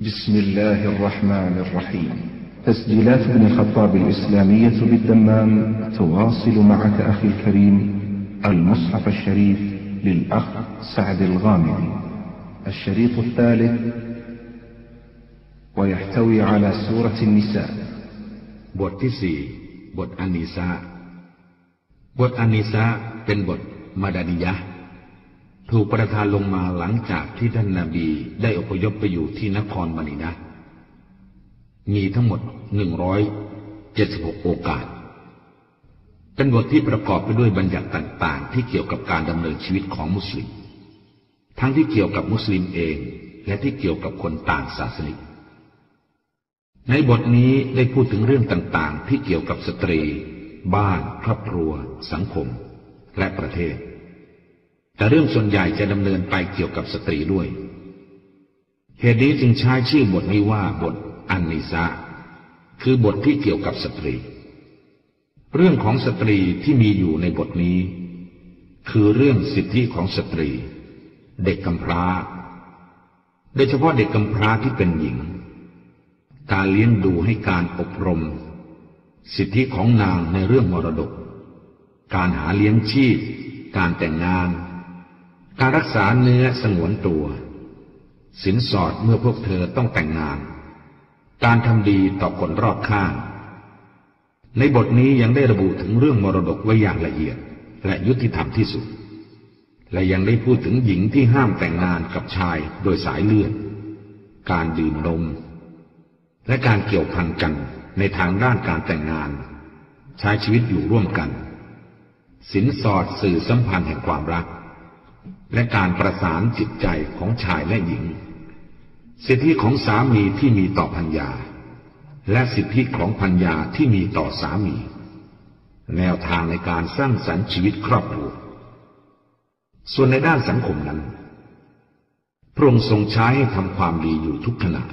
بسم الله الرحمن الرحيم تسجيلات ابن الخطاب الإسلامية بالدمام تواصل معك أخي الكريم المصحف الشريف للأخ سعد الغامدي الشريط الثالث ويحتوي على سورة النساء บทที่สี่บทอันนิซาบทอันนิซาเป็นบทมาดานิยะห์ ถูกประทานลงมาหลังจากที่ท่านนาบีได้อพยพไปอยู่ที่นครมณีนะมีทั้งหมดหนึ่งร้อยเจ็ดสิบหกโอกาส เป็นบทที่ประกอบไปด้วยบัญญัติต่างๆ ที่เกี่ยวกับการดำเนินชีวิตของมุสลิม ทั้งที่เกี่ยวกับมุสลิมเอง และที่เกี่ยวกับคนต่างศาสนิก ในบทนี้ได้พูดถึงเรื่องต่างๆ ที่เกี่ยวกับสตรี บ้าน ครอบครัว สังคม และประเทศ แต่เรื่องส่วนใหญ่จะดำเนินไปเกี่ยวกับสตรีด้วย เหตุนี้จึงใช้ชื่อบทนี้ว่าบทอันนิซาอ์คือบทที่เกี่ยวกับสตรี เรื่องของสตรีที่มีอยู่ในบทนี้ คือเรื่องสิทธิของสตรี เด็กกำพร้า โดยเฉพาะเด็กกำพร้าที่เป็นหญิง การเลี้ยงดูให้การอบรม สิทธิของนางในเรื่องมรดก การหาเลี้ยงชีพ การแต่งงาน การรักษาเนื้อสงวนตัว สินสอดเมื่อพวกเธอต้องแต่งงาน การทำดีต่อคนรอบข้าง ในบทนี้ยังได้ระบุถึงเรื่องมรดกไว้อย่างละเอียด และยุติธรรมที่สุด และยังได้พูดถึงหญิงที่ห้ามแต่งงานกับชายโดยสายเลือด การดื่มนม และการเกี่ยวพันกันในทางด้านการแต่งงาน ใช้ชีวิตอยู่ร่วมกัน สินสอดสื่อสัมพันธ์แห่งความรัก และการประสานจิตใจของชายและหญิง สิทธิของสามีที่มีต่อพัญญา และสิทธิของพัญญาที่มีต่อสามี แนวทางในการสร้างสรรค์ชีวิตครอบครัว ส่วนในด้านสังคมนั้น พระองค์ทรงใช้ให้ทำความดีอยู่ทุกขณะ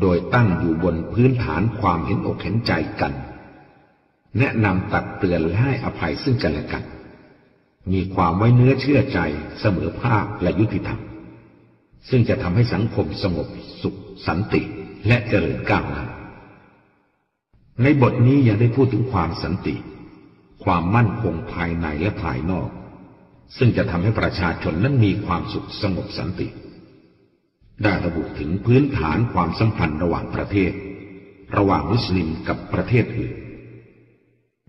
โดยตั้งอยู่บนพื้นฐานความเห็นอกเห็นใจกัน แนะนำตักเตือนและให้อภัยซึ่งกันและกัน มีความไว้เนื้อเชื่อใจเสมอภาคและยุติธรรม ซึ่งจะทำให้สังคมสงบสุข สันติและเจริญก้าวหน้าในบทนี้ยังได้พูดถึงความสันติ ความมั่นคงภายในและภายนอก ซึ่งจะทำให้ประชาชนนั้นมีความสุขสงบสันติ ได้ระบุถึงพื้นฐานความสัมพันธ์ระหว่างประเทศ ระหว่างมุสลิมกับประเทศอื่น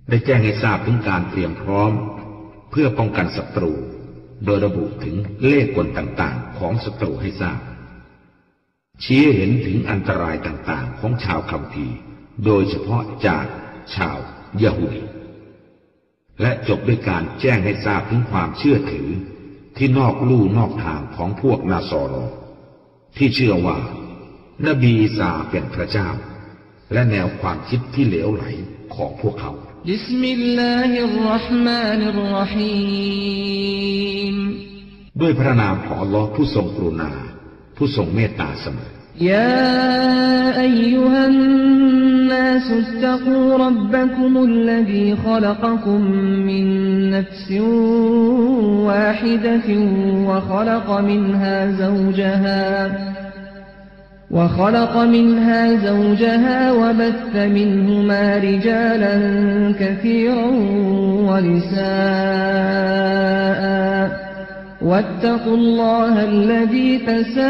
ได้แจ้งให้ทราบถึงการเตรียมพร้อม พื่อป้องกันศัตรู โดยระบุถึงเลขกลต่างๆ ของศัตรูให้ทราบ ชี้เห็นถึงอันตรายต่างๆ ของชาวคัมภีร์ โดยเฉพาะจากชาวยะฮูดีและจบด้วยการแจ้งให้ทราบถึงความเชื่อถือที่นอกลู่นอกทางของพวกนาซอรอที่เชื่อว่า นบีอีสาเป็นพระเจ้า และแนวความคิดที่เหลวไหลของพวกเขา بسم الله الرحمن الرحيم ด้วยพระนามของอัลลอฮ์ผู้ทรงกรุณา ผู้ทรงเมตตาเสมอ يا أيها الناس اتقوا ربكم الذي خلقكم من نفس واحدة وخلق منها زوجها وخلق منها زوجها وبث منهما رجالا كثيرا ونساء واتقوا الله الذي تساءلون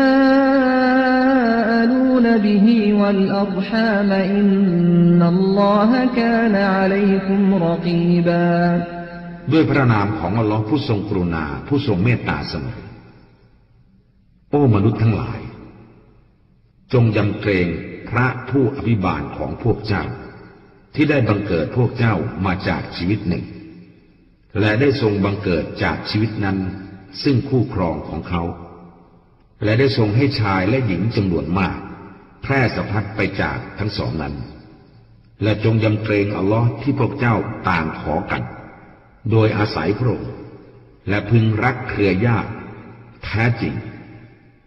به والأرحام إن الله كان عليكم رقيبا ด้วยพระนามของอัลลอฮ์ผู้ทรงกรุณา ผู้ทรงเมตตาเสมอ โอ้มนุษย์ทั้งหลาย จงยำเกรงพระผู้อภิบาลของพวกเจ้า ที่ได้บังเกิดพวกเจ้ามาจากชีวิตหนึ่ง และได้ทรงบังเกิดจากชีวิตนั้น ซึ่งคู่ครองของเขา และได้ทรงให้ชายและหญิงจำนวนมาก แพร่สะพัดไปจากทั้งสองนั้น และจงยำเกรงอัลลอฮ์ที่พวกเจ้าต่างขอกัน โดยอาศัยพระองค์และพึงรักเครือญาติแท้จริง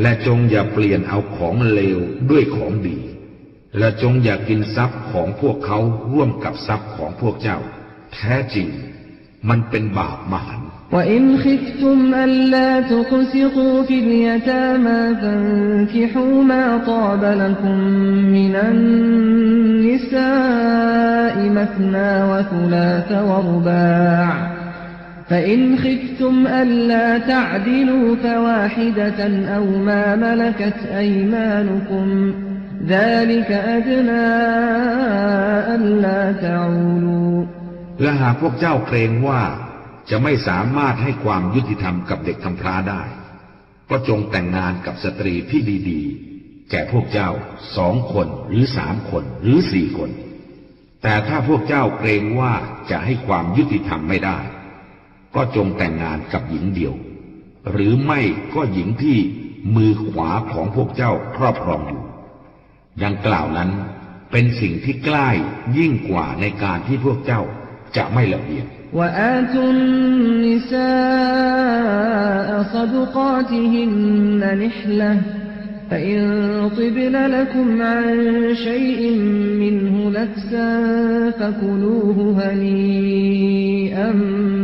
และจงอย่าเปลี่ยนเอาของเลวด้วยของดี และจงอย่ากินทรัพย์ของพวกเขาร่วมกับทรัพย์ของพวกเจ้า แท้จริง มันเป็นบาปมหันต์และถ้าคุณ فإن خفتم ألا تعدلوا فواحدة أو ما ملكت أيمانكم ذلك أدنى ألا تعولوا และหากพวกเจ้าเกรงว่าจะไม่สามารถให้ความยุติธรรมกับเด็กกำพร้าได้ ก็จงแต่งงานกับสตรีที่ดีๆ แก่พวกเจ้าสองคนหรือสามคนหรือสี่คน แต่ถ้าพวกเจ้าเกรงว่าจะให้ความยุติธรรมไม่ได้ ก็จงแต่งงานกับหญิงเดียว หรือไม่ก็หญิงที่มือขวาของพวกเจ้าครอบครองอยู่ยังกล่าวนั้นเป็นสิ่งที่ใกล้ยิ่งกว่าในการที่พวกเจ้าจะไม่ละเอียด فإن طبن لكم عن شيء منه نفسا فكلوه هنيئا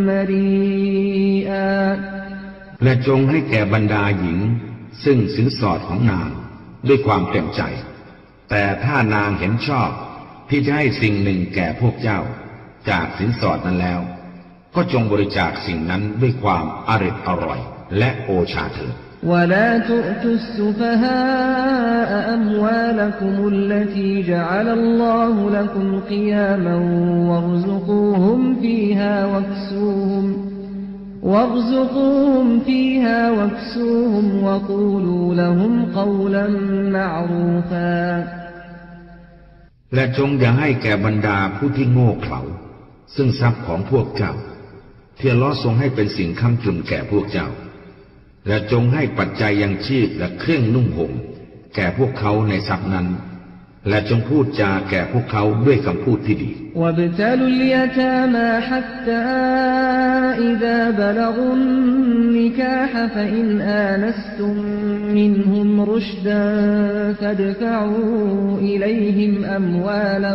مريئا และจงให้แก่บรรดาหญิง ซึ่งสินสอดของนางด้วยความเต็มใจ แต่ถ้านางเห็นชอบที่จะให้สิ่งหนึ่งแก่พวกเจ้า จากสินสอดนั้นแล้ว ก็จงบริจาคสิ่งนั้นด้วยความอริดอร่อย และโอชาเถิด ولا تؤتوا السفهاء أموالكم التي جعل الله لكم قياما وارزقوهم فيها واكسوهم وارزقوهم فيها واكسوهم وقولوا لهم قولا معروفا และจงอย่าให้แก่บรรดาผู้ที่โง่เขลาซึ่งทรัพย์ของพวกเจ้า ที่อัลลอฮ์ทรงให้เป็นสิ่งค้ำจุนแก่พวกเจ้า และจงให้ปัจจัยยังชีพและเครื่องนุ่งห่มแก่พวกเขาในทรัพย์นั้น และจงพูดจาแก่พวกเขาด้วยคำพูดที่ดีและ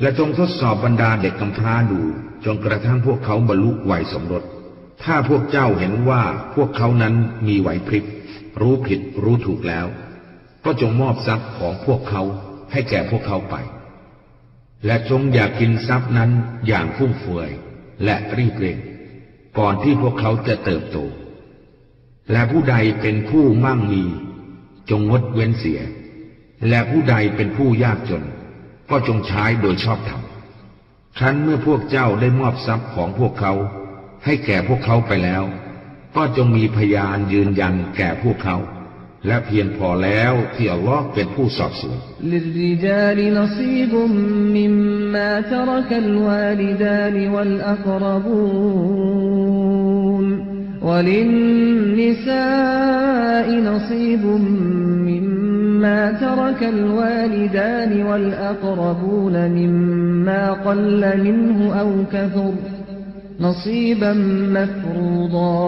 และจงทดสอบบรรดาเด็กกำพร้าดูจนกระทั่งพวกเขาบรรลุวัยสมรส ถ้าพวกเจ้าเห็นว่าพวกเขานั้นมีไหวพริบ รู้ผิดรู้ถูกแล้ว ก็จงมอบทรัพย์ของพวกเขาให้แก่พวกเขาไป และจงอย่ากกินทรัพย์นั้นอย่างฟุ่มเฟือยและรีบเร่งก่อนที่พวกเขาจะเติบโต และผู้ใดเป็นผู้มั่งมี จงงดเว้นเสีย และผู้ใดเป็นผู้ยากจน ก็จงใช้โดยชอบธรรมฉันเมื่อพวกเจ้าได้มอบทรัพย์ของพวกเขา ให้แก่พวกเขาไปแล้ว ก็จงมีพยานยืนยันแก่พวกเขา และเพียงพอแล้วที่อัลลอฮ์เป็นผู้สอบสวนลินนิสาอินซีบุมมิม مما ترك الوالدان والأقربون مما قل منه أو كثر نصيبا مفروضا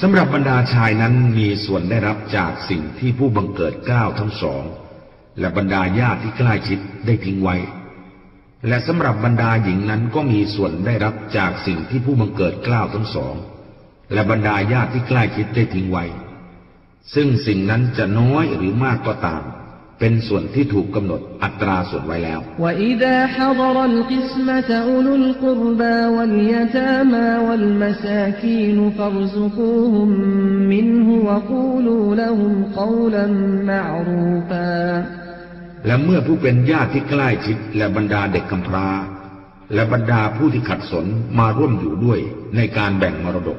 สำหรับบรรดาชายนั้นมีส่วนได้รับจากสิ่งที่ผู้บังเกิดเกล้าวทั้งสอง และบรรดาญาติที่ใกล้ชิดได้ทิ้งไว้ และสำหรับบรรดาหญิงนั้นก็มีส่วนได้รับจากสิ่งที่ผู้บังเกิดเกล้าวทั้งสอง และบรรดาญาติที่ใกล้ชิดได้ทิ้งไว้ ซึ่งสิ่งนั้นจะน้อยหรือมากก็ตาม เป็นส่วนที่ถูกกำหนดอัตราส่วนไว้แล้ว وإذا حضر القسمة أولو القربى واليتامى والمساكين فارزقوهم منه وقولوا لهم قولا معروفا และเมื่อผู้เป็นญาติที่ใกล้ชิดและบรรดาเด็กกำพร้า และบรรดาผู้ที่ขัดสนมาร่วมอยู่ด้วยในการแบ่งมรดก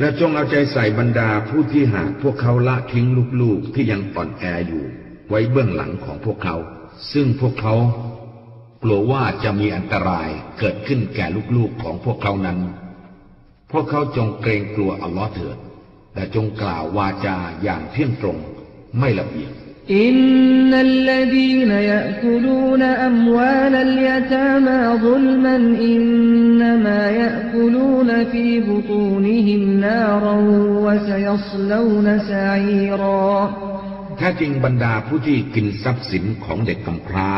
และจงเอาใจใส่บรรดาผู้ที่หากพวกเขาละทิ้งลูกๆที่ยังอ่อนแออยู่ ไว้เบื้องหลังของพวกเขา ซึ่งพวกเขากลัวว่าจะมีอันตรายเกิดขึ้นแก่ลูกๆของพวกเขานั้น พวกเขาจงเกรงกลัวอัลลอฮ์เถิด และจงกล่าววาจาอย่างเที่ยงตรงไม่ละเอียด إن الذين يأكلون أموال اليتامى ظلما إنما يأكلون في بطونهم نارا وسيصلون سعيرا แท้จริงบรรดาผู้ที่กินทรัพย์สินของเด็กกำพร้า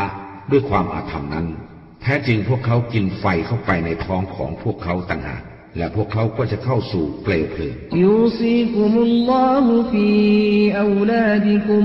ด้วยความอาธรรมนั้น แท้จริงพวกเขากินไฟเข้าไปในท้องของพวกเขาต่างหากและพวกเขาก็จะเข้าสู่เปลวเพลิง يوصيكم الله في أولادكم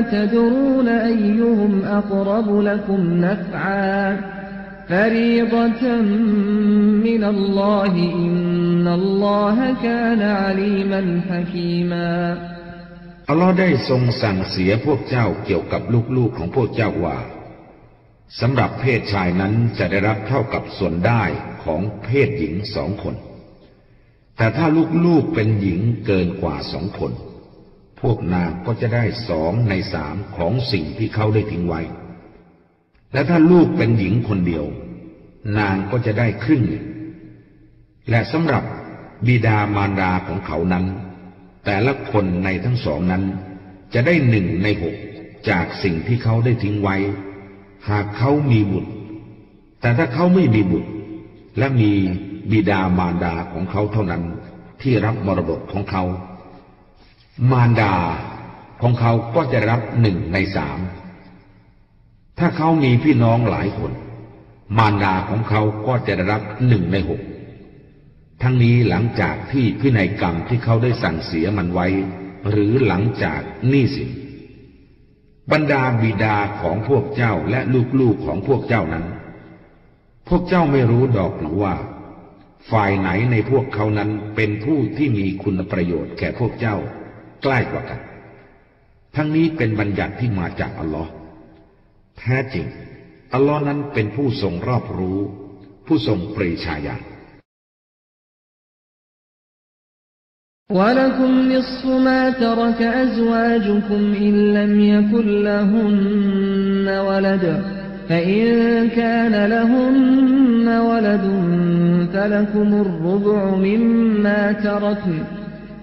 تدرون أيهم أقرب لكم نفعا فريضة من الله إن الله كان عليما حكيما อัลลอฮ์ได้ทรงสั่งเสียพวกเจ้าเกี่ยวกับลูกๆของพวกเจ้าว่าสำหรับเพศชายนั้นจะได้รับเท่ากับส่วนได้ของเพศหญิงสองคน แต่ถ้าลูกๆเป็นหญิงเกินกว่าสองคน พวกนางก็จะได้สองในสามของสิ่งที่เขาได้ทิ้งไว้ และถ้าลูกเป็นหญิงคนเดียว นางก็จะได้ครึ่งหนึ่ง และสำหรับบิดามารดาของเขานั้น แต่ละคนในทั้งสองนั้น จะได้หนึ่งในหกจากสิ่งที่เขาได้ทิ้งไว้ หากเขามีบุตร แต่ถ้าเขาไม่มีบุตร และมีบิดามารดาของเขาเท่านั้นที่รับมรดกของเขา มารดาของเขาก็จะรับหนึ่งในสาม ถ้าเขามีพี่น้องหลายคน มารดาของเขาก็จะได้รับหนึ่งในหก ทั้งนี้หลังจากที่พินัยกรรมที่เขาได้สั่งเสียมันไว้ หรือหลังจากหนี้สินบรรดาบิดาของพวกเจ้าและลูกๆของพวกเจ้านั้น พวกเจ้าไม่รู้ดอกหรือว่า ฝ่ายไหนในพวกเขานั้นเป็นผู้ที่มีคุณประโยชน์แก่พวกเจ้า ใกล้กว่ากัน ทั้งนี้เป็นบัญญัติที่มาจากอัลลอฮ์แท้จริง อัลลอฮ์นั้นเป็นผู้ทรงรอบรู้ ผู้ทรงปรีชาญาณ ولكم نصف ما ترك أزواجكم إن لم يكن لهن ولد فإن كان لهن ولد فلكم الربع مما تركن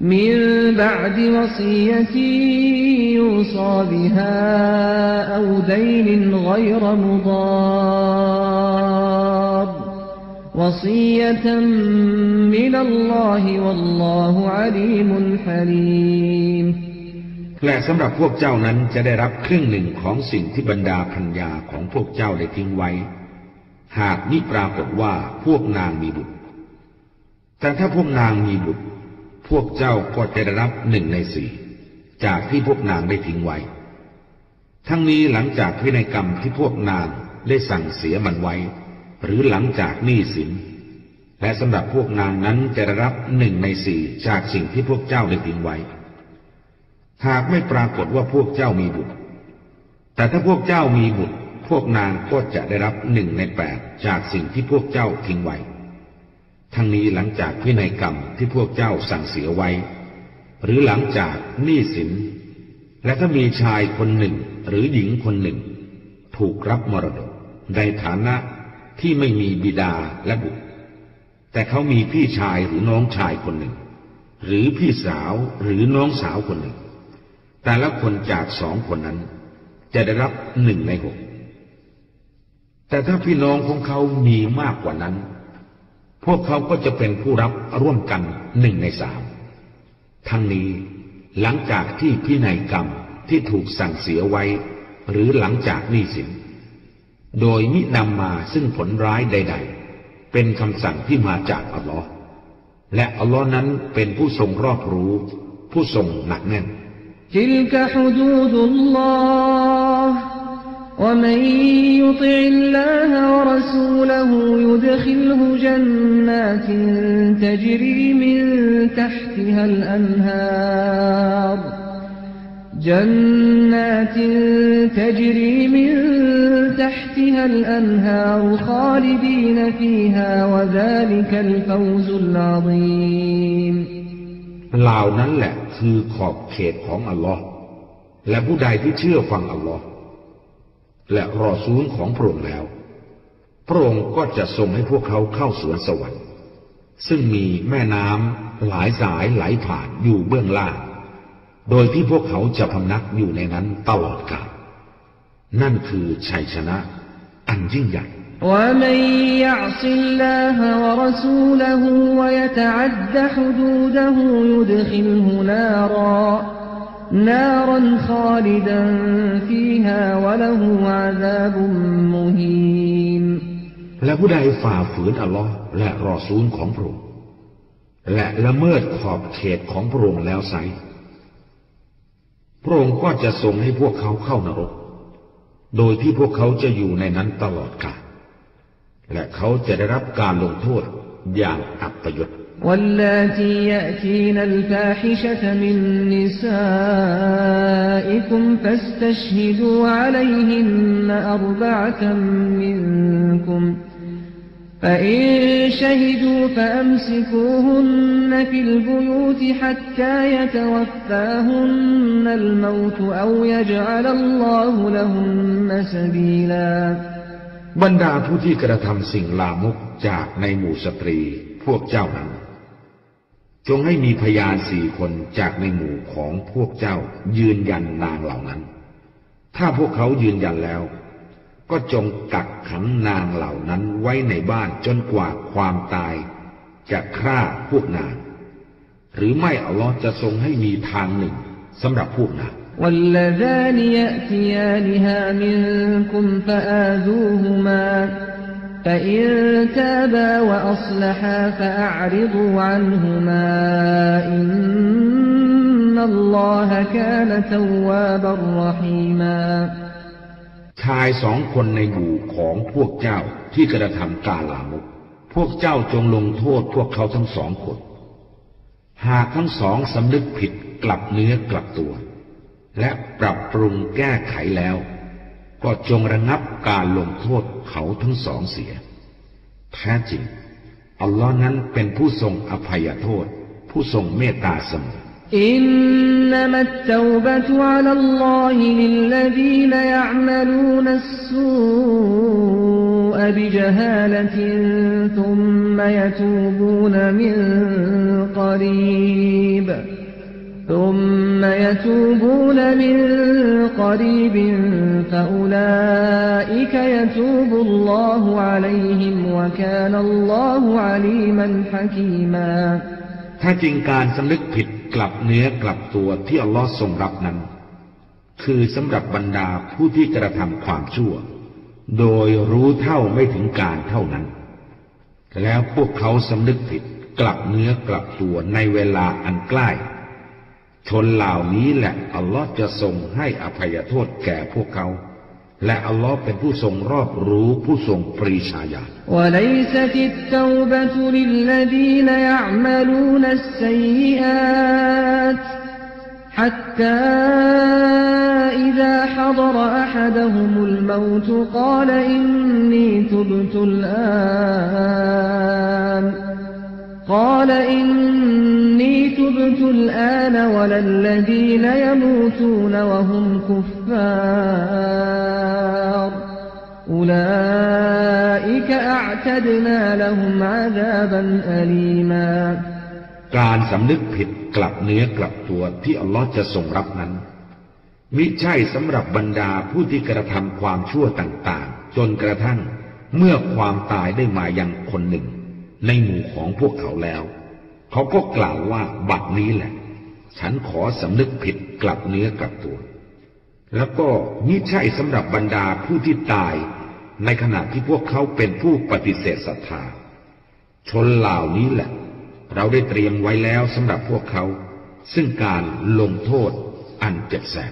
من بعد وصية يوصى بها أو دين غير مضار وصية من الله والله عليم حليم และสำหรับพวกเจ้านั้นจะได้รับครึ่งหนึ่งของสิ่งที่บรรดาพัญญาของพวกเจ้าได้ทิ้งไว้ หากนี่ปรากฏว่าพวกนางมีบุตร แต่ถ้าพวกนางมีบุตร พวกเจ้าก็จะได้รับหนึ่งในสี่จากที่พวกนางได้ทิ้งไว้ ทั้งนี้หลังจากพินัยกรรมที่พวกนางได้สั่งเสียมันไว้ หรือหลังจากหนี้สิน และสำหรับพวกนางนั้นจะได้รับหนึ่งในสี่จากสิ่งที่พวกเจ้าได้ทิ้งไว้ หากไม่ปรากฏว่าพวกเจ้ามีบุตร แต่ถ้าพวกเจ้ามีบุตร พวกนางก็จะได้รับหนึ่งในแปดจากสิ่งที่พวกเจ้าทิ้งไว้ ทั้งนี้หลังจากพินัยกรรมที่พวกเจ้าสั่งเสียไว้ หรือหลังจากหนี้สิน และถ้ามีชายคนหนึ่งหรือหญิงคนหนึ่ง ถูกรับมรดกในฐานะที่ไม่มีบิดาและบุตร แต่เขามีพี่ชายหรือน้องชายคนหนึ่ง หรือพี่สาวหรือน้องสาวคนหนึ่ง แต่ละคนจากสองคนนั้น จะได้รับหนึ่งในหกแต่ถ้าพี่น้องของเขามีมากกว่านั้น พวกเขาก็จะเป็นผู้รับร่วมกันหนึ่งในสาม ทั้งนี้หลังจากที่พินัยกรรมที่ถูกสั่งเสียไว้ หรือหลังจากหนี้สิน โดยมินำมาซึ่งผลร้ายใด ๆ เป็นคำสั่งที่มาจากอัลลอฮ์และอัลลอฮ์นั้นเป็นผู้ทรงรอบรู้ ผู้ทรงหนักแน่น تلك حدود الله ومن يطع الله ورسوله يدخله جنات تجري من تحتها الأنهار جنات تجري من تحتها الأنهار خالدين فيها وذلك الفوز العظيم เหล่านั้นแหละคือขอบเขตของอัลลอฮ์และผู้ใดที่เชื่อฟังอัลลอฮ์ และรอซูลของพระองค์แล้ว พระองค์ก็จะทรงให้พวกเขาเข้าสวนสวรรค์ ซึ่งมีแม่น้ำหลายสายไหลผ่านอยู่เบื้องล่าง โดยที่พวกเขาจะพำนักอยู่ในนั้นตลอดกาลนั่นคือชัยชนะ อันยิ่งใหญ่ ومن يعص الله ورسوله ويتعد حدوده يدخله نارا نارا خالدا فيها وله عذاب مهين และผู้ใดฝ่าฝืนอัลลอฮ์และรอซูลของพระองค์และละเมิดขอบเขตของพระองค์แล้วไซพระองค์ก็จะทรงให้พวกเขาเข้านรก โดยที่พวกเขาจะอยู่ในนั้นตลอดกาลและเขาจะได้รับการลงโทษอย่างอัปยศ واللاتي يأتين الفاحشة من نسائكم فاستشهدوا عليهن أربعة منكم فإن شهدوا فأمسكوهن في البيوت حتى يتوفاهن الموت أو يجعل الله لهن سبيلا บรรดาผู้ที่กระทำสิ่งลามกจากในหมู่สตรีพวกเจ้านั้น จงให้มีพยานสี่คนจากในหมู่ของพวกเจ้ายืนยันนางเหล่านั้น ถ้าพวกเขายืนยันแล้ว ก็จงกักขังนางเหล่านั้นไว้ในบ้านจนกว่าความตายจะฆ่าพวกนาง หรือไม่อัลลอฮ์จะทรงให้มีทางหนึ่งสำหรับพวกนาง واللذان يأتيانها منكم فآذوهما فإن تابا وأصلحا فأعرضوا عنهما إن الله كان توابا رحيما ชายสองคนในหมู่ของพวกเจ้าที่กระทำการลามก พวกเจ้าจงลงโทษพวกเขาทั้งสองคน หากทั้งสองสำนึกผิดกลับเนื้อกลับตัว และปรับปรุงแก้ไขแล้ว ก็จงระงับการลงโทษเขาทั้งสองเสีย แท้จริง อัลลอฮ์นั้นเป็นผู้ทรงอภัยโทษ ผู้ทรงเมตตาเสมออินนัมัตตวบะตุอัลลอฮิลลลดีนยะมลูนัสซูอบิจฮาลตินทุมมยตูบูนมินกรีบ ثم يتوبون من قريب فأولئك يتوب الله عليهم وكان الله عليما حكيما ถ้าจริงการสำนึกผิดกลับเนื้อกลับตัวที่อัลลอฮ์ทรงรับนั้น คือสำหรับบรรดาผู้ที่กระทำความชั่ว โดยรู้เท่าไม่ถึงการเท่านั้น แล้วพวกเขาสำนึกผิดกลับเนื้อกลับตัวในเวลาอันใกล้ ชนเหล่านี้แหละอัลลอฮ์จะทรงให้อภัยโทษแก่พวกเขา และอัลลอฮ์เป็นผู้ทรงรอบรู้ผู้ทรงปรีชาญาณ وليست التوبة للذين يعملون السيئات حتى إذا حضر أحدهم الموت قال إني تبت الآن قال إني تبت الآن ولا الذين يموتون وهم كفار أولئك أعتدنا لهم عذابا أليما การสำนึกผิดกลับเนื้อกลับตัวที่อัลลอฮ์จะทรงรับนั้น มิใช่สำหรับบรรดาผู้ที่กระทำความชั่วต่างๆ จนกระทั่งเมื่อความตายได้มายังคนหนึ่ง ในหมู่ของพวกเขาแล้ว เขาก็กล่าวว่าบัดนี้แหละ ฉันขอสำนึกผิดกลับเนื้อกลับตัว แล้วก็มิใช่สำหรับบรรดาผู้ที่ตาย ในขณะที่พวกเขาเป็นผู้ปฏิเสธศรัทธา ชนเหล่านี้แหละ เราได้เตรียมไว้แล้วสำหรับพวกเขา ซึ่งการลงโทษอันเจ็บแสบ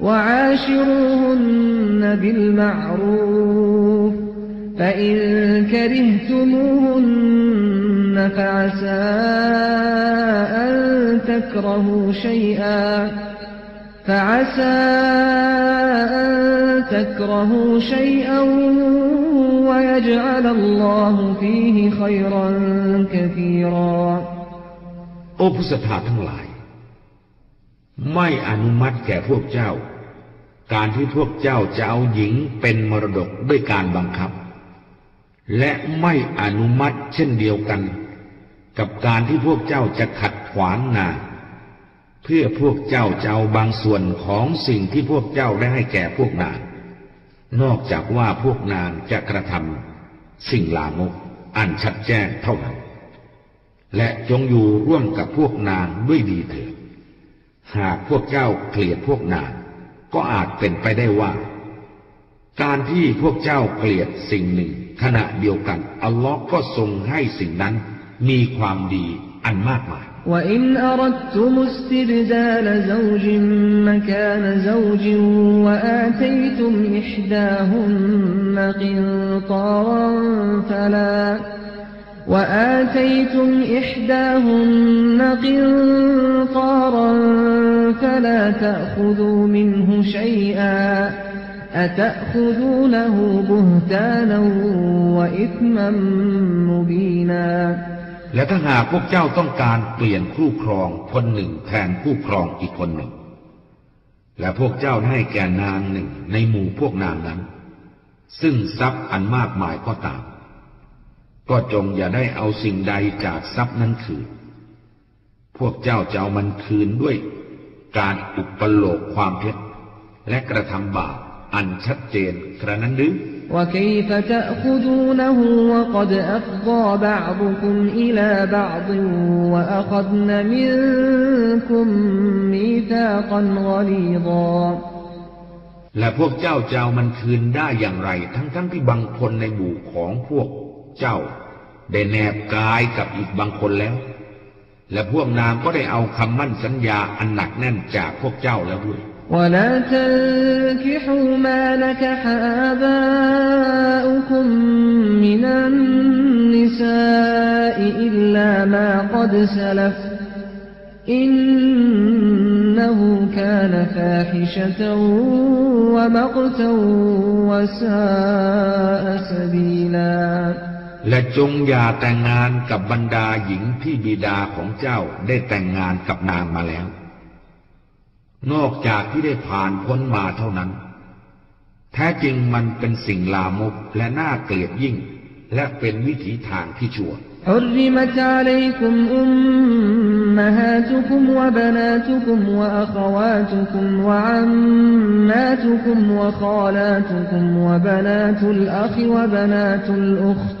وعاشروهن بالمعروف فإن كرهتموهن فعسى أن تكرهوا شيئا فعسى أن تكرهوا شيئا ويجعل الله فيه خيرا كثيرا โอ้ผู้ศรัทธาทั้งหลาย ไม่อนุมัติแก่พวกเจ้า การที่พวกเจ้าจะเอาหญิงเป็นมรดกด้วยการบังคับ และไม่อนุมัติเช่นเดียวกัน กับการที่พวกเจ้าจะขัดขวางนางเพื่อพวกเจ้าจะเอาบางส่วนของสิ่งที่พวกเจ้าได้ให้แก่พวกนาง นอกจากว่าพวกนางจะกระทำสิ่งลามกอันชัดแจ้งเท่านั้น และจงอยู่ร่วมกับพวกนางด้วยดีเถิด หากพวกเจ้าเกลียดพวกนาง ก็อาจเป็นไปได้ว่า การที่พวกเจ้าเกลียดสิ่งหนึ่ง ขณะเดียวกัน อัลลอฮ์ก็ทรงให้สิ่งนั้นมีความดีอันมากมาย وإن أردتم استبدال زوج مكان زوج وآتيتم إحداهن قنطارا فلا وآتيتم إحداهن قنطارا فلا تأخذوا منه شيئا أتأخذونه بهتانا وإثما مبينا และถ้าหากพวกเจ้าต้องการเปลี่ยนคู่ครองคนหนึ่งแทนคู่ครองอีกคนหนึ่ง และพวกเจ้าให้แก่นางหนึ่งในหมู่พวกนางนั้น ซึ่งทรัพย์อันมากมายก็ตาม ก็จงอย่าได้เอาสิ่งใดจากทรัพย์นั้นคืน พวกเจ้าจะเอามันคืนด้วย การอุปโลกความเท็จและกระทำบาปอันชัดเจนกระนั้นหรือว่าคฟตะคุดูนหูวกดอัฟกาบาบุคุมอิลาบาดวะอัดนมิคุมมีทากันกลีดาและพวกเจ้าจะเอามันคืนได้อย่างไร ทั้งทั้งที่บางคนในหมู่ของพวกเจ้า ได้แนบกายกับอีกบางคนแล้ว และพวกนางก็ได้เอาคำมั่นสัญญาอันหนักแน่นจากพวกเจ้าแล้วด้วย ولا تنكحوا ما نكح آباؤكم من النساء إلا ما قد سلف إنه كان فاحشة ومقتا وساء سبيلا และจงอย่าแต่งงานกับบรรดาหญิงที่บิดาของเจ้าได้แต่งงานกับนางมาแล้ว นอกจากที่ได้ผ่านพ้นมาเท่านั้น แท้จริงมันเป็นสิ่งลามกและน่าเกลียดยิ่ง และเป็นวิถีทางที่ชั่ว حرمت عليكم أمهاتكم وبناتكم وأخواتكم وعماتكم وخالاتكم وبنات الأخ وبنات الأخت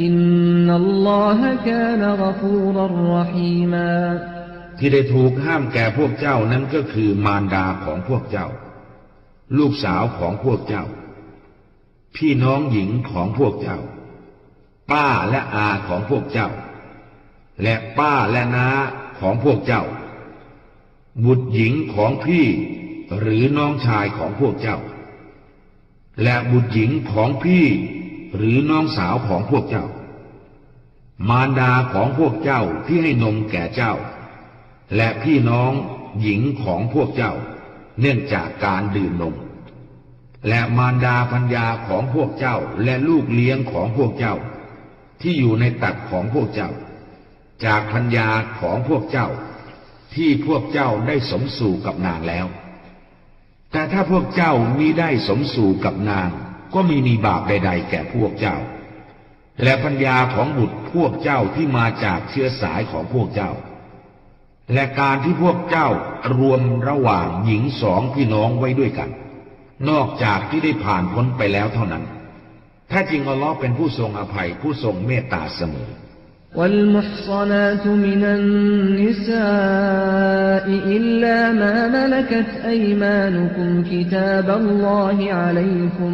อินนัลลอฮะกานกฟูรรหีมาที่ได้ถูกห้ามแก่พวกเจ้านั้นก็คือมารดาของพวกเจ้า ลูกสาวของพวกเจ้า พี่น้องหญิงของพวกเจ้า ป้าและอาของพวกเจ้า และป้าและน้าของพวกเจ้า บุตรหญิงของพี่หรือน้องชายของพวกเจ้า และบุตรหญิงของพี่ หรือน้องสาวของพวกเจ้า มารดาของพวกเจ้าที่ให้นมแก่เจ้า และพี่น้องหญิงของพวกเจ้า เนื่องจากการดื่มนม และมารดาพัญญาของพวกเจ้าและลูกเลี้ยงของพวกเจ้า ที่อยู่ในตักของพวกเจ้า จากพัญญาของพวกเจ้า ที่พวกเจ้าได้สมสู่กับนางแล้ว แต่ถ้าพวกเจ้ามิได้สมสู่กับนาง ก็มีมีบาปใด ๆ แก่พวกเจ้า และพัญญาของบุตรพวกเจ้าที่มาจากเชื้อสายของพวกเจ้า และการที่พวกเจ้ารวมระหว่างหญิงสองพี่น้องไว้ด้วยกัน นอกจากที่ได้ผ่านพ้นไปแล้วเท่านั้นแท้จริงอัลลอฮ์เป็นผู้ทรงอภัยผู้ทรงเมตตาเสมอ والمحصنات من النساء إلا ما ملكت أيمانكم كتاب الله عليكم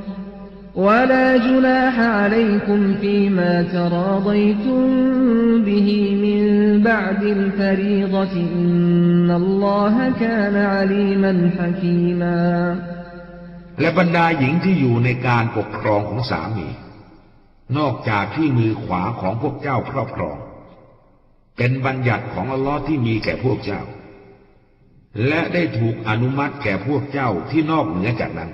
ولا جناح عليكم فيما تراضيتم به من بعد الفريضة إن الله كان عليما حكيما และบรรดาหญิงที่อยู่ในการปกครองของสามี นอกจากที่มือขวาของพวกเจ้าครอบครอง เป็นบัญญัติของอัลลอฮ์ที่มีแก่พวกเจ้า และได้ถูกอนุมัติแก่พวกเจ้าที่นอกเหนือจากนั้น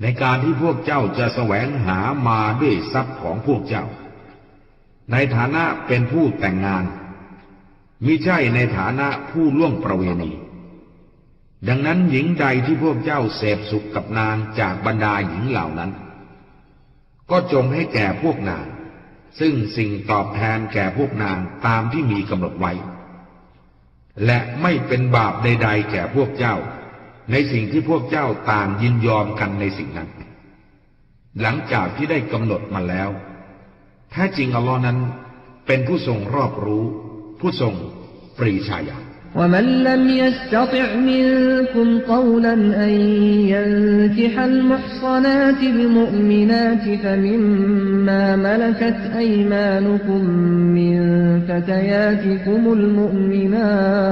ในการที่พวกเจ้าจะแสวงหามาด้วยทรัพย์ของพวกเจ้า ในฐานะเป็นผู้แต่งงาน มิใช่ในฐานะผู้ล่วงประเวณี ดังนั้นหญิงใดที่พวกเจ้าเสพสุขกับนางจากบรรดาหญิงเหล่านั้น ก็จงให้แก่พวกนาง ซึ่งสิ่งตอบแทนแก่พวกนางตามที่มีกำหนดไว้ และไม่เป็นบาปใด ๆ แก่พวกเจ้า ในสิ่งที่พวกเจ้าต่างยินยอมกันในสิ่งนั้น หลังจากที่ได้กำหนดมาแล้วแท้จริงอัลลอฮ์นั้นเป็นผู้ทรงรอบรู้ ผู้ทรงปรีชาญาณ ومن لم يستطع منكم قولا أن ينكح المحصنات المؤمنات فمما ملكت أيمانكم من فتياتكم المؤمنات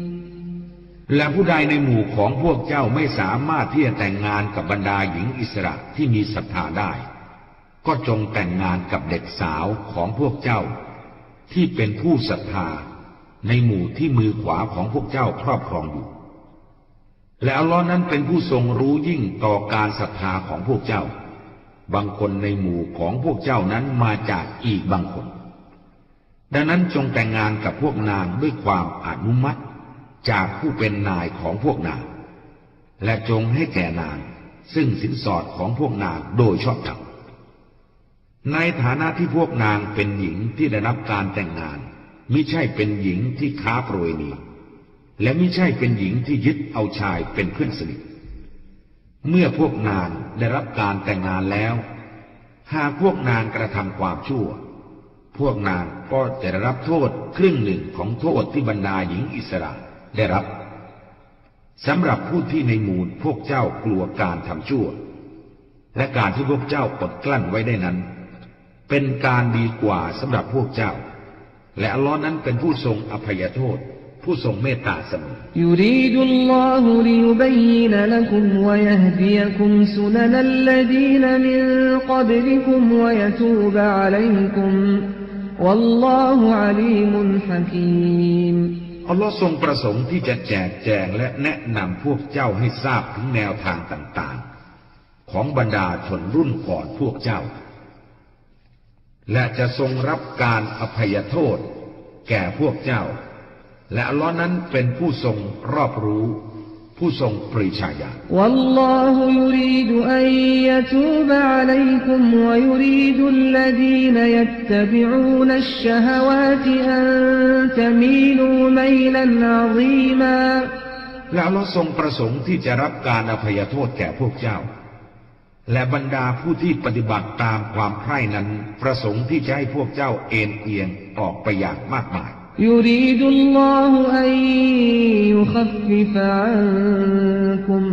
และผู้ใดในหมู่ของพวกเจ้าไม่สามารถที่จะแต่งงานกับบรรดาหญิงอิสระที่มีศรัทธาได้ ก็จงแต่งงานกับเด็กสาวของพวกเจ้า ที่เป็นผู้ศรัทธา ในหมู่ที่มือขวาของพวกเจ้าครอบครองอยู่ และอัลลอฮ์นั้นเป็นผู้ทรงรู้ยิ่งต่อการศรัทธาของพวกเจ้า บางคนในหมู่ของพวกเจ้านั้นมาจากอีกบางคน ดังนั้นจงแต่งงานกับพวกนางด้วยความอนุมัติ จากผู้เป็นนายของพวกนาง และจงให้แก่นาง ซึ่งสินสอดของพวกนางโดยชอบธรรมในฐานะที่พวกนางเป็นหญิงที่ได้รับการแต่งงานมิใช่เป็นหญิงที่ค้าโปรยนีและมิใช่เป็นหญิงที่ยึดเอาชายเป็นเพื่อนสนิทเมื่อพวกนางได้รับการแต่งงานแล้ว หากพวกนางกระทำความชั่ว พวกนางก็จะได้รับโทษครึ่งหนึ่งของโทษที่บรรดาหญิงอิสระ ได้รับสำหรับผู้ที่ในหมู่พวกเจ้ากลัวการทำชั่ว และการที่พวกเจ้าอดกลั้นไว้ได้นั้น เป็นการดีกว่าสำหรับพวกเจ้า และอัลลอฮ์นั้นเป็นผู้ทรงอภัยโทษ ผู้ทรงเมตตาเสมอ يريد الله ليبين لكم ويهديكم سنن الذين من قبلكم ويتوب عليكم والله عليم حكيم อัลลอฮ์ทรงประสงค์ที่จะแจกแจงและแนะนำพวกเจ้าให้ทราบถึงแนวทางต่างๆ ของบรรดาชนรุ่นก่อนพวกเจ้า และจะทรงรับการอภัยโทษ แก่พวกเจ้า และอัลลอฮ์นั้นเป็นผู้ทรงรอบรู้ ผู้ทรงปริชาญาวัลลอฮุยุรีดอันยตูบะอะลัยกุมวะยุรีดุลลดีนยัตตะบิอูนัชชะฮวาตอันตะมีลูมัยลันอะซีมาและเราทรงประสงค์ที่จะรับการอภัยโทษแก่พวกเจ้า และบรรดาผู้ที่ปฏิบัติตามความใคร่นั้น ประสงค์ที่จะให้พวกเจ้าเอ็นเอียงออกไปอย่างมากมาย يريد الله أن يخفف عنكم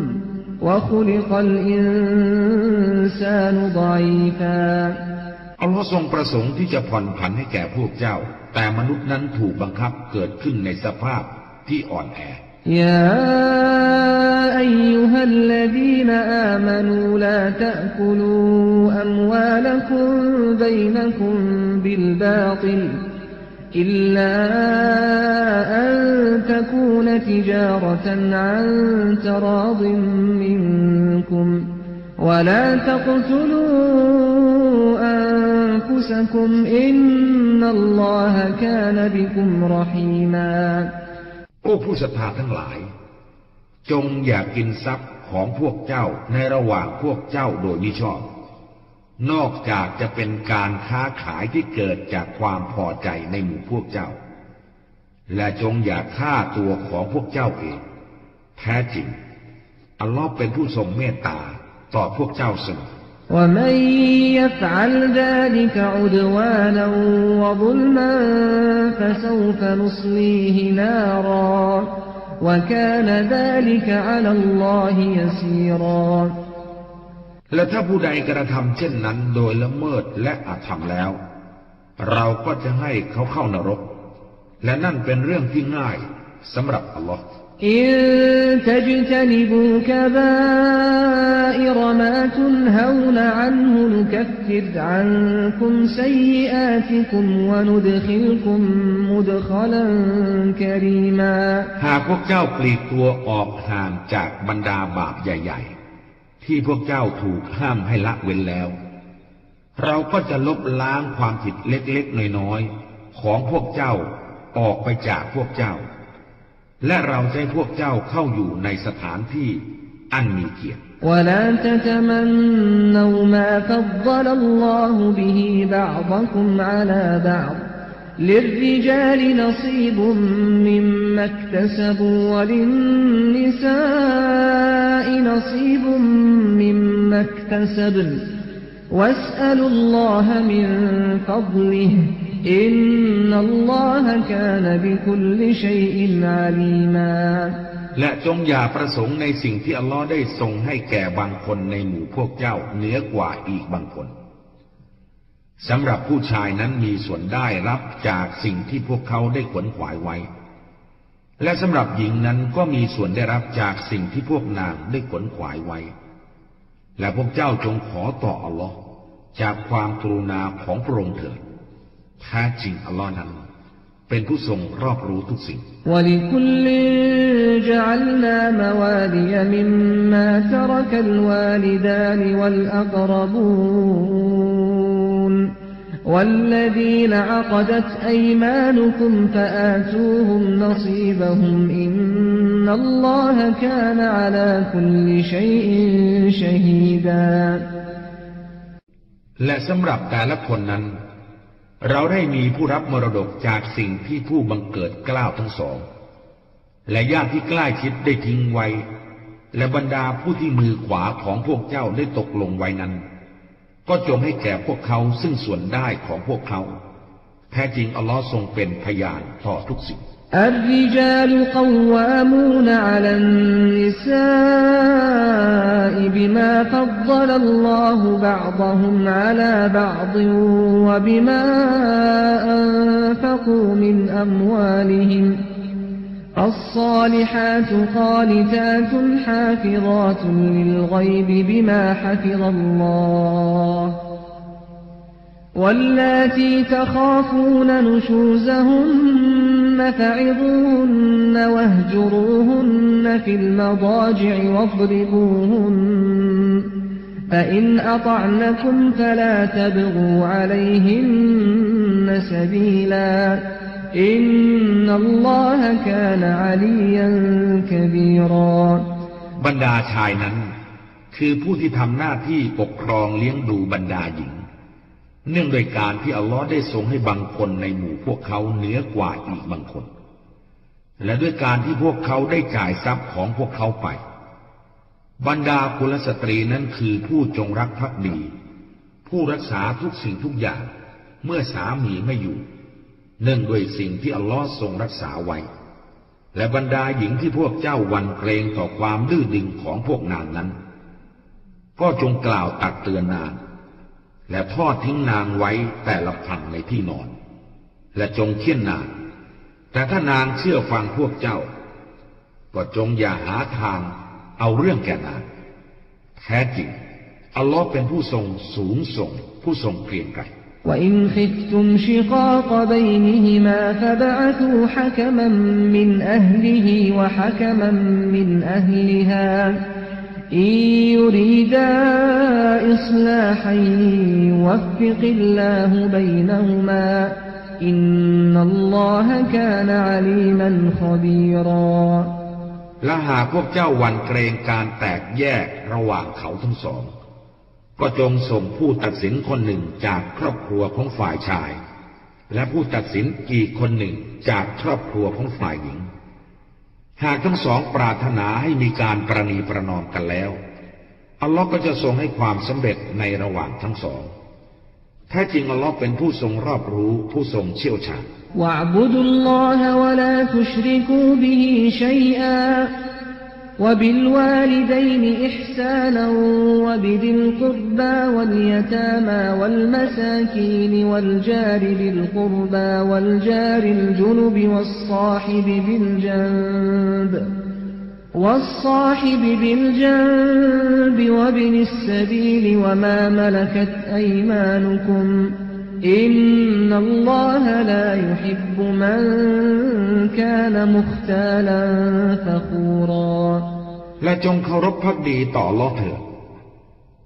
وخلق الإنسان ضعيفا อัลลอฮ์ทรงประสงค์ที่จะผ่อนผันให้แก่พวกเจ้า แต่มนุษย์นั้นถูกบังคับเกิดขึ้นในสภาพที่อ่อนแอ يا أيها الذين آمنوا لا تأكلوا أموالكم بينكم بالباطل إلا أن تكون تجارة عن تراض منكم ولا تقتلوا أنفسكم إن الله كان بكم رحيما โอ้ผู้ศรัทธาทั้งหลาย จงอย่ากินทรัพย์ของพวกเจ้าในระหว่างพวกเจ้าโดยมิชอบ นอกจากจะเป็นการค้าขายที่เกิดจากความพอใจในหมู่พวกเจ้า และจงอย่าฆ่าตัวของพวกเจ้าเอง แท้จริง อัลลอฮ์เป็นผู้ทรงเมตตาต่อพวกเจ้าเสมอและผู้ใและถ้าผู้ใดกระทำเช่นนั้นโดยละเมิดและอาธรรมแล้ว เราก็จะให้เขาเข้านรก และนั่นเป็นเรื่องที่ง่ายสำหรับอัลลอฮ์อินทจตนิบูกบาอิรมาตุนฮาวลอันฮุนกัฟิรอันคุมสัอาติคุมวนุดขิลคุมมุดขลันกรีมาหากพวกเจ้าปลีกตัวออกห่างจากบรรดาบาปใหญ่ ๆ ที่พวกเจ้าถูกห้ามให้ละเว้นแล้ว เราก็จะลบล้างความผิดเล็กๆ น้อยๆ ของพวกเจ้าออกไปจากพวกเจ้า และเราจะให้พวกเจ้าเข้าอยู่ในสถานที่อันมีเกียรติ ولا تتمنوا ما فضل الله به بعضكم على بعض للرجال نصيب مما اكتسبوا وللنساء نصيب مما اكتسبن واسألوا الله من فضله إن الله كان بكل شيء عليما และจงอย่าประสงค์ในสิ่งที่อัลลอฮ์ได้ทรงให้แก่บางคนในหมู่พวกเจ้าเหนือกว่าอีกบางคน สำหรับผู้ชายนั้นมีส่วนได้รับจากสิ่งที่พวกเขาได้ขวนขวายไว้ และสำหรับหญิงนั้นก็มีส่วนได้รับจากสิ่งที่พวกนางได้ขวนขวายไว้ และพวกเจ้าจงขอต่ออัลลอฮ์จากความกรุณาของพระองค์เถิดแท้จริงอัลลอฮ์นั้น เป็นผู้ทรงรอบรู้ทุกสิ่งและสำหรับแต่ละคนนั้น เราได้มีผู้รับมรดกจากสิ่งที่ผู้บังเกิดกล้าวทั้งสอง และญาติที่ใกล้ชิดได้ทิ้งไว้ และบรรดาผู้ที่มือขวาของพวกเจ้าได้ตกลงไว้นั้น ก็จงให้แก่พวกเขาซึ่งส่วนได้ของพวกเขา แท้จริงอัลลอฮ์ทรงเป็นพยานต่อทุกสิ่ง الرجال قوامون على النساء بما فضل الله بعضهم على بعض وبما أنفقوا من أموالهم. الصالحات قانتات حافظات للغيب بما حفظ الله. واللاتي تخافون نشوزهن فعظوهن واهجروهن في المضاجع واضربوهن فإن أطعنكم فلا تبغوا عليهن سبيلا إن الله كان عليا كبيرا บรรดาชายนั้น คือผู้ที่ทำหน้าที่ปกครองเลี้ยงดูบรรดาหญิง เนื่องโดยการที่อัลลอฮ์ได้ทรงให้บางคนในหมู่พวกเขาเหนือกว่าอีกบางคน และด้วยการที่พวกเขาได้จ่ายทรัพย์ของพวกเขาไป บรรดากุลสตรีนั้นคือผู้จงรักภักดี ผู้รักษาทุกสิ่งทุกอย่างเมื่อสามีไม่อยู่ เนื่องด้วยสิ่งที่อัลลอฮ์ทรงรักษาไว้ และบรรดาหญิงที่พวกเจ้าวันเกรงต่อความดื้อดึงของพวกนางนั้น ก็จงกล่าวตักเตือนนาง และทอดทิ้งนางไว้แต่ละพังในที่นอน และจงเคี่ยนนาง แต่ถ้านางเชื่อฟังพวกเจ้า ก็จงอย่าหาทางเอาเรื่องแก่นางแท้จริง อัลลอฮ์เป็นผู้ทรงสูงส่ง ผู้ทรงเกรียงไกร وإن خفتم شقاق بينهما فبعثوا حكما من أهله وحكما من أهلها และหากพวกเจ้าวันเกรงการแตกแยกระหว่างเขาทั้งสอง ก็จงส่งผู้ตัดสินคนหนึ่งจากครอบครัวของฝ่ายชาย และผู้ตัดสินอีกคนหนึ่งจากครอบครัวของฝ่ายหญิง หากทั้งสองปรารถนาให้มีการประนีประนอมกันแล้ว อัลลอฮ์ก็จะทรงให้ความสำเร็จในระหว่างทั้งสองแท้จริงอัลลอฮ์เป็นผู้ทรงรอบรู้ผู้ทรงเชี่ยวชาญ وبالوالدين إحسانا وبذي القربى واليتامى والمساكين والجار ذي القربى والجار الجنب والصاحب بالجنب والصاحب بالجنب وابن السبيل وما ملكت أيمانكم อินนัลลอฮะลายุฮิบุมันกานมุขตาลันฟะคูรอและจงเคารพพักดีต่อลอเถิด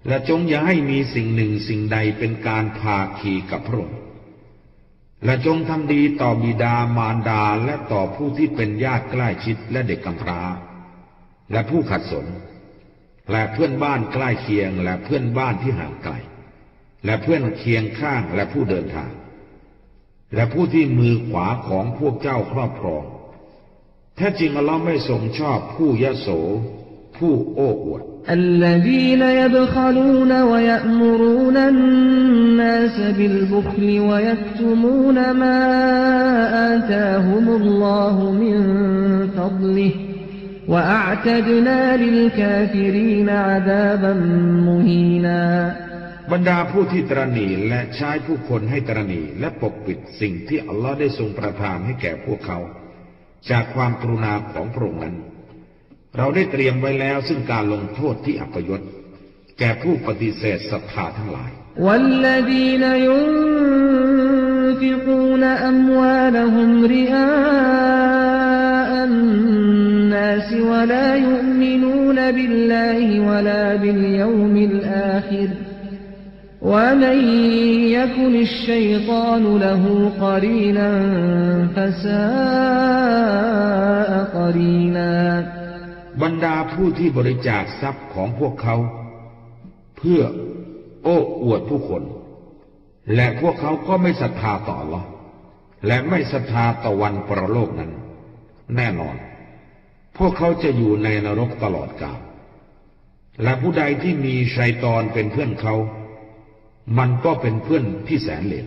และจงอย่าให้มีสิ่งหนึ่งสิ่งใดเป็นการพาขี่กับพระองค์และจงทำดีต่อบิดามารดาและต่อผู้ที่เป็นญาติใกล้ชิดและเด็กกำพร้า และผู้ขัดสน และเพื่อนบ้านใกล้เคียงและเพื่อนบ้านที่ห่างไกล และเพื่อนเคียงข้างและผู้เดินทาง และผู้ที่มือขวาของพวกเจ้าครอบครอง แท้จริงอัลลอฮ์ไม่ทรงชอบผู้ยโส ผู้โอ้อวด الذين يبخلون ويأمرون الناس بالبخل ويكتمون ما آتاهم الله من فضله وأعتدنا للكافرين عذابا مهينا บรรดาผู้ที่ตรณีและใช้ผู้คนให้ตรณีและปกปิดสิ่งที่อัลลอฮ์ได้ทรงประทานให้แก่พวกเขา จากความกรุณาของพระองค์นั้น เราได้เตรียมไว้แล้วซึ่งการลงโทษที่อัปยศ แก่ผู้ปฏิเสธศรัทธาทั้งหลาย والذين ينفقون أموالهم رئاء الناس ولا يؤمنون بالله ولا باليوم الآخر ومن يكن الشيطان له قرينا فساء قرينا บรรดาผู้ที่บริจาคทรัพย์ของพวกเขา เพื่อโอ้อวดผู้คน และพวกเขาก็ไม่ศรัทธาต่ออัลลอฮ์และไม่ศรัทธาต่อวันปรโลกนั้น แน่นอน พวกเขาจะอยู่ในนรกตลอดกาลและผู้ใดที่มีชัยตอนเป็นเพื่อนเขา มันก็เป็นเพื่อนที่แสนเลว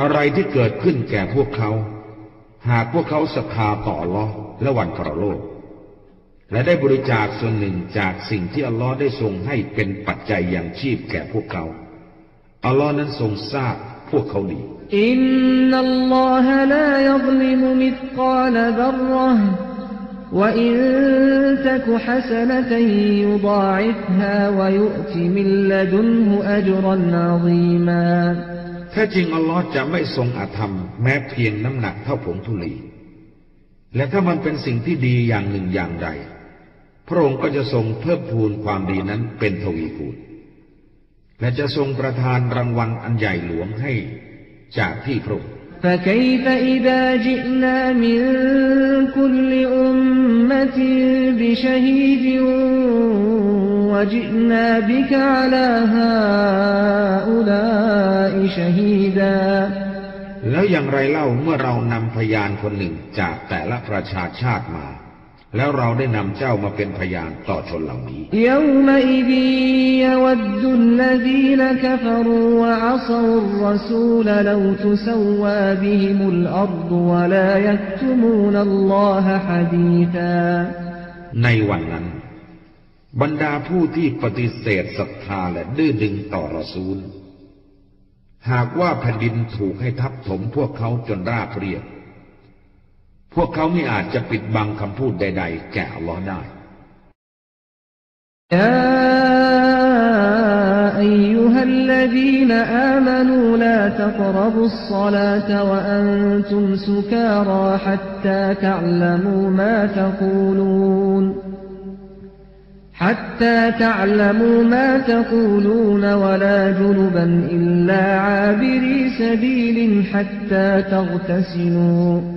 อะไรที่เกิดขึ้นแก่พวกเขา หากพวกเขาศรัทธาต่อลอและวันพระโลก และได้บริจาคส่วนหนึ่งจากสิ่งที่อัลลอฮ์ได้ทรงให้เป็นปัจจัยอย่างชีพแก่พวกเขา อัลลอฮ์นั้นทรงทราบพวกเขาดี إن الله لا يظلم مثقال ذرة وإن تك حسنة يضاعفها ويؤت من لدنه أجرا عظيما แท้จริงอัลลอฮ์จะไม่ทรงอาธรรม แม้เพียงน้ำหนักเท่าผงธุลี และถ้ามันเป็นสิ่งที่ดีอย่างหนึ่งอย่างใด พระองค์ก็จะทรงเพิ่มพูนความดีนั้นเป็นทวีคูณ และจะทรงประทานรางวัลอันใหญ่หลวงให้จากที่พระองค์ فكيف إذا جئنا من كل أمة بشهيد وجئنا بك على هؤلاء شهيدا แล้วอย่างไรเล่าเมื่อเรานำพยานคนหนึ่งจากแต่ละประชาชาติมา แล้วเราได้นำเจ้ามาเป็นพยานต่อชนเหล่านี้ในวันนั้น บรรดาผู้ที่ปฏิเสธศรัทธาและดื้อดึงต่อรอซูล หากว่าแผ่นดินถูกให้ทับถมพวกเขาจนราบเรียบ พวกเขาไม่อาจจะปิดบังคำพูดใด ๆ แก่อัลลอฮ์ได้ يا أيها الذين آمنوا لا تقربوا الصلاة وأنتم سكارى حتى تعلموا ما تقولون حتى تعلموا ما تقولون ولا جنبا إلا عابري سبيل حتى تغتسلوا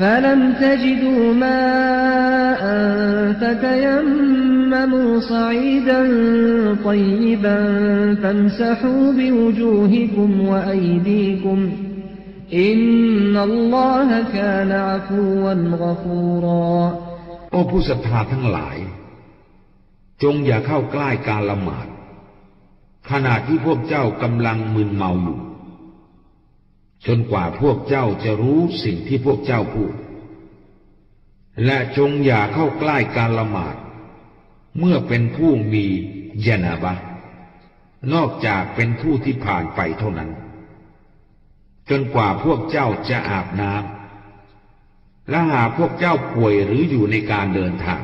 فلم تجدوا ماء فتيمموا صعيدا طيبا فامسحوا بوجوهكم وأيديكم إن الله كان عفوا غفورا โอ้ผู้ศรัทธาทั้งหลาย จงอย่าเข้าใกล้การละหมาด ขณะที่พวกเจ้ากำลังมึนเมาอยู่ จนกว่าพวกเจ้าจะรู้สิ่งที่พวกเจ้าพูด และจงอย่าเข้าใกล้การละหมาด เมื่อเป็นผู้มียานาบะ นอกจากเป็นผู้ที่ผ่านไปเท่านั้น จนกว่าพวกเจ้าจะอาบน้ำและหาพวกเจ้าป่วยหรืออยู่ในการเดินทาง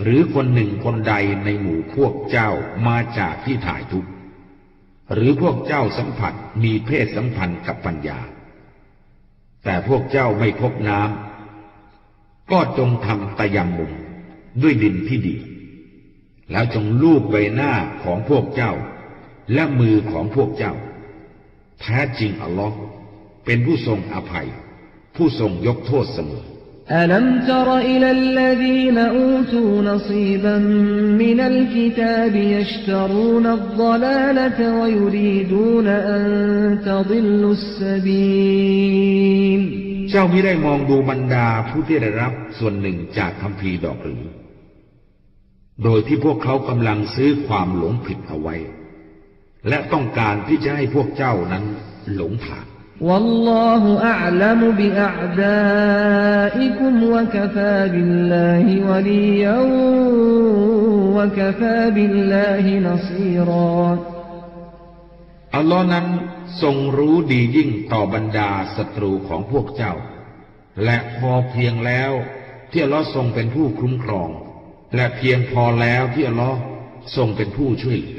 หรือคนหนึ่งคนใดในหมู่พวกเจ้ามาจากที่ถ่ายทุกข์ หรือพวกเจ้าสัมผัสมีเพศสัมพันธ์กับปัญญา แต่พวกเจ้าไม่พบน้ำก็จงทำตะยำมุมด้วยดินที่ดี แล้วจงลูบใบหน้าของพวกเจ้า และมือของพวกเจ้า แท้จริงอัลลอฮ์เป็นผู้ทรงอภัย ผู้ทรงยกโทษเสมอ ألم تر إلى الذين أوتوا نصيبا من الكتاب يشترون الضلالة ويريدون أن تضلوا السبيل เจ้าไม่ได้มองดูบรรดาผู้ที่ได้รับส่วนหนึ่งจากคำพีร์ดอกหรือ โดยที่พวกเขากำลังซื้อความหลงผิดเอาไว้ และต้องการที่จะให้พวกเจ้านั้นหลงทาง والله أعلم بأعدائكم وكفى بالله وليا وكفى بالله نصيرا อัลลอฮ์นั้นทรงรู้ดียิ่งต่อบรรดาศัตรูของพวกเจ้า และพอเพียงแล้วที่อัลลอฮ์ทรงเป็นผู้คุ้มครอง และเพียงพอแล้วที่อัลลอฮ์ทรงเป็นผู้ช่วยเหลือ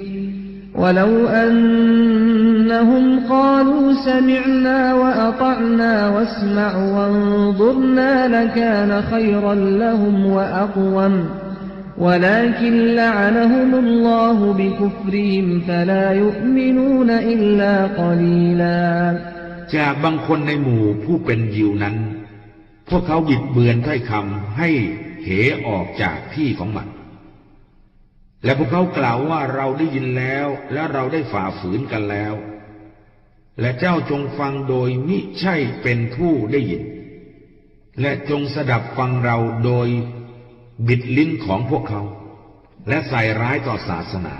ولو أنهم قالوا سمعنا وأطعنا واسمع وانظرنا لكان خيرا لهم وأقوم ولكن لعنهم الله بكفرهم فلا يؤمنون إلا قليلا จากบางคนในหมู่ผู้เป็นยิวนั้น พวกเขาบิดเบือนถ้อยคำให้เหออกจากที่ของมัน และพวกเขากล่าวว่าเราได้ยินแล้วและเราได้ฝ่าฝืนกันแล้ว และเจ้าจงฟังโดยมิใช่เป็นผู้ได้ยิน และจงสดับฟังเราโดยบิดลิ้นของพวกเขา และใส่ร้ายต่อศาสนา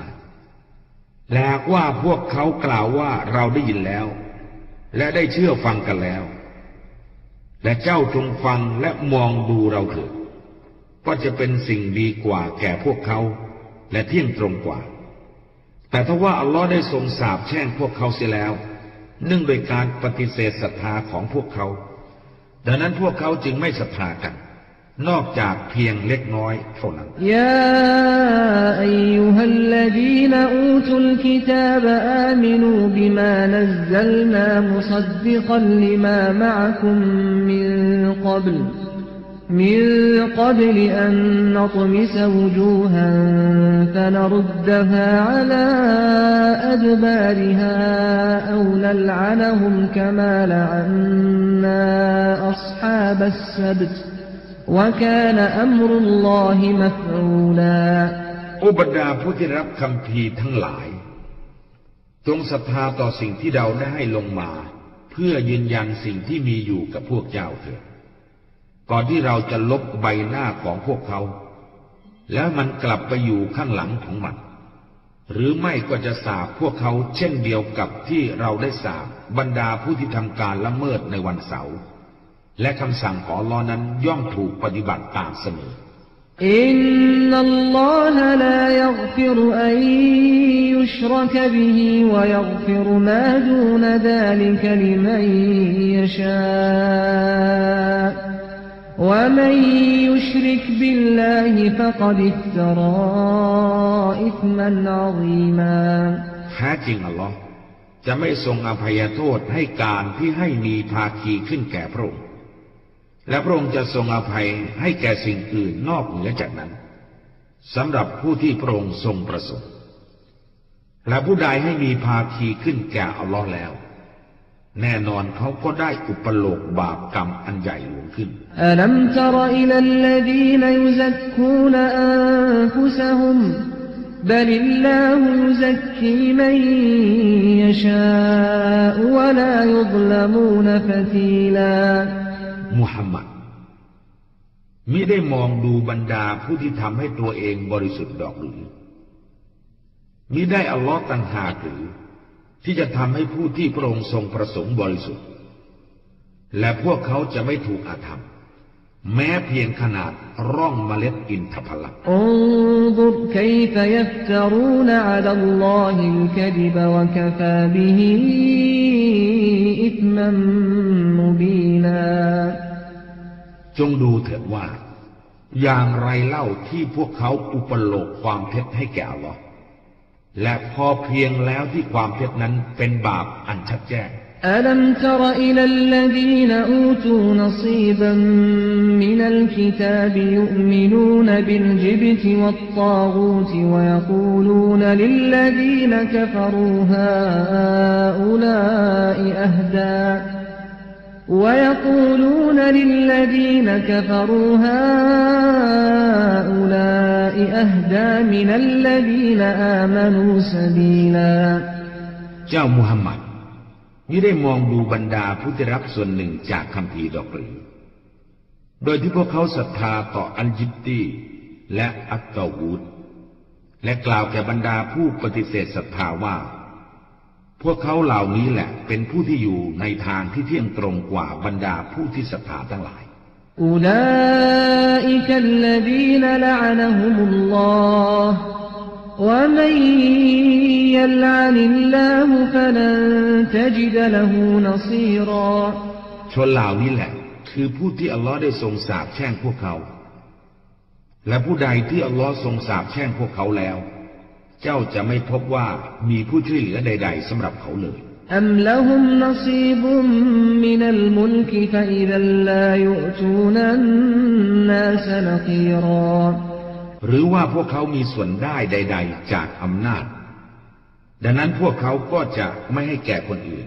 และหากว่าพวกเขากล่าวว่าเราได้ยินแล้ว และได้เชื่อฟังกันแล้ว และเจ้าจงฟังและมองดูเราเถิดก็จะเป็นสิ่งดีกว่าแก่พวกเขา และเที่ยงตรงกว่า แต่ถ้าว่าอัลลอฮ์ได้ทรงสาบแช่งพวกเขาเสียแล้ว เนื่องโดยการปฏิเสธศรัทธาของพวกเขา ดังนั้นพวกเขาจึงไม่ศรัทธากัน นอกจากเพียงเล็กน้อยเท่านั้น يا أيها الذين أوتوا الكتاب آمنوا بما نزلنا مصدقا لما معกุมมินกับล من قبل أن نطمس وجوها فنردها على أدبارها أو نلعنهم كما لعنا أصحاب السبت وكان أمر الله مفعولا อุบรรดาผู้ที่รับคำพีร์ทั้งหลาย จงศรัทธาต่อสิ่งที่เราได้ให้ลงมา เพื่อยืนยันสิ่งที่มีอยู่กับพวกเจ้าเถิด ก่อนที่เราจะลบใบหน้าของพวกเขา แล้วมันกลับไปอยู่ข้างหลังของมัน หรือไม่ก็จะสาบพวกเขาเช่นเดียวกับที่เราได้สาบบรรดาผู้ที่ทำการละเมิดในวันเสาร์และคำสั่งของลอนั้นย่อมถูกปฏิบัติตามเสมออินนัลลอฮลายัฆฟิรอันยุชรักบิฮิวยัฆฟิรมาดูนดาลิกลิมันยชา ومن يشرك بالله فقد افترى إثما عظيما แท้จริงอัลลอฮ์จะไม่ทรงอภัยโทษให้การที่ให้มีภาคีขึ้นแก่พระองค์และพระองค์จะทรงอภัยให้แก่สิ่งอื่นนอกเหนือจากนั้นสำหรับผู้ที่พระองค์ทรงประสงค์และผู้ใดให้มีภาคีขึ้นแก่อัลลอฮ์แล้ว แน่นอนเขาก็ได้อุปโลกบาปกรรมอันใหญ่หลวงขึ้นอัลัมตรอิลัลลดีนยุซักคูนอันฟุซฮุมบลิลลาฮุยุซักคีมันยะชาวะลายุซลมูนฟะตีลามุฮัมมัดมิได้มองดูบรรดาผู้ที่ทำให้ตัวเองบริสุทธิ์ดอกหรือมิได้อัลลอฮ์ตังหาหรือ ที่จะทำให้ผู้ที่พระองค์ทรงประสงค์บริสุทธิ์ และพวกเขาจะไม่ถูกอาธรรม แม้เพียงขนาดร่องเมล็ดอินทผลัมจงดูเถิดว่า อย่างไรเล่าที่พวกเขาอุปโลกน์ความเท็จให้แก่อัลลอฮ์ และพอเพียงแล้วที่ความเพียรนั้นเป็นบาปอันชัดแจ้งألم تر إلى الذين أوتوا نصيبا من الكتاب يؤمنون بالجبت والطاغوت ويقولون للذين كفروا هؤلاءอิอัฮดา ويقولون للذين كفروا هؤلاء أهدى من الذين آمنوا سبيلا เจ้ามุฮัมมัดมิได้มองดูบรรดาผู้ที่รับส่วนหนึ่งจากคำพีร์ดอกหรือ โดยที่พวกเขาศรัทธาต่ออัลจิบตีและอัตตาวูดและกล่าวแก่บรรดาผู้ปฏิเสธศรัทธาว่า พวกเขาเหล่านี้แหละเป็นผู้ที่อยู่ในทางที่เที่ยงตรงกว่าบรรดาผู้ที่ศรัทธาทั้งหลาย أولئك الذين لعنهم الله ومن يلعن الله فلن تجد له نصيرا ชนเหล่านี้แหละ คือผู้ที่อัลลอฮ์ได้ทรงสาปแช่งพวกเขา และผู้ใดที่อัลลอฮ์ทรงสาปแช่งพวกเขาแล้ว เจ้าจะไม่พบว่ามีผู้ช่วยเหลือใด ๆสำหรับเขาเลย أم لهم نصيب من الملك فإذا لا يؤتون الناس نقيرا หรือว่าพวกเขามีส่วนได้ใด ๆ จากอำนาจ ดังนั้นพวกเขาก็จะไม่ให้แก่คนอื่น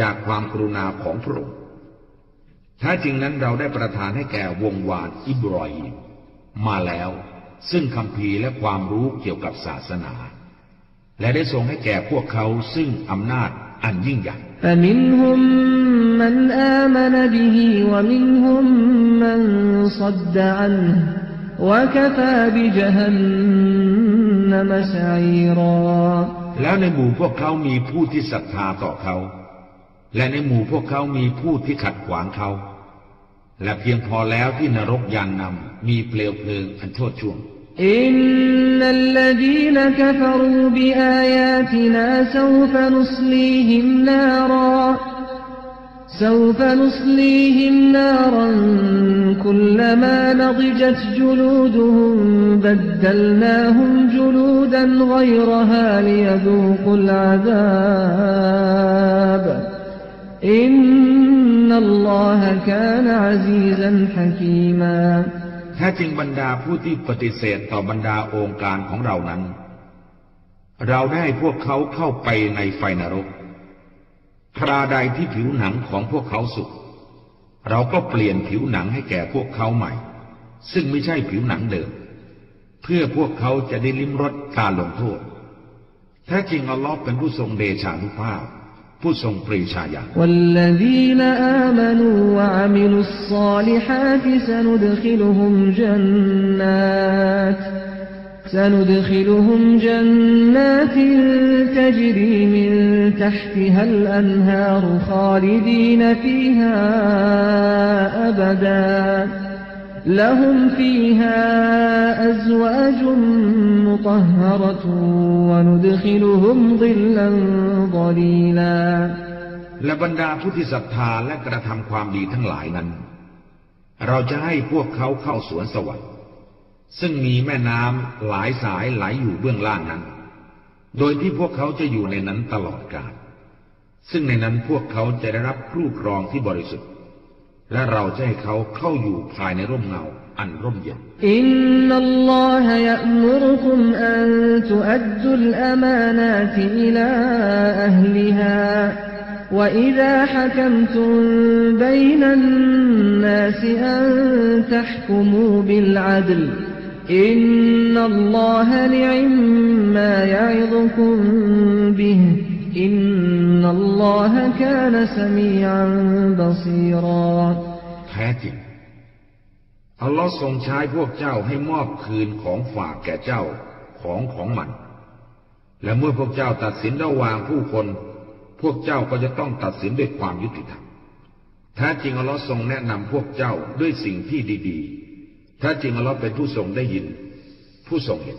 จากความกรุณาของพระองค์ถ้าจริงนั้นเราได้ประทานให้แก่วงวานอิบรอยมาแล้ว ซึ่งคำพีและความรู้เกี่ยวกับศาสนา และได้ทรงให้แก่พวกเขาซึ่งอำนาจอันยิ่งใหญ่แต่มินหุมมันอามันบิฮิวมินหุมมันสัดดอันแล้วในหมู่พวกเขามีผู้ที่ศรัทธาต่อเขา และในหมู่พวกเขามีผู้ที่ขัดขวางเขา และเพียงพอแล้วที่นรกยานนำมีเปลวเพลิงอันโทษช่วง إن الذين كفروا بآياتنا سوف نصليهم نارا سوف نصليهم نارا كلما نضجت جلودهم بدلناهم جلودا غيرها ليذوقوا العذاب อินนัลลอฮะกานอาซีซันฮะกีมาแท้จริงบรรดาผู้ที่ปฏิเสธต่อบรรดาองค์การของเรานั้น เราได้พวกเขาเข้าไปในไฟนรก คราใดที่ผิวหนังของพวกเขาสุก เราก็เปลี่ยนผิวหนังให้แก่พวกเขาใหม่ ซึ่งไม่ใช่ผิวหนังเดิม เพื่อพวกเขาจะได้ลิ้มรสการลงโทษ แท้จริงอัลลอฮ์เป็นผู้ทรงเดชานุภาพ ผู้ทรงปรีชาญาณ والذين آمنوا وعملوا الصالحات سندخلهم جنات سندخلهم جنات تجري من تحتها الأنهار خالدين فيها أبدا لهم فيها أزواج مطهرة وندخلهم ظلا ظليلا และบรรดาผู้ที่ศรัทธาและกระทำความดีทั้งหลายนั้น เราจะให้พวกเขาเข้าสวนสวรรค์ ซึ่งมีแม่น้ำหลายสายไหลอยู่เบื้องล่างนั้น โดยที่พวกเขาจะอยู่ในนั้นตลอดกาล ซึ่งในนั้นพวกเขาจะได้รับครูครองที่บริสุทธิ์ และเราจะให้เขาเข้าอยู่ภายในร่มเงาอันร่มเย็น إن الله يأمركم أن تؤدوا الأمانات إلى أهلها وإذا حكمتم بين الناس أن تحكموا بالعدل إن الله نعم ما يعظكم به อินนัลลอฮะกานสมีอันบาซีรอแท้จริงอัลลอฮ์ทรงใช้พวกเจ้าให้มอบคืนของฝากแก่เจ้าของของมัน และเมื่อพวกเจ้าตัดสินระหว่างผู้คน พวกเจ้าก็จะต้องตัดสินด้วยความยุติธรรมแท้จริงอัลลอฮ์ทรงแนะนำพวกเจ้าด้วยสิ่งที่ดี ๆแท้จริงอัลลอฮ์เป็นผู้ทรงได้ยิน ผู้ทรงเห็น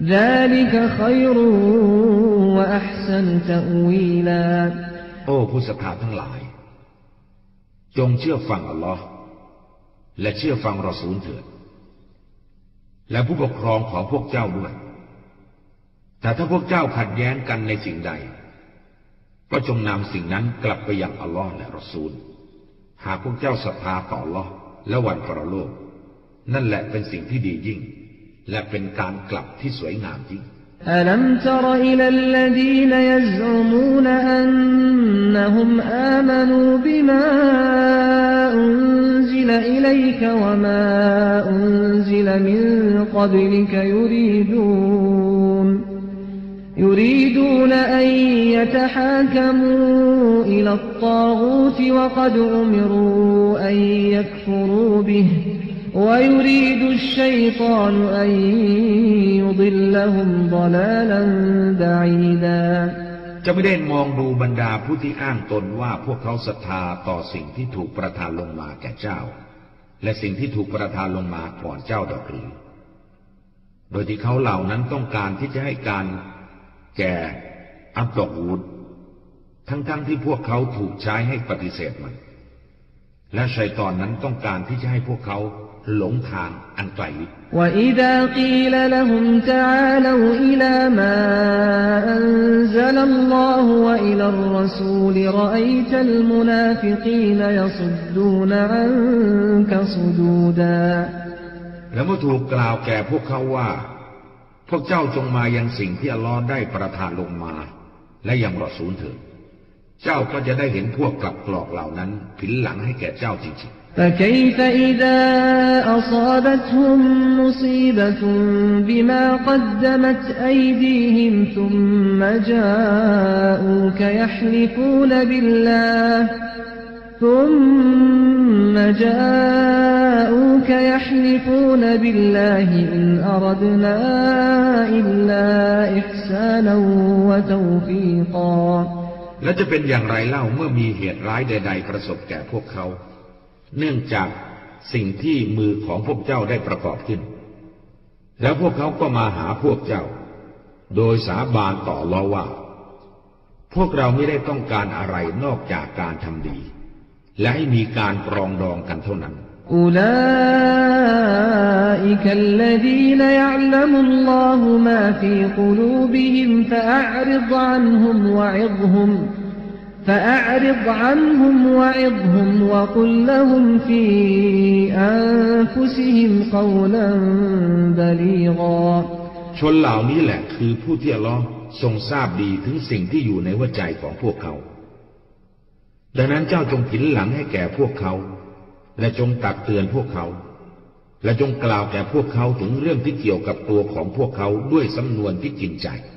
ذلك خير وأحسن تأويلا โอ้ผู้ศรัทธาทั้งหลาย จงเชื่อฟังอัลลอฮ์และเชื่อฟังรอซูลเถิด และผู้ปกครองของพวกเจ้าด้วย แต่ถ้าพวกเจ้าขัดแย้งกันในสิ่งใด ก็จงนำสิ่งนั้นกลับไปยังอัลลอฮ์และรอซูล หากพวกเจ้าศรัทธาต่ออัลลอฮ์และวันปรโลก นั่นแหละเป็นสิ่งที่ดียิ่ง และเป็นการกลับที่สวยงามยิ่ง ألم تر إلى الذين يزعمون أنهم آمنوا بما أنزل إليك وما أنزل من قبلك يريدون يريدون أن يتحاكموا إلى الطاغوت وقد أمروا أن يكفروا به ويريد الشيطان أن يضلهم ضلالا بعيدا จะไม่ได้มองดูบรรดาผู้ที่อ้างตนว่าพวกเขาศรัทธาต่อสิ่งที่ถูกประทานลงมาแก่เจ้า และสิ่งที่ถูกประทานลงมาก่อนเจ้าดอกหรือ โดยที่เขาเหล่านั้นต้องการที่จะให้การแก่อับดอกวูดทั้งๆทที่พวกเขาถูกใช้ให้ปฏิเสธมัน และชัยตอนนั้นต้องการที่จะให้พวกเขา หลงทางอันไกลลิบ وإذا قيل لهم تعالوا إلى ما أنزل الله وإلى الرسول رأيت المنافقين يصدون عنك صدودا และเมื่อถูกกล่าวแก่พวกเขาว่า พวกเจ้าจงมายังสิ่งที่อัลลอฮ์ได้ประทานลงมา และยังรอซูลเถิด เจ้าก็จะได้เห็นพวกกลับกรอกเหล่านั้นผินหลังให้แก่เจ้าจริง فكيف إذا أصابتهم مصيبة بما قدمت أيديهم ثم جاءوك يحلفون بالله ثم جاءوك يحلفون بالله إن أردنا إلا إحسانا وتوفيقا ๆ และจะเป็นอย่างไรเล่าเมื่อมีเหตุร้ายใด ๆ ประสบแก่พวกเขา เนื่องจากสิ่งที่มือของพวกเจ้าได้ประกอบขึ้น แล้วพวกเขาก็มาหาพวกเจ้า โดยสาบานต่อลอว่า พวกเราไม่ได้ต้องการอะไรนอกจากการทำดี และให้มีการปรองดองกันเท่านั้น أولئك الذين يعلم الله ما في قلوبهم فأعرض عنهم وعظهم فأعرض عنهم وعظهم وقل لهم في أنفسهم قولا بليغا ชนเหล่านี้แหละคือผู้ที่อัลลอฮ์ทรงทราบดีถึงสิ่งที่อยู่ในหัวใจของพวกเขา ดังนั้นเจ้าจงผินหลังให้แก่พวกเขา และจงตักเตือนพวกเขา และจงกล่าวแก่พวกเขาถึงเรื่องที่เกี่ยวกับตัวของพวกเขาด้วยสำนวนที่จริงใจ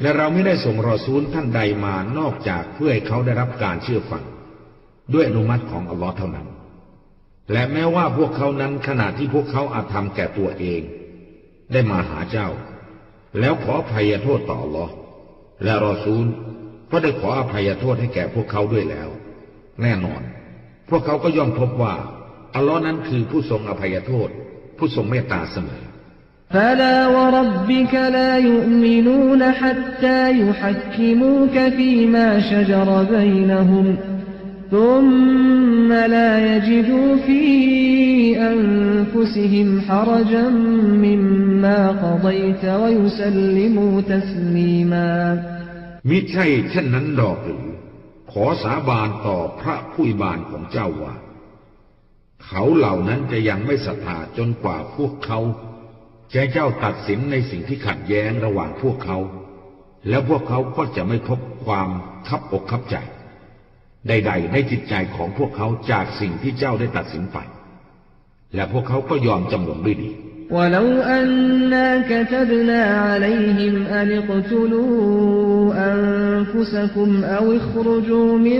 และเราไม่ได้ส่งรอซูลท่านใดมานอกจากเพื่อให้เขาได้รับการเชื่อฟัง ด้วยอนุมัติของอัลลอฮ์เท่านั้น และแม้ว่าพวกเขานั้นขณะที่พวกเขาอาจทำแก่ตัวเอง ได้มาหาเจ้า แล้วขออภัยโทษต่ออัลลอฮ์และรอซูลก็ได้ขออภัยโทษให้แก่พวกเขาด้วยแล้ว แน่นอน พวกเขาก็ย่อมพบว่าอัลลอฮ์นั้นคือผู้ทรงอภัยโทษ ผู้ทรงเมตตาเสมอ فلا وربك لا يؤمنون حتى يحكموك فيما شجر بينهم ثم لا يجدوا في أنفسهم حرجا مما قضيت ويسلموا تسليما มิใช่เช่นนั้นดอกหรือ ขอสาบานต่อพระผู้อิบานของเจ้าว่า เขาเหล่านั้นจะยังไม่ศรัทธาจนกว่าพวกเขา จะให้เจ้าตัดสินในสิ่งที่ขัดแย้งระหว่างพวกเขา แล้วพวกเขาก็จะไม่พบความคับอกคับใจ ใดๆในจิตใจของพวกเขาจากสิ่งที่เจ้าได้ตัดสินไป และพวกเขาก็ยอมจำนนด้วยดี ولو أنا كتبنا عليهم أن اقتلوا أنفسكم أو اخرجوا من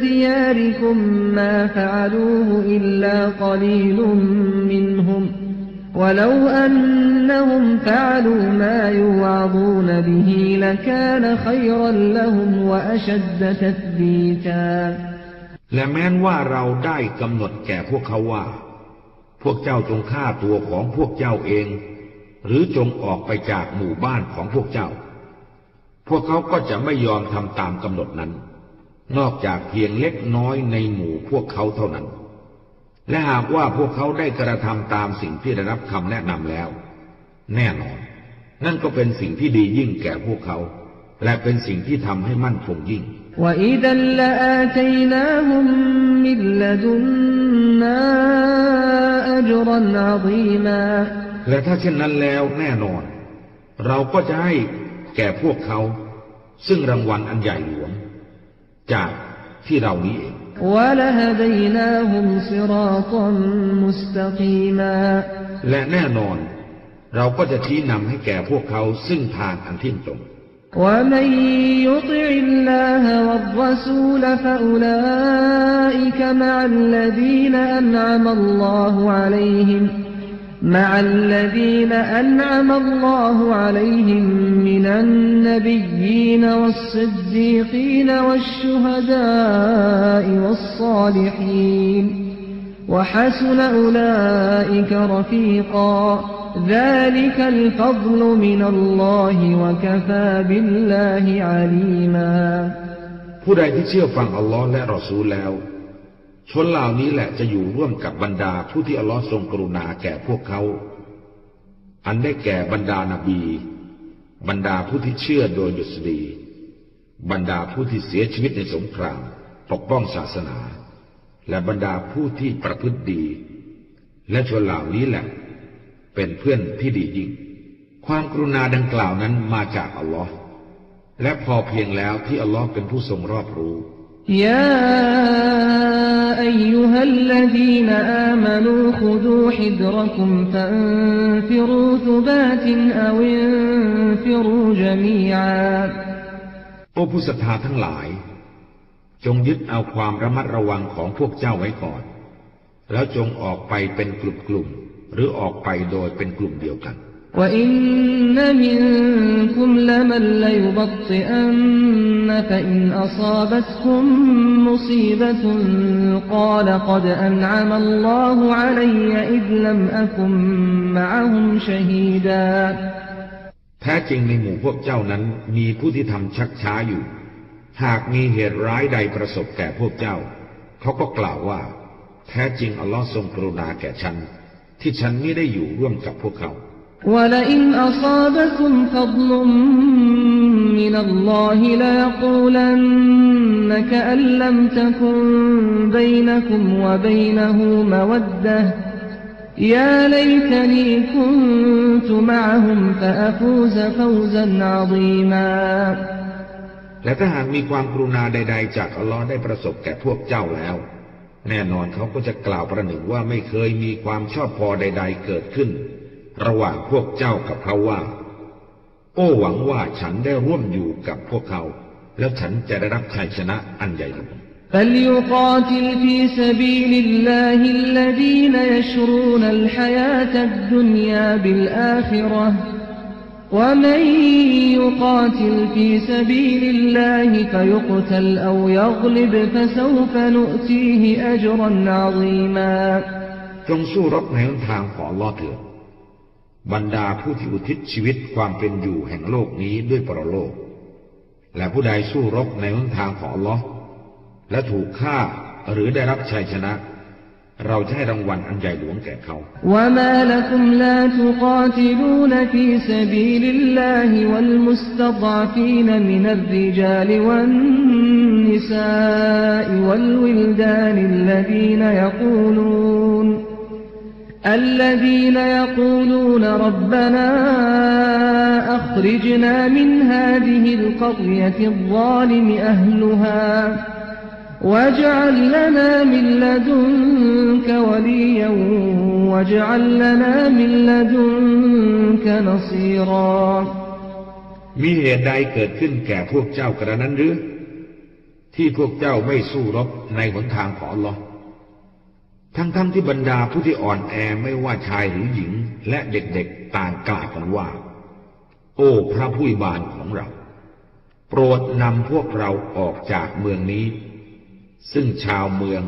دياركم ما فعلوه إلا قليل منهم ولو أنهم فعلوا ما يوعظون به لكان خيرا لهم وأشد تثبيتا และแม้นว่าเราได้กำหนดแก่พวกเขาว่า พวกเจ้าจงฆ่าตัวของพวกเจ้าเอง หรือจงออกไปจากหมู่บ้านของพวกเจ้า พวกเขาก็จะไม่ยอมทำตามกำหนดนั้น นอกจากเพียงเล็กน้อยในหมู่พวกเขาเท่านั้น และหากว่าพวกเขาได้กระทำตามสิ่งที่ได้รับคำแนะนำแล้ว แน่นอน นั่นก็เป็นสิ่งที่ดียิ่งแก่พวกเขา และเป็นสิ่งที่ทำให้มั่นคงยิ่งและถ้าเช่นนั้นแล้วแน่นอน เราก็จะให้แก่พวกเขา ซึ่งรางวัลอันใหญ่หลวง จากที่เรานี้เอง และแน่นอน เราก็จะชี้นำให้แก่พวกเขาซึ่งทางอันเที่ยงตรง ومن يطع الله والرسول فأولئك مع الذين أنعم الله عليهم مع الذين أنعم الله عليهم من النبيين والصديقين والشهداء والصالحين وحسن أولئك رفيقا ذلك الفضل من الله وكفى بالله عليما ผู้ใดที่เชื่อฟังอัลลอฮ์และรอซูลแล้ว ชนเหล่านี้แหละจะอยู่ร่วมกับบรรดาผู้ที่อัลลอฮ์ทรงกรุณาแก่พวกเขา อันได้แก่บรรดานาบี บรรดาผู้ที่เชื่อโดยดุษฎีบรรดาผู้ที่เสียชีวิตในสงคราม ปกป้องศาสนา และบรรดาผู้ที่ประพฤติดี และชนเหล่านี้แหละ เป็นเพื่อนที่ดียิ่ง ความกรุณาดังกล่าวนั้นมาจากอัลลอฮ์และพอเพียงแล้วที่อัลลอฮ์เป็นผู้ทรงรอบรู้ يا أيها الذين آمنوا خذوا حذركم فانفروا ثبات أو انفروا جميعا โอ้ผู้ศรัทธาทั้งหลาย จงยึดเอาความระมัดระวังของพวกเจ้าไว้ก่อน แล้วจงออกไปเป็นกลุ่มๆหรือออกไปโดยเป็นกลุ่มเดียวกัน وإن منكم لمن ليبطئن فإن أصابتكم مصيبة قال قد أنعم الله علي إذ لم أكن معهم شهيدا แท้จริงในหมู่พวกเจ้านั้นมีผู้ที่ทำชักช้าอยู่ หากมีเหตุร้ายใดประสบแก่พวกเจ้า เขาก็กล่าวว่า แท้จริงอัลลอฮ์ทรงกรุณาแก่ฉัน ที่ฉันไม่ได้อยู่ร่วมกับพวกเขา ولئن أصابكم فضل من الله ليقولن كأن لم تكن بينكم وبينه مودة يا ليتني كنت معهم فأفوز فوزا عظيما และถ้าหากมีความกรุณาใด ๆ จากอัลลอฮ์ได้ประสบแก่พวกเจ้าแล้ว แน่นอนเขาก็จะกล่าวประหนึ่งว่าไม่เคยมีความชอบพอใด ๆ เกิดขึ้น ระหว่างพวกเจ้ากับเขาว่า โอ้หวังว่าฉันได้ร่วมอยู่กับพวกเขา แล้วฉันจะได้รับชัยชนะอันใหญ่หลวง فليقاتل في سبيل الله الذين يشرون الحياة الدنيا بالآخرة ومن يقاتل في سبيل الله فيقتل أو يغلب فسوف نؤتيه أجرا عظيما จงสู้รบในหนทางของอัลลอฮ์เถิด บรรดาผู้ที่อุทิศชีวิตความเป็นอยู่แห่งโลกนี้ด้วยปรโลก และผู้ใดสู้รบในหนทางของอัลลอฮ์และถูกฆ่าหรือได้รับชัยชนะ เราจะให้รางวัลอันใหญ่หลวงแก่เขาว่ลั الذين يقولون ربنا أخرجنا من هذه القرية الظالم أهلها واجعل لنا من لدنك وليا واجعل لنا من لدنك نصيرا มีเหตุใดเกิดขึ้นแก่พวกเจ้ากระนั้นหรือ ที่พวกเจ้าไม่สู้รบในหนทางของอัลลอฮ์ ทั้งๆทที่บรรดาผู้ที่อ่อนแอไม่ว่าชายหรือหญิง และเด็กๆต่างกล่าวกันว่า โอ้พระผู้บานของเรา โปรดนำพวกเราออกจากเมืองนี้ ซึ่งชาวเมือง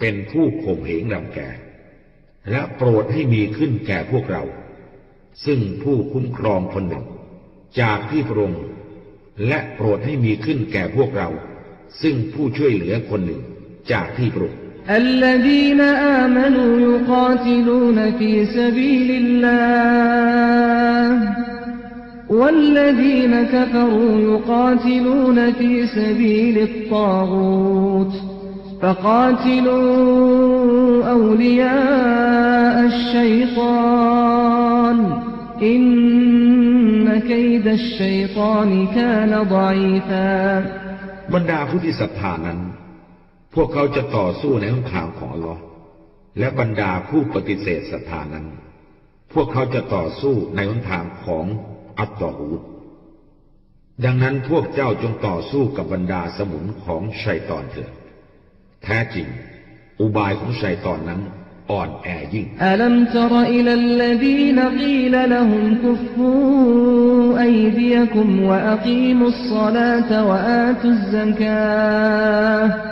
เป็นผู้ข่มเหงรำแก และโปรดให้มีขึ้นแก่พวกเรา ซึ่งผู้คุ้มครองคนหนึ่ง จากที่พระองค์และโปรดให้มีขึ้นแก่พวกเรา ซึ่งผู้ช่วยเหลือคนหนึ่งจากที่พระองค์ الذين آمنوا يقاتلون في سبيل الله والذين كفروا يقاتلون في سبيل الطاغوت فقاتلوا أولياء الشيطان إن كيد الشيطان كان ضعيفا บรรดาผู้ที่ศรัทธานั้น พวกเขาจะต่อสู้ในห้องขางของอลอฮ์และบรรดาผู้ปฏิเสธศรัทธานั้น พวกเขาจะต่อสู้ในห้องทางของอัตตอฮูดดังนั้นพวกเจ้าจงต่อสู้กับบรรดาสมุนของชัยตอนเถิดแท้จริง อุบายของชัยตอนนั้นอ่อนแอยิ่งอัลัมตรอิลัลลดีนกีลละหุมกุฟูอัยดียคุมวะอักีมุสศลาตวะอาตุซซักา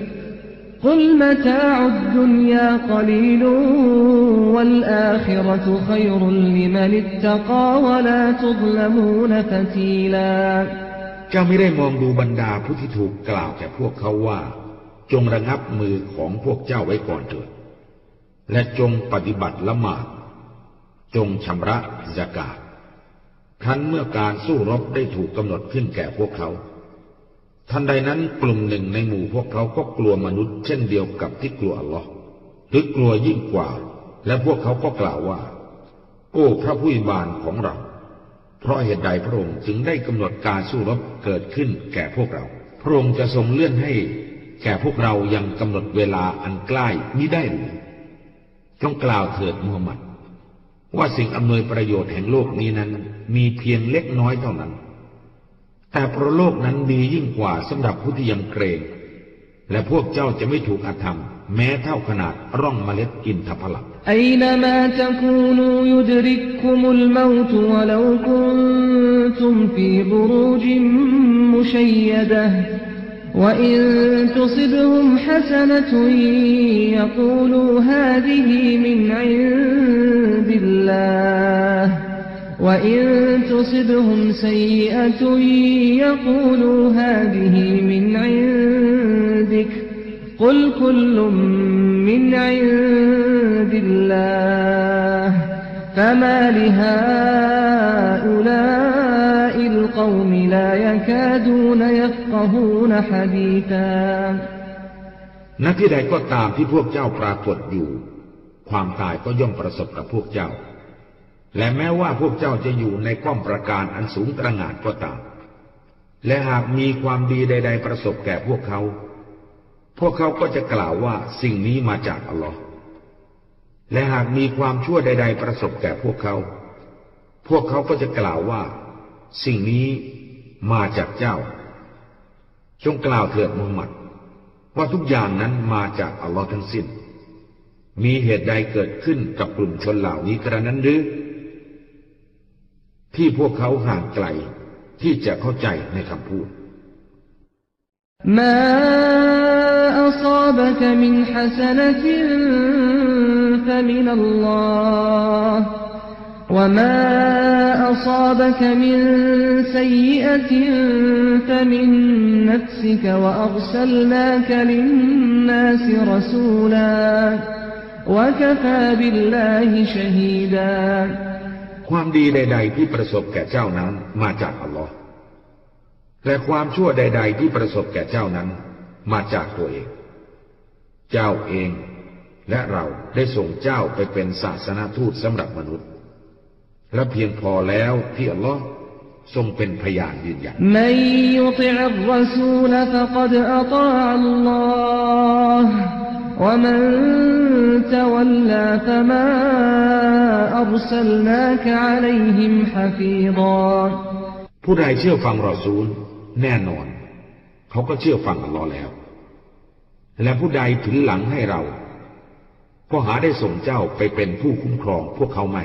กุลมะตาอดดุนยาคลีลวัลอาคิรตุขยรุลิมันิตตะกาวะลาตุลมมูนฟะทีลาเจ้าไม่ได้มองดูบรรดาผู้ที่ถูกกล่าวแก่พวกเขาว่า จงระงับมือของพวกเจ้าไว้ก่อนเถิดและจงปฏิบัติละหมาดจงชำระสกาดทันเมื่อการสู้รบได้ถูกกำหนดขึ้นแก่พวกเขา ทันใดนั้นกลุ่มหนึ่งในหมู่พวกเขาก็กลัวมนุษย์เช่นเดียวกับที่กลัวอัลลอฮ์หรือกลัวยิ่งกว่า และพวกเขาก็กล่าวว่า โอ้พระผู้บานของเรา เพราะเหตุใดพระองค์จึงได้กำหนดการสู้รบเกิดขึ้นแก่พวกเรา พระองค์จะทรงเลื่อนให้แก่พวกเรายังกำหนดเวลาอันใกล้นี้ได้หรือจงกล่าวเถิดมูฮัมหมัด ว่าสิ่งอำนวยประโยชน์แห่งโลกนี้นั้น มีเพียงเล็กน้อยเท่านั้น แต่พระโลกนั้นดียิ่งกว่าสำหรับผู้ที่ยำเกรง และพวกเจ้าจะไม่ถูกอาธรรม แม้เท่าขนาดร่องเมล็ดอินทผลัม أينما تكونوا يدرككم الموت ولو كنتم في بروج مشيدة وإن تصبهم حسنة يقولوا هذه من عند الله وإن تصبهم سيئة يقولوا هذه من عندك قل كل من عند الله فما لهؤلاء القوم لا يكادون يفقهون حديثا ณที่ใดก็ตามที่พวกเจ้าปรากฏอยู่ ความตายก็ย่อมประสบกับพวกเจ้า และแม้ว่าพวกเจ้าจะอยู่ในก้อมประการอันสูงตระหง่านก็ตาม และหากมีความดีใด ๆ ประสบแก่พวกเขา พวกเขาก็จะกล่าวว่าสิ่งนี้มาจากอัลลอฮ์และหากมีความชั่วใด ๆ ประสบแก่พวกเขา พวกเขาก็จะกล่าวว่า สิ่งนี้มาจากเจ้า จงกล่าวเถิดมุฮัมมัด ว่าทุกอย่างนั้นมาจากอัลลอฮ์ทั้งสิ้น มีเหตุใดเกิดขึ้นกับกลุ่มชนเหล่านี้กระนั้นหรือ ที่พวกเขาห่างไกลที่จะเข้าใจในคำพูด ما أصابك من حسنة فمن الله وما أصابك من سيئة فمن نفسك وأرسلناك للناس رسولا وكفى بالله شهيدا ความดีใด ๆ ที่ประสบแก่เจ้านั้นมาจากอัลลอฮ์และความชั่วใด ๆ ที่ประสบแก่เจ้านั้นมาจากตัวเอง เจ้าเองและเราได้ส่งเจ้าไปเป็นศาสนาทูตสำหรับมนุษย์ และเพียงพอแล้วที่อัลลอฮ์ทรงเป็นพยานยืนยันมัยุติอัลรอซูลฟะกดอัตอัลลอฮ์ ومن تولى فما أرسلناك عليهم حفيظا ผู้ใดเชื่อฟังรอซูล แน่นอน เขาก็เชื่อฟังอัลลอฮ์แล้ว และผู้ใดถึงหลังให้เรา ก็หาได้ส่งเจ้าไปเป็นผู้คุ้มครองพวกเขาไม่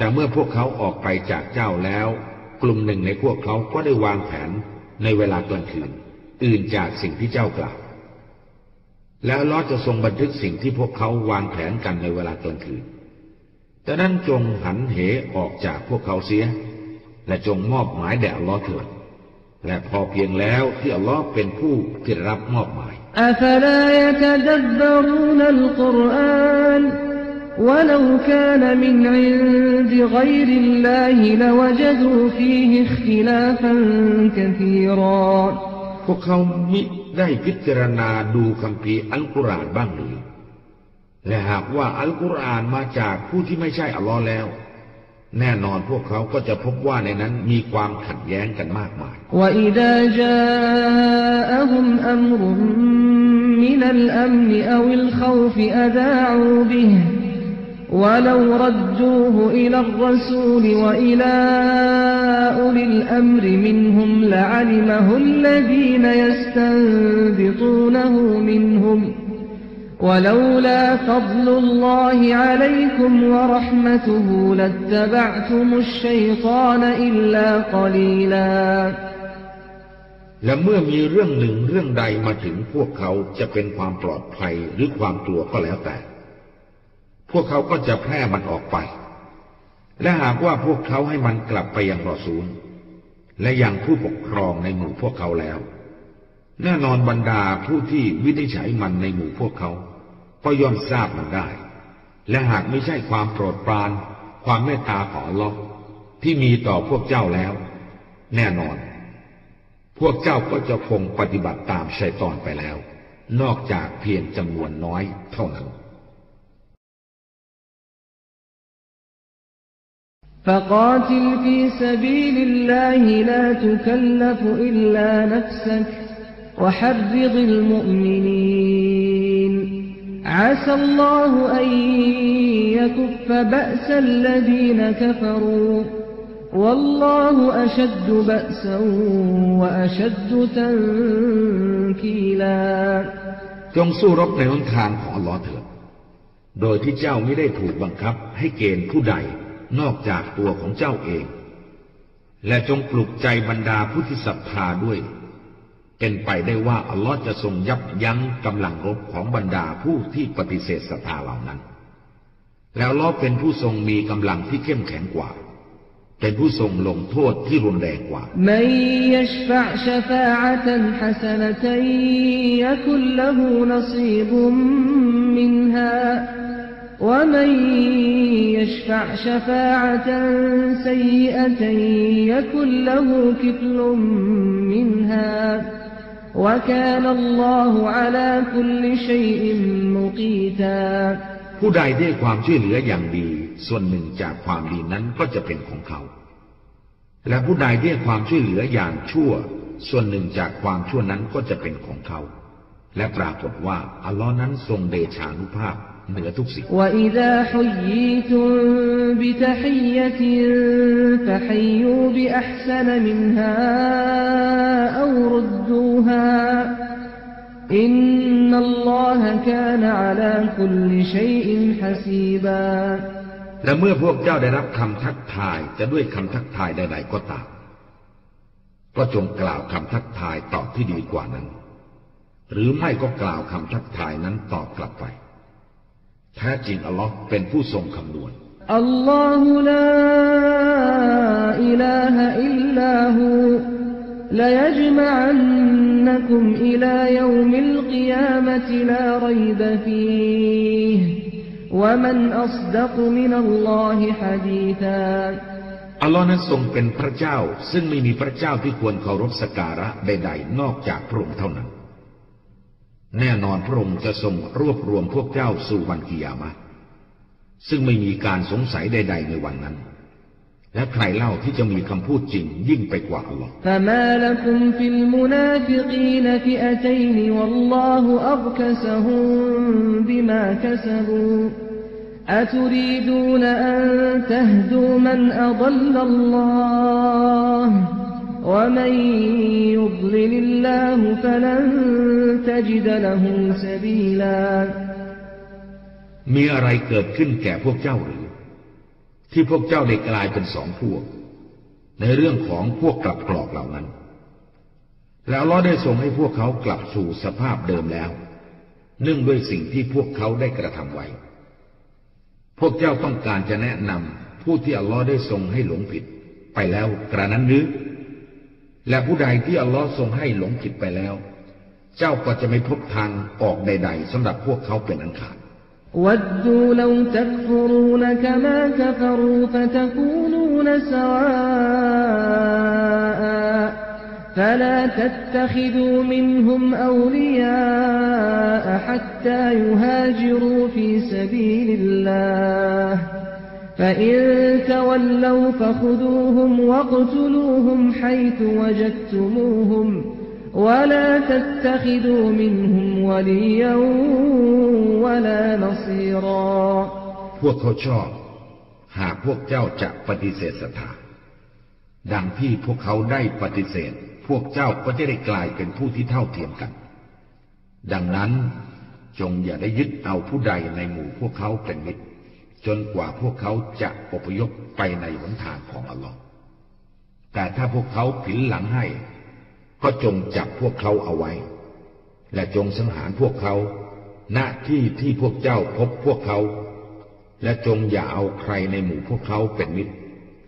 แต่เมื่อพวกเขาออกไปจากเจ้าแล้ว กลุ่มหนึ่งในพวกเขาก็ได้วางแผนในเวลากลางคืน อื่นจากสิ่งที่เจ้ากล่าว แล้วลอจะทรงบันทึกสิ่งที่พวกเขาวางแผนกันในเวลากลางคืนดังนั้นจงหันเหออกจากพวกเขาเสีย และจงมอบหมายแด่ลอเถิดและพอเพียงแล้วที่อัลลอฮ์เป็นผู้ที่รับมอบหมาย ولو كان من عند غير الله لوجدوا فيه اختلافا كثيرا พวกเขามิได้พิจารณาดูคำพีร์อัลกุรอานบ้างหรือ และหากว่าอัลกุรอานมาจากผู้ที่ไม่ใช่อัลลอฮ์แล้ว แน่นอนพวกเขาก็จะพบว่าในนั้นมีความขัดแย้งกันมากมาย وإذا جاءهم أمر من الأمن أو الخوف أذاعوا به ولو ردوه إلى الرسول وإلى أولي الأمر منهم لعلمه الذين يستنبطونه منهم ولولا فضل الله عليكم ورحمته لاتبعتم الشيطان إلا قليلا และเมื่อมีเรื่องหนึ่งเรื่องใดมาถึงพวกเขาจะเป็นความปลอดภัยหรือความกลัวก็แล้วแต่ พวกเขาก็จะแพร่มันออกไป และหากว่าพวกเขาให้มันกลับไปยังรอซูล และยังผู้ปกครองในหมู่พวกเขาแล้ว แน่นอนบรรดาผู้ที่วินิจฉัยมันในหมู่พวกเขา ก็ย่อมทราบมันได้ และหากไม่ใช่ความโปรดปราน ความเมตตาของลอที่มีต่อพวกเจ้าแล้ว แน่นอน พวกเจ้าก็จะคงปฏิบัติตามชัยตอนไปแล้ว นอกจากเพียงจำนวนน้อยเท่านั้น فقاتل في سبيل الله لا تكلف إلا نفسك وحرض المؤمنين عسى الله أن يكف بأس الذين كفروا والله أشد بأسا وأشد تنكيلا จงสู้รบในหนทางของอัลลอฮ์เถิด โดยที่เจ้าไม่ได้ถูกบังคับให้เกณฑ์ผู้ใด นอกจากตัวของเจ้าเอง และจงปลุกใจบรรดาผู้ที่ศรัทธาด้วย เป็นไปได้ว่า อัลลอฮ์จะทรงยับยั้งกำลังรบของบรรดาผู้ที่ปฏิเสธศรัทธาเหล่านั้น แล้วลอเป็นผู้ทรงมีกำลังที่เข้มแข็งกว่าเป็นผู้ทรงลงโทษที่รุนแรงกว่า من ومن يشفع شفاعة سيئة يكن له كفل منها وكان الله على كل شيء مقيتا ผู้ใดได้ความช่วยเหลืออย่างดี ส่วนหนึ่งจากความดีนั้นก็จะเป็นของเขา และผู้ใดได้ความช่วยเหลืออย่างชั่ว ส่วนหนึ่งจากความชั่วนั้นก็จะเป็นของเขา และปรากฏว่าอัลลอฮ์นั้นทรงเดชานุภาพ หนือทุกสิ่งและเมื่อพวกเจ้าได้รับคำทักทายจะด้วยคำทักทายใดๆก็ตาม ก็จงกล่าวคำทักทายตอบที่ดีกว่านั้น หรือไม่ก็กล่าวคำทักทายนั้นตอบกลับไป แท้จริงอัลลอฮ์เป็นผู้ทรงคำนวณ อัลลอฮุลาอิลาฮะอิลลาหูลยจมะอันนักุมอิลายวมิลกิยามะติลารัยบะฟีห์วะมันอัศดักมินัลลอฮิฮะดีธาอัลลอฮ์นั้นทรงเป็นพระเจ้า ซึ่งไม่มีพระเจ้าที่ควรเคารพสักการะใดๆ นอกจากพระองค์เท่านั้น แน่นอนพระองค์จะทรงรวบรวมพวกเจ้าสู่วันกิยามะ ซึ่งไม่มีการสงสัยใด ๆ ในวันนั้น และใครเล่าที่จะมีคำพูดจริงยิ่งไปกว่าอัลลอฮ์และ المنافقين فئتين والله أركسهم بما كسبوا أتريدون أن تهدوا من أضل الله ومن يضلل الله فلن تجد له سبيلا มีอะไรเกิดขึ้นแก่พวกเจ้าหรือ ที่พวกเจ้าได้กลายเป็นสองพวก ในเรื่องของพวกกลับกรอกเหล่านั้น แล้วเราได้ทรงให้พวกเขากลับสู่สภาพเดิมแล้ว เนื่องด้วยสิ่งที่พวกเขาได้กระทำไว้ พวกเจ้าต้องการจะแนะนำผู้ที่อัลลอฮ์ได้ทรงให้หลงผิด ไปแล้วกระนั้นหรือ และผู้ใดที่อัลลอฮ์ทรงให้หลงผิดไปแล้ว เจ้าก็จะไม่พบทางออกใด ๆสำหรับพวกเขาเป็นอันขาดวัดดูลวตักฟรูนกมากฟรูฟตกูนูนสวาฟลาตัตขิดูมินหุมอวลิยาฮัตตายูฮาจิรูฟีสบีลิลลาห์ فإن تولوا فخذوهم واقتلوهم حيث وجدتموهم ولا تتخذوا منهم وليا ولا نصيرا พวกเขาชอบ หากพวกเจ้าจะปฏิเสธศรัทธา ดังที่พวกเขาได้ปฏิเสธ พวกเจ้าก็จะได้กลายเป็นผู้ที่เท่าเทียมกัน ดังนั้นจงอย่าได้ยึดเอาผู้ใดในหมู่พวกเขาเป็นมิตร จนกว่าพวกเขาจะอพยพไปในหนทางของอัลลอฮ์แต่ถ้าพวกเขาผินหลังให้ ก็จงจับพวกเขาเอาไว้ และจงสังหารพวกเขาณที่ที่พวกเจ้าพบพวกเขา และจงอย่าเอาใครในหมู่พวกเขาเป็นมิตร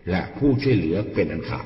และผู้ช่วยเหลือเป็นอันขาด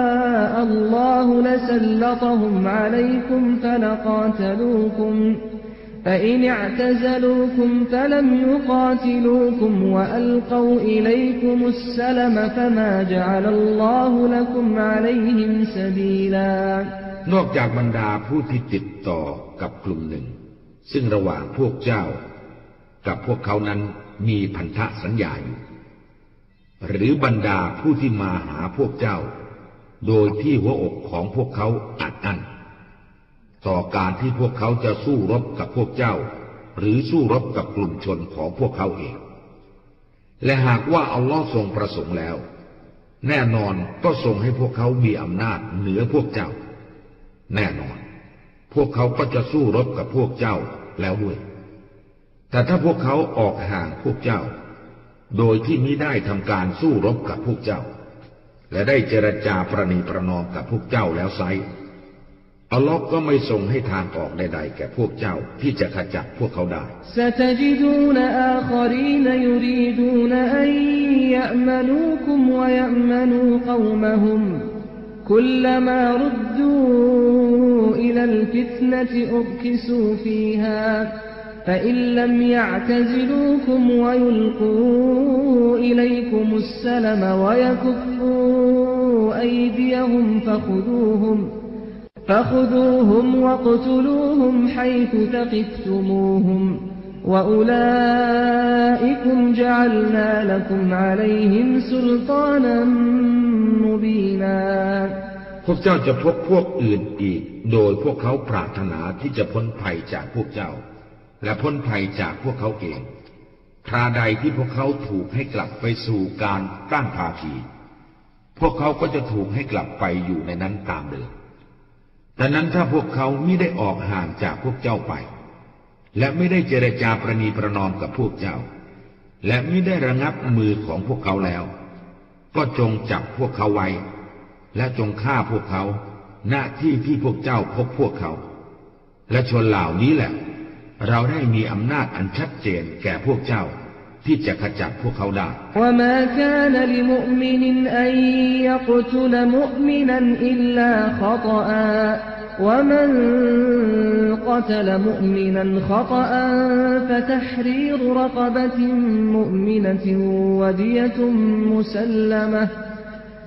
الله لسلطهم عليكم فلقاتلوكم فإن اعتزلوكم فلم يقاتلوكم وألقوا إليكم السلم فما جعل الله لكم عليهم سبيلا นอกจากบรรดาผู้ที่ติดต่อกับกลุ่มหนึ่ง ซึ่งระหว่างพวกเจ้า กับพวกเขานั้นมีพันธสัญญาอยู่ หรือบรรดาผู้ที่มาหาพวกเจ้า โดยที่หัวอกของพวกเขาอัดอั้นต่อการที่พวกเขาจะสู้รบกับพวกเจ้า หรือสู้รบกับกลุ่มชนของพวกเขาเอง และหากว่าอัลลอฮ์ทรงประสงค์แล้ว แน่นอนก็ทรงให้พวกเขามีอำนาจเหนือพวกเจ้า แน่นอน พวกเขาก็จะสู้รบกับพวกเจ้าแล้วด้วย แต่ถ้าพวกเขาออกห่างพวกเจ้า โดยที่ไมิได้ทำการสู้รบกับพวกเจ้า และได้เจรจาประนีประนอมกับพวกเจ้าแล้วไซอลลอฮ์ก็ไม่ทรงให้ทางออกใดๆแก่พวกเจ้าที่จะขจัดพวกเขาได้จะ يريدون أن يأمنوكم ويأمنوا قومهم كلما ردوا إلى الفتنة أركسوا فيها فإن لم يعتزلوكم ويلقوا إليكم السلم ويكفوا أيديهم فخذوهم فخذوهم واقتلوهم حيث ثقفتموهم وأولئكم جعلنا لكم عليهم سلطانا مبينا พวกเจ้าจะพบพวกอื่นอีก โดยพวกเขาปรารถนาที่จะพ้นภัยจากพวกเจ้า และพ้นภัยจากพวกเขาเอง คราใดที่พวกเขาถูกให้กลับไปสู่การตั้งภาคี พวกเขาก็จะถูกให้กลับไปอยู่ในนั้นตามเดิมดังนั้นถ้าพวกเขาไม่ได้ออกห่างจากพวกเจ้าไป และไม่ได้เจรจาประนีประนอมกับพวกเจ้า และไม่ได้ระงับมือของพวกเขาแล้ว ก็จงจับพวกเขาไว้ และจงฆ่าพวกเขา หน้าที่ที่พวกเจ้าพบพวกเขา และชนเหล่านี้แหละ เราได้มีอำนาจอันชัดเจนแก่พวกเจ้า ที่จะขจัดพวกเขาได้และ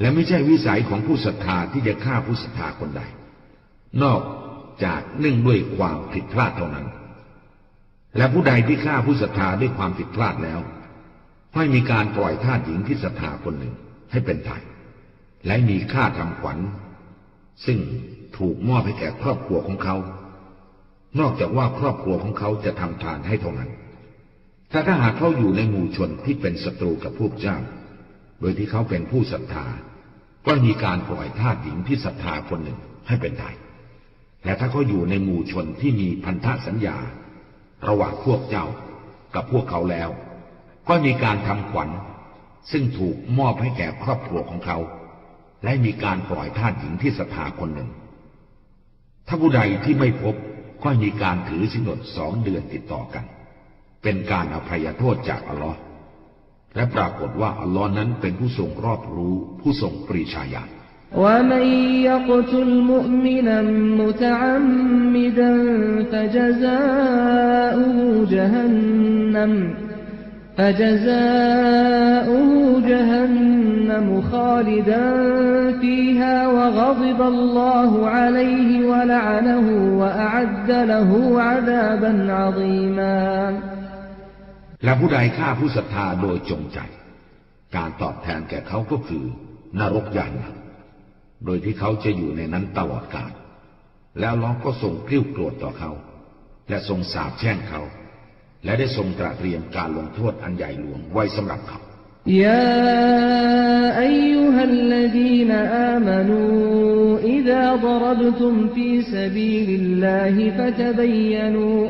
และไม่ใช่วิสัยของผู้ศรัทธาที่จะฆ่าผู้ศรัทธาคนใด นอกจากเนื่องด้วยความผิดพลาดเท่านั้น และผู้ใดที่ฆ่าผู้ศรัทธาด้วยความผิดพลาดแล้วให้มีการปล่อยทาสหญิงที่ศรัทธาคนหนึ่งให้เป็นไถ่และมีค่าทำขวัญ ซึ่งถูกมอบให้แก่ครอบครัวของเขา นอกจากว่าครอบครัวของเขาจะทำทานให้เท่านั้น แต่ถ้าหากเขาอยู่ในหมู่ชนที่เป็นศัตรูกับพวกเจ้า โดยที่เขาเป็นผู้ศรัทธา ก็มีการปล่อยทาสหญิงที่ศรัทธาคนหนึ่งให้เป็นไทยและถ้าเขาอยู่ในหมู่ชนที่มีพันธสัญญา ระหว่างพวกเจ้ากับพวกเขาแล้ว ก็มีการทำขวัญ ซึ่งถูกมอบให้แก่ครอบครัวของเขา และมีการปล่อยทาสหญิงที่ศรัทธาคนหนึ่ง ถ้าผู้ใดที่ไม่พบก็มีการถือสินอดสองเดือนติดต่อกัน เป็นการอภัยโทษจากอัลลอฮ์ และปรากฏว่าอัลลอฮ์นั้นเป็นผู้ทรงรอบรู้ผู้ทรงปรีชาญาณ ومن يقتل مؤمنا متعمدا فجزاؤه جهنم فجزاؤه جهنم خالدا فيها وغضب الله عليه ولعنه وأعد له عذابا عظيما และผู้ใดฆ่าผู้ศรัทธาโดยจงใจ การตอบแทนแก่เขาก็คือ นรกยานนะโดยที่เขาจะอยู่ในนั้นตลอดกาล แล้วล้อก็ทรงกริ้วโกรธต่อเขา และทรงสาปแช่งเขา และได้ทรงตระเตรียมการลงโทษอันใหญ่หลวงไว้สำหรับเขา يا أيها الذين آمنوا إذا ضربتم في سبيل الله فتبينوا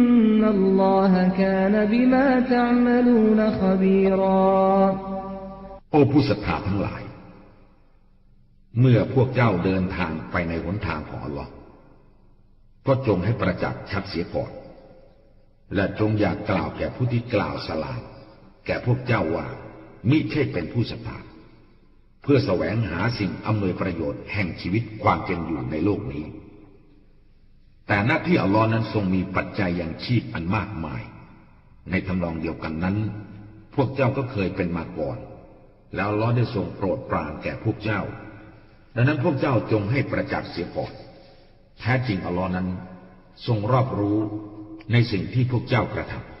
นอัลลอฮกานบิมาตะมลูนขบีรอโอ้ผู้ศรัทธาทั้งหลาย เมื่อพวกเจ้าเดินทางไปในหนทางของอัลลอฮ์ก็จงให้ประจักษ์ชัดเสียก่อน และจงอย่ากกล่าวแก่ผู้ที่กล่าวสลายแก่พวกเจ้าว่ามิใช่เป็นผู้ศรัทธาเพื่อแสวงหาสิ่งอำนวยประโยชน์แห่งชีวิตความเป็นอยู่ในโลกนี้ แต่หน้าที่อัลลอฮ์นั้นทรงมีปัจจัยอย่างชีพอันมากมาย ในทำนองเดียวกันนั้น พวกเจ้าก็เคยเป็นมาก่อน แล้วอัลลอฮ์ได้ทรงโปรดปรานแก่พวกเจ้า ดังนั้นพวกเจ้าจงให้ประจักษ์เสียก่อนแท้จริงอัลลอฮ์นั้น ทรงรอบรู้ในสิ่งที่พวกเจ้ากระทำ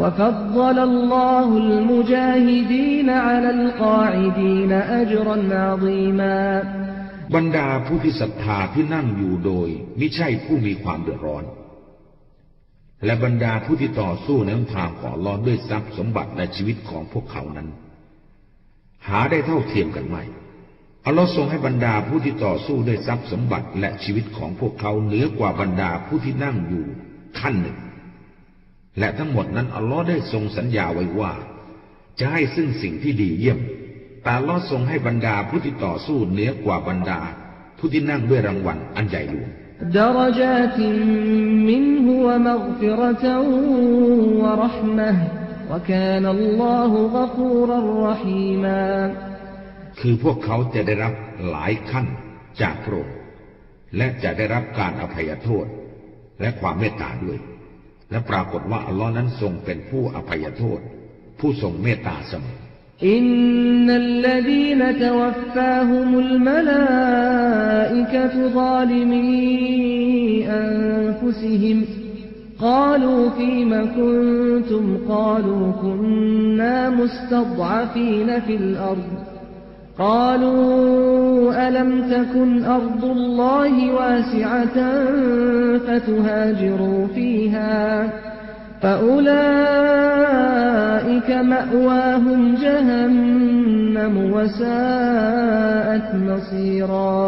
وفضل الله المجاهدين على القاعدين أجرا عظيما บรรดาผู้ที่ศรัทธาที่นั่งอยู่โดยไม่ใช่ผู้มีความเดือดร้อน และบรรดาผู้ที่ต่อสู้ในทางของอัลลอฮ์ด้วยทรัพย์สมบัติและชีวิตของพวกเขานั้น หาได้เท่าเทียมกันไหมอัลลอฮ์ทรงให้บรรดาผู้ที่ต่อสู้ด้วยทรัพย์สมบัติและชีวิตของพวกเขาเหนือกว่าบรรดาผู้ที่นั่งอยู่ขั้นหนึ่ง และทั้งหมดนั้นอัลลอฮ์ได้ทรงสัญญาไว้ว่า จะให้ซึ่งสิ่งที่ดีเยี่ยม แต่อัลลอฮ์ทรงให้บรรดาผู้ที่ต่อสู้เหนือกว่าบรรดา ผู้ที่นั่งด้วยรางวัลอันใหญ่หลวงคือพวกเขาจะได้รับหลายขั้นจากพระองค์และจะได้รับการอภัยโทษ และความเมตตาด้วย และปรากฏว่าอัลลอฮ์นั้นทรงเป็นผู้อภัยโทษ ผู้ทรงเมตตาเสมอ إن الذين توفاهم الملائكة ظالمي أنفسهم قالوا فيم كنتم قالوا كنا مستضعفين في الأرض قالوا ألم تكن أرض الله واسعة فتهاجروا فيها فأولئك مأواهم جهنم وساءت مصيرا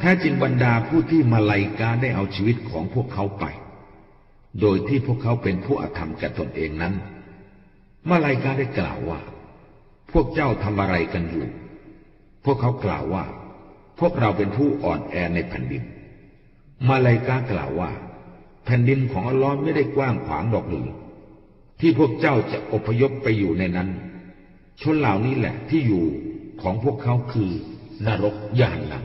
แท้จริงบรรดาผู้ที่มาลายกาได้เอาชีวิตของพวกเขาไป โดยที่พวกเขาเป็นผู้อธรรมแก่ตนเองนั้น มาลายกาได้กล่าวว่า พวกเจ้าทำอะไรกันอยู่ พวกเขากล่าวว่า พวกเราเป็นผู้อ่อนแอในแผ่นดิน มาลายกากล่าวว่า แผ่นดินของอัลลอฮ์ไม่ได้กว้างขวางดอกหรือที่พวกเจ้าจะอพยพไปอยู่ในนั้น ชนเหล่านี้แหละที่อยู่ของพวกเขาคือนรกยานลัง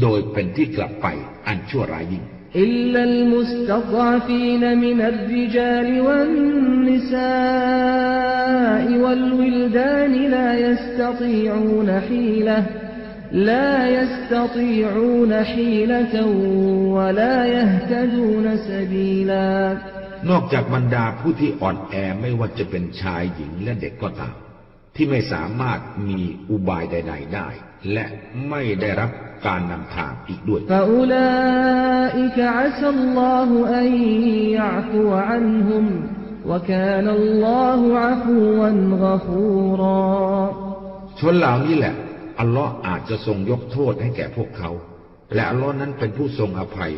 โดยเป็นที่กลับไปอันชั่วร้ายยิ่ง إلا المستضعفين من الرجال والنساء والولدان لا يستطيعون حيلة لا يستطيعون حيلة ولا يهتدون سبيلا นอกจากบรรดาผู้ที่อ่อนแอไม่ว่าจะเป็นชายหญิงและเด็กก็ตาม ที่ไม่สามารถมีอุบายใด ๆ ได้ และไม่ได้รับการนำทางอีกด้วย ชนเหล่านี้แหละ อัลลอฮ์อาจจะทรงยกโทษให้แก่พวกเขา และอัลลอฮ์นั้นเป็นผู้ทรงอภัย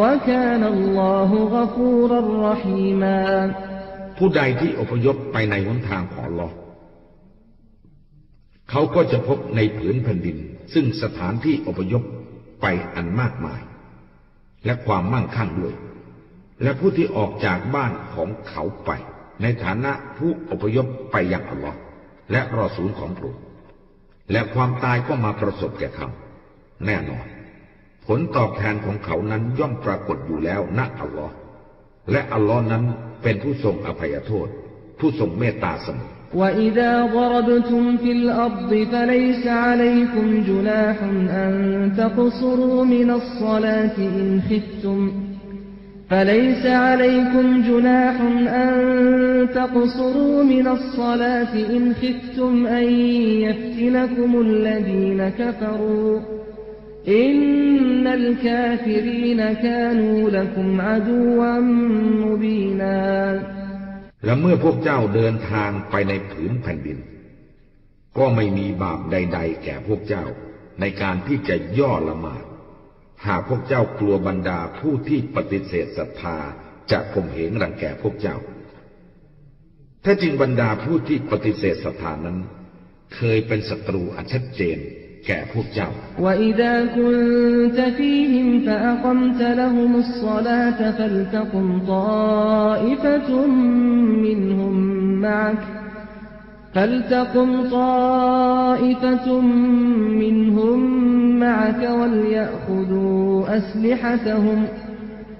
وكان الله غفورا رحيما ผู้ใดที่อพยพไปในหนทางของอัลลอฮ์เขาก็จะพบในผืนแผ่นดิน ซึ่งสถานที่อพยพไปอันมากมาย และความมั่งคั่งด้วย และผู้ที่ออกจากบ้านของเขาไป ในฐานะผู้อพยพไปยังอัลลอฮ์และรอสูลของพระองค์และความตายก็มาประสบแก่เขาแน่นอน ผลตอบแทนของเขานั้นย่อมปรากฏอยู่แล้วณอัลลอฮ์และอัลลอฮ์นั้นเป็นผู้ทรงอภัยโทษ ผู้ทรงเมตตาเสมอ وإذا ضربتم في الأرض فليس عليكم جناح أن تقصروا من الصلاة إن خفتم فليس عليكم جناح أن تقصروا من الصلاة إن خفتم أن يفتنكم الذين كفروا อินนัลกาฟิรีนกานูละกุมอดูวัมมุบีนาและเมื่อพวกเจ้าเดินทางไปในผืนแผ่นดิน ก็ไม่มีบาปใด ๆ แก่พวกเจ้าในการที่จะย่อละหมาด หากพวกเจ้ากลัวบรรดาผู้ที่ปฏิเสธศรัทธาจะข่มเหงรังแก่พวกเจ้า ถ้าจริงบรรดาผู้ที่ปฏิเสธศรัทธานั้น เคยเป็นศัตรูอันชัดเจน แก่พวกเจ้า وإذا كنت فيهم فأقمت لهم الصلاة فلتقم طائفة منهم معك فلتقم طائفة منهم معك وليأخذوا أسلحتهم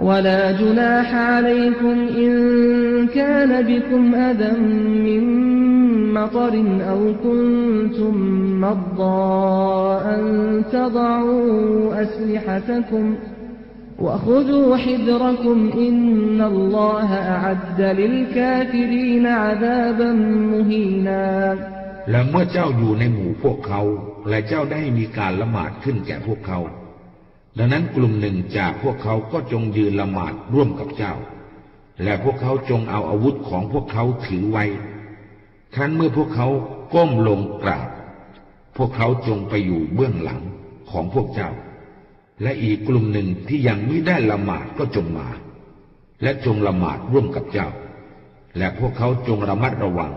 ولا جناح عليكم إن كان بكم أذى من مطر أو كنتم مرضى أن تضعوا أسلحتكم وخذوا حذركم إن الله أعد للكافرين عذابا مهينا และเมื่อเจ้าอยู่ในหมู่พวกเขา และเจ้าได้มีการละหมาดขึ้นแก่พวกเขา ดังนั้นกลุ่มหนึ่งจากพวกเขาก็จงยืนละหมาดร่วมกับเจ้า และพวกเขาจงเอาอาวุธของพวกเขาถือไว้ ครั้นเมื่อพวกเขาก้มลงกราบ พวกเขาจงไปอยู่เบื้องหลังของพวกเจ้า และอีกกลุ่มหนึ่งที่ยังไม่ได้ละหมาดก็จงมา และจงละหมาดร่วมกับเจ้า และพวกเขาจงระมัดระวัง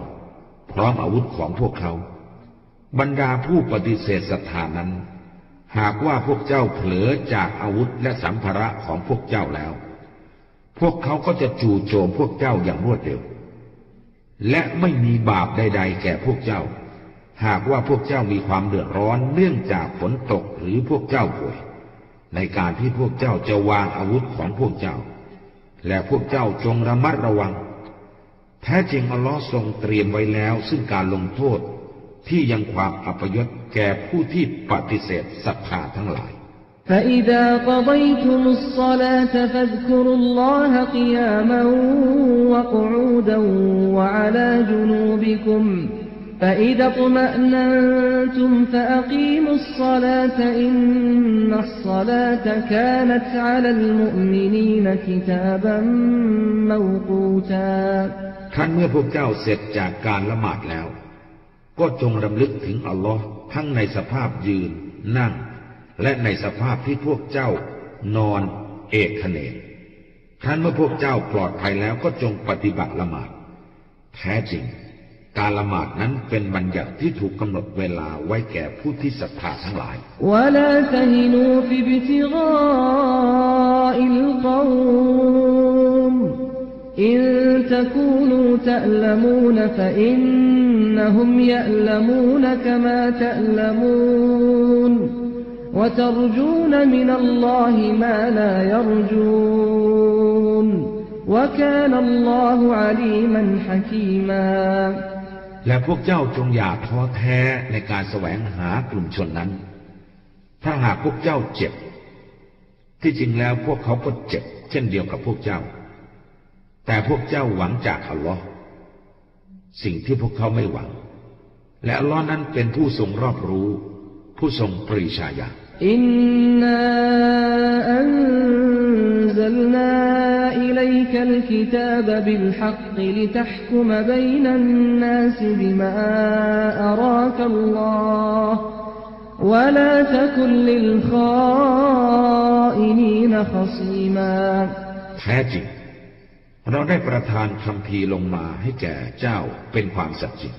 พร้อมอาวุธของพวกเขา บรรดาผู้ปฏิเสธศรัทธานั้น หากว่าพวกเจ้าเผลอจากอาวุธและสัมภาระของพวกเจ้าแล้ว พวกเขาก็จะจู่โจมพวกเจ้าอย่างรวดเร็ว และไม่มีบาปใด ๆ แก่พวกเจ้า หากว่าพวกเจ้ามีความเดือดร้อนเนื่องจากฝนตกหรือพวกเจ้าป่วย ในการที่พวกเจ้าจะวางอาวุธของพวกเจ้า และพวกเจ้าจงระมัดระวัง แท้จริงอัลลอฮ์ทรงเตรียมไว้แล้วซึ่งการลงโทษ ที่ยังความอัปยศแก่ผู้ที่ปฏิเสธศรัทธาทั้งหลาย فإذا قضيتم الصلاة فاذكروا الله قياما وقعودا وعلى جنوبكم فإذا اطمأننتم فأقيموا الصلاة إن الصلاة كانت على المؤمنين كتابا موقوتا ครั้นเมื่อพวกเจ้าเสร็จจากการละหมาดแล้ว ก็จงรำลึกถึงอัลลอฮ์ทั้งในสภาพยืน นั่ง และในสภาพที่พวกเจ้านอนเอกเนกครั้นเมื่อพวกเจ้าปลอดภัยแล้วก็จงปฏิบัติละหมาด แท้จริง การละหมาดนั้นเป็นบัญญัติที่ถูกกำหนดเวลาไว้แก่ผู้ที่ศรัทธาทั้งหลาย อินตะกูลูตะลมูนฟะอินนะฮุมยะลมูนกะมาตะลมูนวะตรจูนมินัลลอฮิมาลายรจูนวะกานัลลอฮุอาลีมันฮะกีมาและพวกเจ้าจงอย่าท้อแท้ในการแสวงหากลุ่มชนนั้น ถ้าหากพวกเจ้าเจ็บ ที่จริงแล้วพวกเขาก็เจ็บ เช่นเดียวกับพวกเจ้า แต่พวกเจ้าหวังจากอัลลอฮ์สิ่งที่พวกเขาไม่หวัง และอัลลอฮ์นั้นเป็นผู้ทรงรอบรู้ ผู้ทรงปรีชาญาณ إنا أنزلنا إليك الكتاب بالحق لتحكم بين الناس بما أراك الله ولا تكن للخائنين خصيما แท้จริง เราได้ประทานคำพีลงมาให้แก่เจ้าเป็นความสัจจริง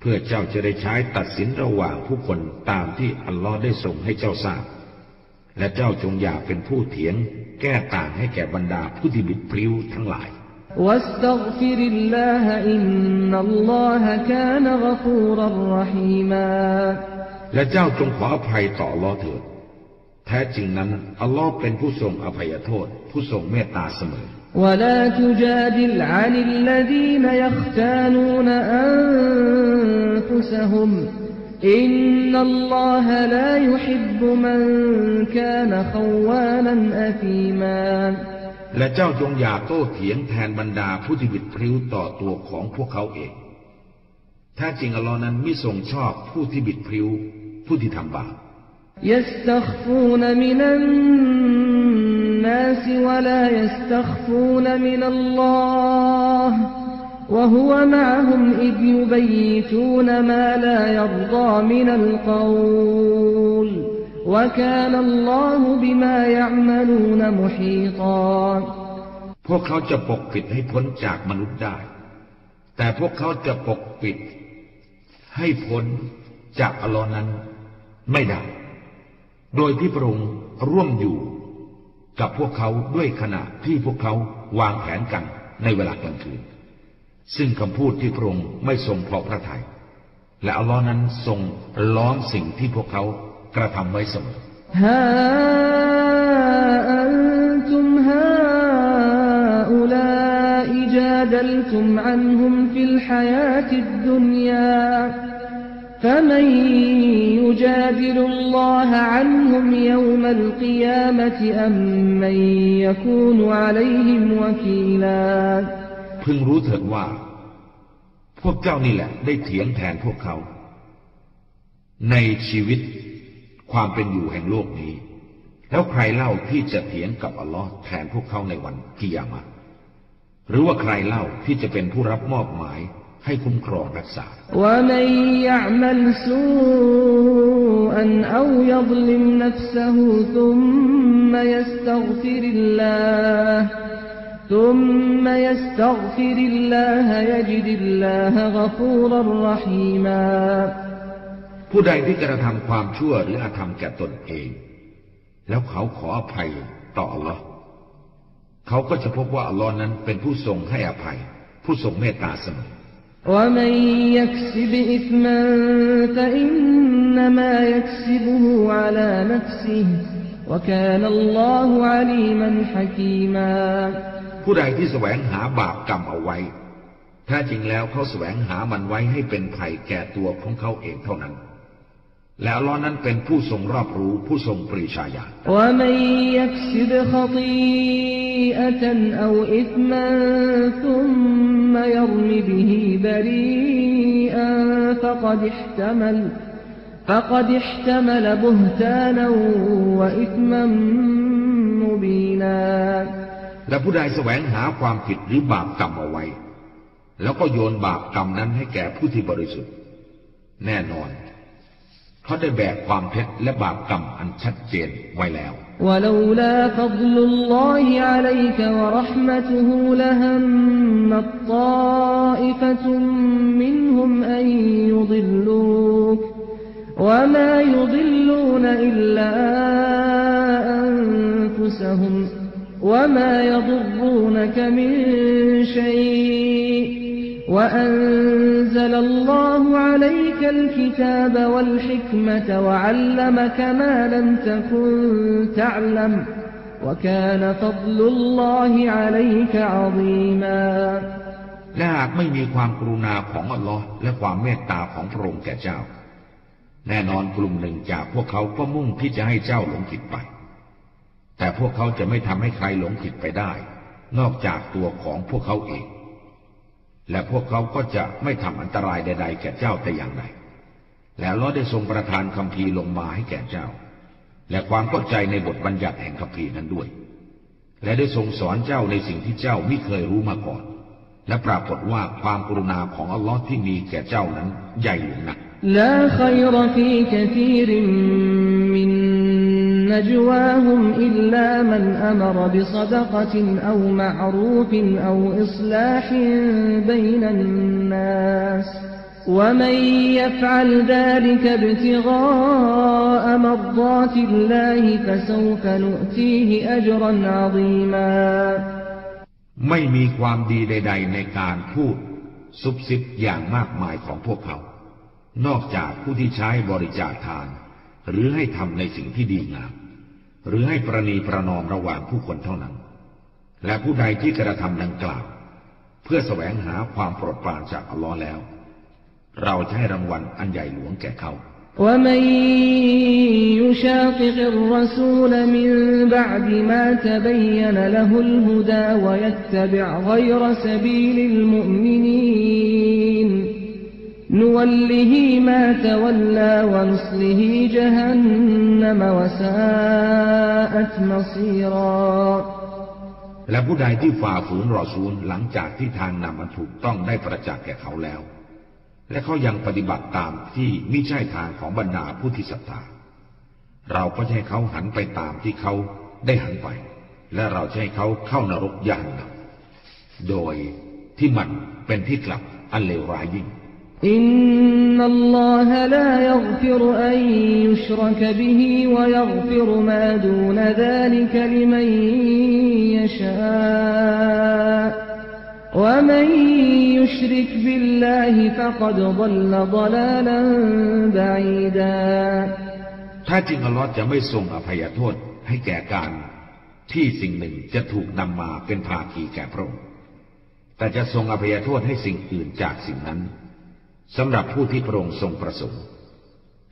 เพื่อเจ้าจะได้ใช้ตัดสินระหว่างผู้คนตามที่อัลลอฮ์ได้ส่งให้เจ้าทราบ และเจ้าจงอย่าเป็นผู้เถียง แก้ต่างให้แก่บรรดาผู้ที่บิดพลิ้วทั้งหลายและเจ้าจงขออภัยต่อลอเถิด แท้จริงนั้น อัลลอฮ์เป็นผู้ทรงอภัยโทษ ผู้ทรงเมตตาเสมอ ولا تجادل عن الذين يختانون أنفسهم إن الله لا يحب من كان خوانا أثيما และเจ้าจงอย่าโต้เถียงแทนบรรดาผู้ที่บิดพริ้วต่อตัวของพวกเขาเอง แท้จริงอัลลอฮ์นั้นไม่ทรงชอบผู้ที่บิดพริ้ว ผู้ที่ทำบาป يستخفون من الناس ولا يستخفون من الله وهو معهم إذ يبيتون ما لا يرضى من القول وكان الله بما يعملون محيطا พวกเขาจะปกปิดให้พ้นจากมนุษย์ได้ แต่พวกเขาจะปกปิด ให้พ้นจากอัลลอฮ์นั้นไม่ได้ โดยที่พระองค์ร่วมอยู่ กับพวกเขาด้วยขณะที่พวกเขาวางแผนกันในเวลากลางคืน ซึ่งคำพูดที่พระองค์ไม่ทรงพอพระทยัยและอัลลอฮ์นั้นทรงล้อมสิ่งที่พวกเขากระทำไว้เสมอจาดลุมอันฮุมฟิลฮายาติดุนยา فمن يجادل الله عنهم يوم القيامة أم من يكون عليهم وكيلا พึงรู้เถิดว่า พวกเจ้านี่แหละได้เถียงแทนพวกเขา ในชีวิตความเป็นอยู่แห่งโลกนี้ แล้วใครเล่าที่จะเถียงกับอัลลอฮ์แทนพวกเขาในวันกิยามะห์หรือว่าใครเล่าที่จะเป็นผู้รับมอบหมาย ให้คุ้มครองรักษาผู้ใดที่กระทำความชั่วหรืออาธรรมแก่ตนเอง แล้วเขาขออภัยต่อ Allah เขาก็จะพบว่าอัลลอฮ์นั้นเป็นผู้ทรงให้อภัย ผู้ทรงเมตตาเสมอ ومن يكسب إثما فإنما يكسبه على نفسه وكان الله عليما حكيما ผู้ใดที่แสวงหาบาปกรรมเอาไว้แท้จริงแล้วเขาแสวงหามันไว้ให้เป็นภัยแก่ตัวของเขาเองเท่านั้น แล้วล้อนั้นเป็นผู้ทรงรอบรู้ผู้ทรงปริชาญาและผู้ใดแสวงหาความผิดหรือบาปกรรมเอาไว้ แล้วก็โยนบาปกรรมนั้นให้แก่ผู้ที่บริสุทธิ์ แน่นอน เขาได้แบกความเท็จและบาปกรรมอันชัดเจนไว้แล้ว ولولا فضل الله عليك ورحمته لهمت طائفة منهم أن يضلوك وما يضلون إلا أنفسهم وما يضرونك من شيء وأنزل الله عليك الكتاب والحكمة وعلمك ما لم تكن تعلم وكان فضل الله عليك عظيما และหากไม่มีความกรุณาของอัลลอฮ์และความเมตตาของพระองค์แก่เจ้า แน่นอนกลุ่มหนึ่งจากพวกเขาก็มุ่งที่จะให้เจ้าหลงผิดไป แต่พวกเขาจะไม่ทำให้ใครหลงผิดไปได้ นอกจากตัวของพวกเขาเอง และพวกเขาก็จะไม่ทำอันตรายใด ๆ แก่เจ้าแต่อย่างใด แล้วเราได้ทรงประทานคำพีลงมาให้แก่เจ้า และความเข้าใจในบทบัญญัติแห่งคำพีนั้นด้วย และได้ทรงสอนเจ้าในสิ่งที่เจ้าไม่เคยรู้มาก่อน และปรากฏว่าความกรุณาของอัลลอฮ์ที่มีแก่เจ้านั้นใหญ่หลวงนัก نجواهم إلا من أمر بصدقة أو معروف أو إصلاح بين الناس ومن يفعل ذلك ابتغاء مرضات الله فسوف نؤتيه أجرا عظيما ไม่มีความดีใด ๆ ในการพูดซุบซิบอย่างมากมายของพวกเขา นอกจากผู้ที่ใช้บริจาคทาน หรือให้ทำในสิ่งที่ดีงาม หรือให้ประนีประนอมระหว่างผู้คนเท่านั้น และผู้ใดที่กระทำดังกล่าว เพื่อแสวงหาความโปรดปรานจากอัลลอฮ์แล้ว เราจะให้รางวัลอันใหญ่หลวงแก่เขา ومن يشاقق الرسول من بعد ما تبين له الهدى ويتبع غير سبيل المؤمنين نوله ما تولى ونصله جهنم وساءت مصيرا และผู้ใดที่ฝ่าฝืนรอซูลหลังจากที่ทางนำมันถูกต้องได้ประจักษ์แก่เขาแล้ว และเขายังปฏิบัติตามที่ไม่ใช่ทางของบรรดาผู้ที่ศรัทธา เราก็จะให้เขาหันไปตามที่เขาได้หันไป และเราจะให้เขาเข้านรกยานนำโดยที่มันเป็นที่กลับอันเลวร้ายยิ่ง إن الله لا يغفر أن يشرك به ويغفر ما دون ذلك لمن يشاء ومن يشرك بالله فقد ضل ضلالا بعيدا ถ้าจริงอัลลอฮ์จะไม่ทรงอภัยโทษให้แก่การที่สิ่งหนึ่งจะถูกนำมาเป็นภาคีแก่พระองค์แต่จะทรงอภัยโทษให้สิ่งอื่นจากสิ่งนั้น สำหรับผู้ที่พระองค์ทรงประสงค์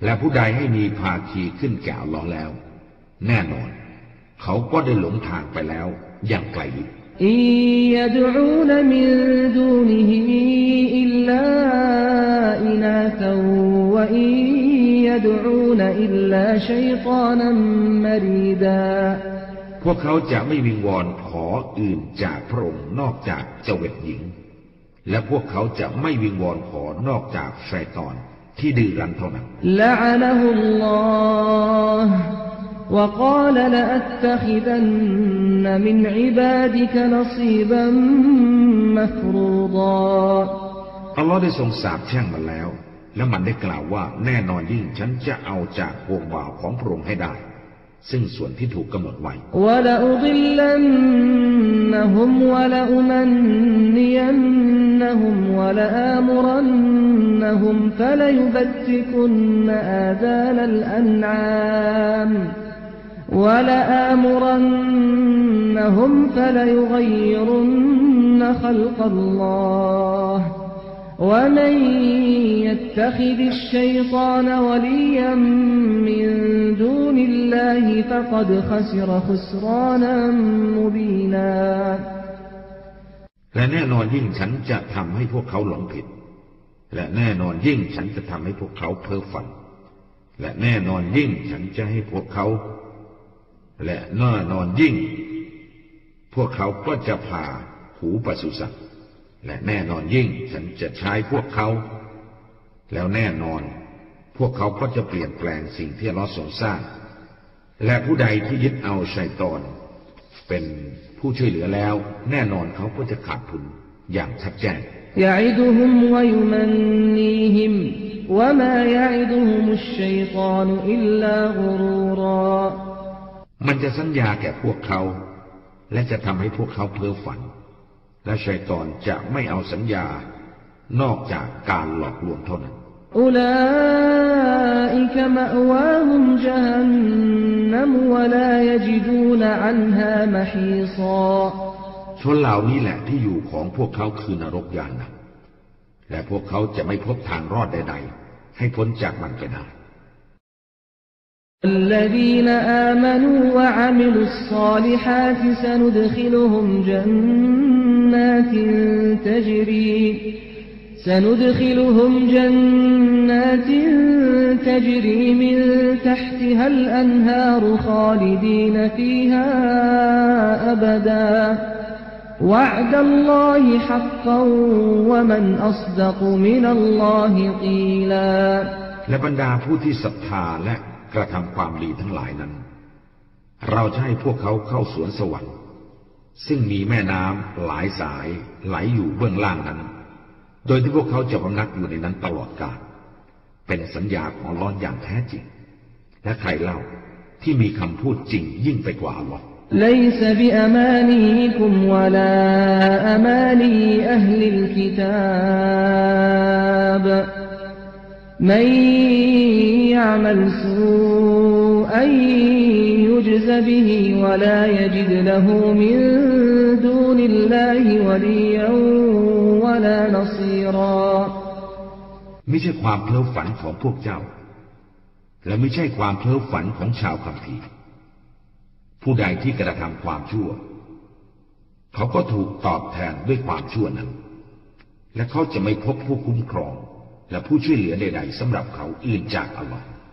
และผู้ใดให้มีภาคีขึ้นแก่ลลอฮ์แล้ว แน่นอน เขาก็ได้หลงทางไปแล้วอย่างไกลลิบอิยดอูนมินดูนิฮิอิลลาอินาซวะอิยดอูนอิลลาชัยตานัมมรีดาพวกเขาจะไม่วิงวอนขออื่นจากพระองค์นอกจากเจวิหญิง และพวกเขาจะไม่วิงวอนขอนอกจากชัยตอนที่ดื้อรั้นเท่านั้น لعنه الله وقال لأتخذن من عبادك نصيبا مفروضا อัลลอฮ์ได้ทรงสาปแช่งมันแล้ว และมันได้กล่าวว่าแน่นอนยิ่งฉันจะเอาจากพวงบ่าวของพระองค์ให้ได้ ซึ่งส่วนที่ถูกกำหนดไว้ ولأضلنهم ولأمنينهم ولآمرنهم فليبتكن آذان الأنعام ولآمرنهم فليغيرن خلق الله ومن يتخذ الشيطان وليا من دون الله فقد خسر خسرانا مبينا และแน่นอนยิ่งฉันจะทำให้พวกเขาหลงผิด และแน่นอนยิ่งฉันจะทำให้พวกเขาเพ้อฝัน และแน่นอนยิ่งฉันจะให้พวกเขา และแน่นอนยิ่ง พวกเขาก็จะพาหูปสุสัตว์ และแน่นอนยิ่งฉันจะใช้พวกเขา แล้วแน่นอน พวกเขาก็จะเปลี่ยนแปลงสิ่งที่ลอสงสร้าง และผู้ใดที่ยึดเอาชัยตอน เป็นผู้ช่วยเหลือแล้ว แน่นอนเขาก็จะขาดทุนอย่างชัดแจ้งมันจะสัญญาแก่พวกเขา และจะทำให้พวกเขาเพ้อฝัน และชัยตอนจะไม่เอาสัญญานอกจากการหลอกลวงเท่านั้น أولئك مأواهم جهنم ولا يجدون عنها محيصا ชนเหล่านี้แหละที่อยู่ของพวกเขาคือนรกยานนะและพวกเขาจะไม่พบทางรอดใด ๆ ให้พ้นจากมันไปได้ الذين آمنوا وعملوا الصالحات سندخلهم جنات تجري سندخلهم جنات تجري من تحتها الأنهار خالدين فيها أبدا وعد الله حقا ومن أصدق من الله قيلا และบรรดาผู้ที่ศรัทธาและกระทำความดีทั้งหลายนั้น เราจะให้พวกเขาเข้าสวนสวรรค์ ซึ่งมีแม่น้ำหลายสายไหลอยู่เบื้องล่างนั้น โดยที่พวกเขาจะพำนักอยู่ในนั้นตลอดกาลเป็นสัญญาของร้อนอย่างแท้จริง และใครเล่าที่มีคำพูดจริงยิ่งไปกว่าอัลลอฮ์ ليس بأمانيكم ولا أماني أهل الكتاب من يعمل سوءا يجز به ولا يجد له من دون الله وليا ولا نصيرا ไม่ใช่ความเพ้อฝันของพวกเจ้า และไม่ใช่ความเพ้อฝันของชาวคัมภีร์ผู้ใดที่กระทำความชั่ว เขาก็ถูกตอบแทนด้วยความชั่วนั้น และเขาจะไม่พบผู้คุ้มครอง และผู้ช่วยเหลือใดๆสำหรับเขาอื่นจากอัลลอฮ์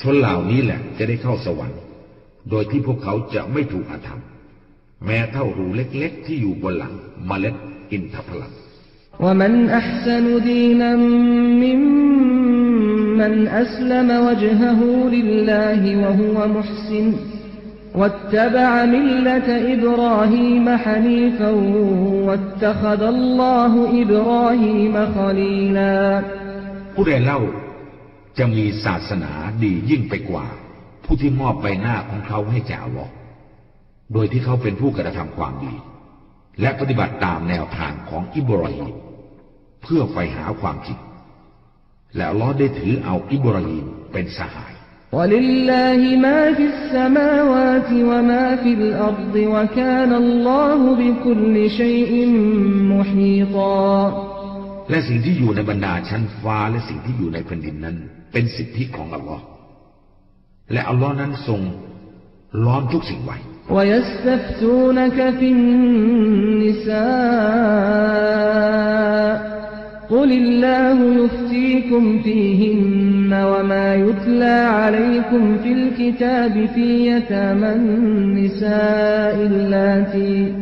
ชนเหล่านี้แหละจะได้เข้าสวรรค์ โดยที่พวกเขาจะไม่ถูกอาธรรม แม้เท่ารูเล็กๆที่อยู่บนหลังมเมล็ดอินทผลัม ومن أحسن دينا ممن أسلم وجهه لله وهو محسن واتبع ملة إبراهيم حنيفا واتخذ الله إبراهيم خليلا ผู้ใดเล่า จะมีศาสนาดียิ่งไปกว่า ผู้ที่มอบใบหน้าของเขาให้แก่อัลอฮ์โดยที่เขาเป็นผู้กระทำความดี และปฏิบัติตามแนวทางของอิบราฮิมเพื่อไฟหาความจริง แล้วลอได้ถือเอาอิบราฮิมเป็นสหาย และสิ่งที่อยู่ในบรรดาชั้นฟ้าและสิ่งที่อยู่ในแผ่นดินนั้น เป็นสิทธิของอัลลอฮ์และอัลลอฮ์นั้นทรงล้อมทุกสิ่งไว้ ويستفتونك في النساء قل الله يفتيكم فيهن وما يتلى عليكم في الكتاب في يتامى النساء اللاتي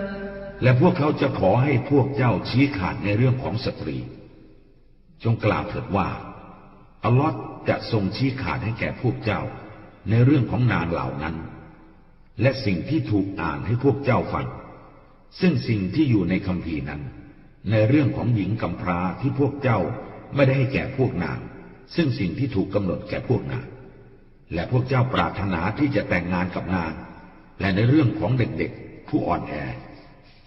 และพวกเขาจะขอให้พวกเจ้าชี้ขาดในเรื่องของสตรี จงกล่าวเถิดว่า อัลลอฮ์จะทรงชี้ขาดให้แก่พวกเจ้า ในเรื่องของนางเหล่านั้น และสิ่งที่ถูกอ่านให้พวกเจ้าฟัง ซึ่งสิ่งที่อยู่ในคำพีนั้น ในเรื่องของหญิงกำพร้าที่พวกเจ้าไม่ได้ให้แก่พวกนาง ซึ่งสิ่งที่ถูกกำหนดแก่พวกนาง และพวกเจ้าปรารถนาที่จะแต่งงานกับนาง และในเรื่องของเด็กๆ ผู้อ่อนแอ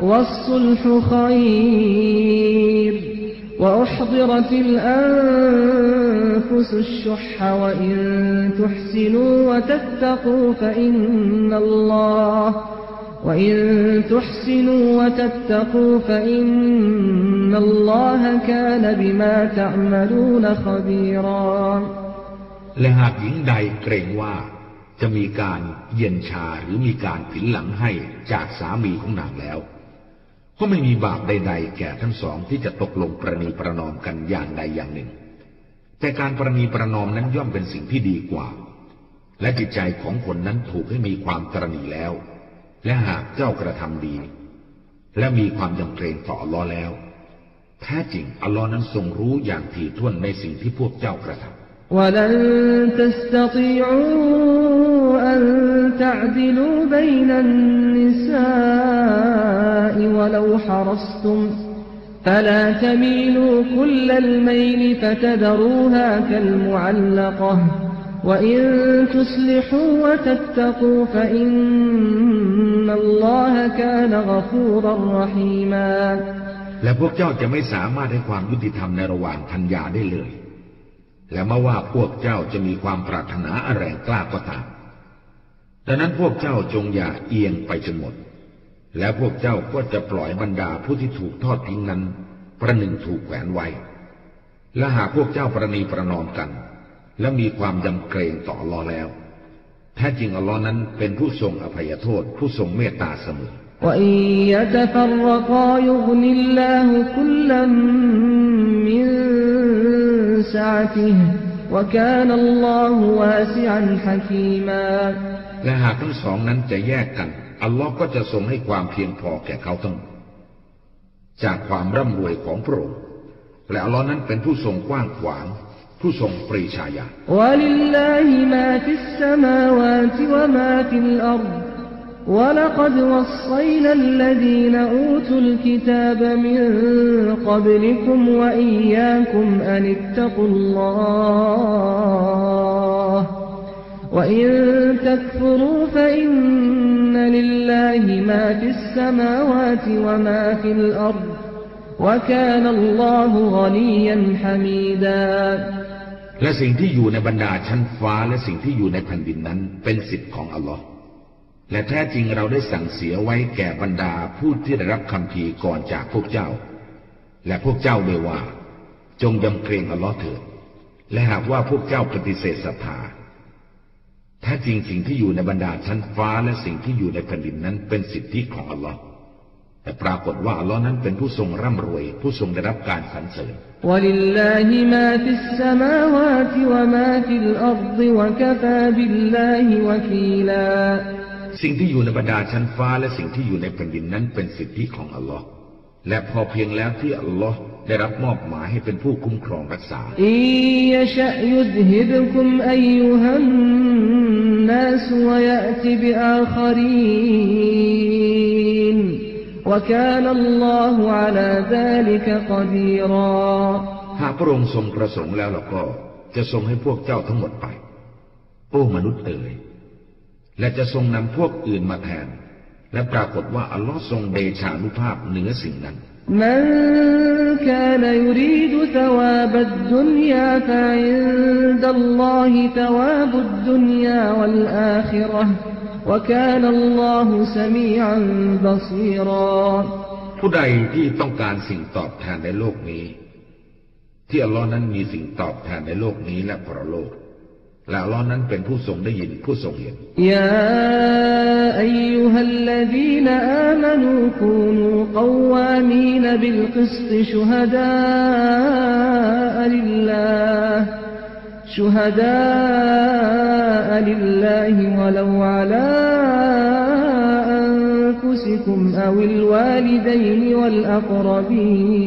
والصلح خير وأحضرت الأنفس الشح وإن تحسنوا وتتقوا فإن الله وإن تحسنوا وتتقوا فإن الله كان بما تعملون خبيرا และหากหญิงใดเกรงว่าจะมีการเย็นชาหรือมีการผินหลังให้จากสามีของนางแล้ว ก็ไม่มีบาปใด ๆ แก่ทั้งสองที่จะตกลงประนีประนอมกันอย่างใดอย่างหนึ่ง แต่การประนีประนอมนั้นย่อมเป็นสิ่งที่ดีกว่า และจิตใจของคนนั้นถูกให้มีความตรณีแล้ว และหากเจ้ากระทำดี และมีความยำเกรงต่ออัลลอฮ์แล้ว แท้จริงอัลลอฮ์นั้นทรงรู้อย่างถี่ถ้วนในสิ่งที่พวกเจ้ากระทำ ولن تستطيعوا أن تعدلوا بين النساء ولو حرصتم فلا تميلوا كل الميل فتذروها كالمعلقة وإن تصلحوا وتتقوا فإن الله كان غفورا رحيما และพวกเจ้าจะไม่สามารถให้ความยุติธรรมในระหว่างพันยาได้เลย และเมื่อว่าพวกเจ้าจะมีความปรารถนาอะไรกล้าก็ตามดังนั้นพวกเจ้าจงอย่าเอียงไปจนหมด และพวกเจ้าก็จะปล่อยบรรดาผู้ที่ถูกทอดทิ้งนั้น ประหนึ่งถูกแขวนไว้ และหากพวกเจ้าประนีประนอมกัน และมีความยำเกรงต่อรอแล้ว แท้จริงอัลลอฮ์นั้นเป็นผู้ทรงอภัยโทษผู้ทรงเมตตาเสมอว่าอีอัลลาฮุคุลลัมมิะ سعته وكان الله واسعا حكيما และหากทั้งสองนั้นจะแยกกัน อัลลอฮ์ก็จะทรงให้ความเพียงพอแก่เขาทั้งหมดจากความร่ำรวยของพระองค์และอัลลอฮ์นั้นเป็นผู้ทรงกว้างขวาง ผู้ทรงปรีชาญาณ ولقد وصينا الذين أوتوا الكتاب من قبلكم وإياكم أن اتقوا الله وإن تكفروا فإن لله ما في السماوات وما في الأرض وكان الله غنيا حميدا และสิ่งที่อยู่ในบรรดาชั้นฟ้าและสิ่งที่อยู่ในแผ่นดินนั้นเป็นสิทธิ์ของอัลลอฮ์ และแท้จริงเราได้สั่งเสียไว้แก่บรรดาผู้ที่ได้รับคำพีก่อนจากพวกเจ้า และพวกเจ้าเลยว่า จงยำเกรงอัลลอฮ์เถิดและหากว่าพวกเจ้าปฏิเสธศรัทธาถ้าจริงสิ่งที่อยู่ในบรรดาชั้นฟ้าและสิ่งที่อยู่ในแผ่นดินนั้นเป็นสิทธิของอัลลอฮ์แต่ปรากฏว่าลลอฮ์นั้นเป็นผู้ทรงร่ำรวย ผู้ทรงได้รับการสรรเสริญและ สิ่งที่อยู่ในบรรดาชั้นฟ้าและสิ่งที่อยู่ในแผ่นดินนั้นเป็นสิทธิของอัลลอฮ์และพอเพียงแล้วที่อัลลอฮ์ได้รับมอบหมายให้เป็นผู้คุ้มครองรักษาหากพระองค์ทรงประสงค์แล้วเราก็จะทรงให้พวกเจ้าทั้งหมดไป โอ้มนุษย์เอ๋ย และจะทรงนำพวกอื่นมาแทน และปรากฏว่าอัลลอฮ์ทรงเดชานุภาพเหนือสิ่งนั้น من كان يريد ثواب الدنيا فعند الله ثواب الدنيا والآخرة وكان الله سميعا بصيرا ผู้ใดที่ต้องการสิ่งตอบแทนในโลกนี้ ที่อัลลอฮ์นั้นมีสิ่งตอบแทนในโลกนี้และปรโลก และอัลลอฮ์นั้นเป็นผู้ทรงได้ยินผู้ทรงเห็น يا أيها الذين آمنوا كونوا قوامين بالقسط شهداء لله شهداء لله ولو على أنفسكم أو الوالدين والأقربين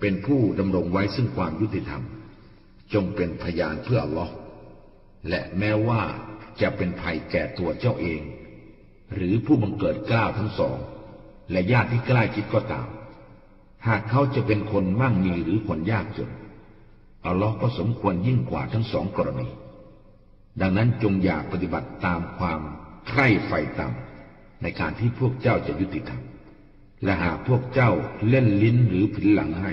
เป็นผู้ดำรงไว้ซึ่งความยุติธรรม จงเป็นพยานเพื่ออัลลอฮ์และแม้ว่าจะเป็นภัยแก่ตัวเจ้าเอง หรือผู้บังเกิดกล้าวทั้งสอง และญาติที่ใกล้ชิดก็ตาม หากเขาจะเป็นคนมั่งมีหรือคนยากจนอัลลอฮ์ก็สมควรยิ่งกว่าทั้งสองกรณี ดังนั้นจงอย่าปฏิบัติตามความใคร่ไฟต่ำในการที่พวกเจ้าจะยุติธรรมและหากพวกเจ้าเล่นลิ้นหรือผินหลังให้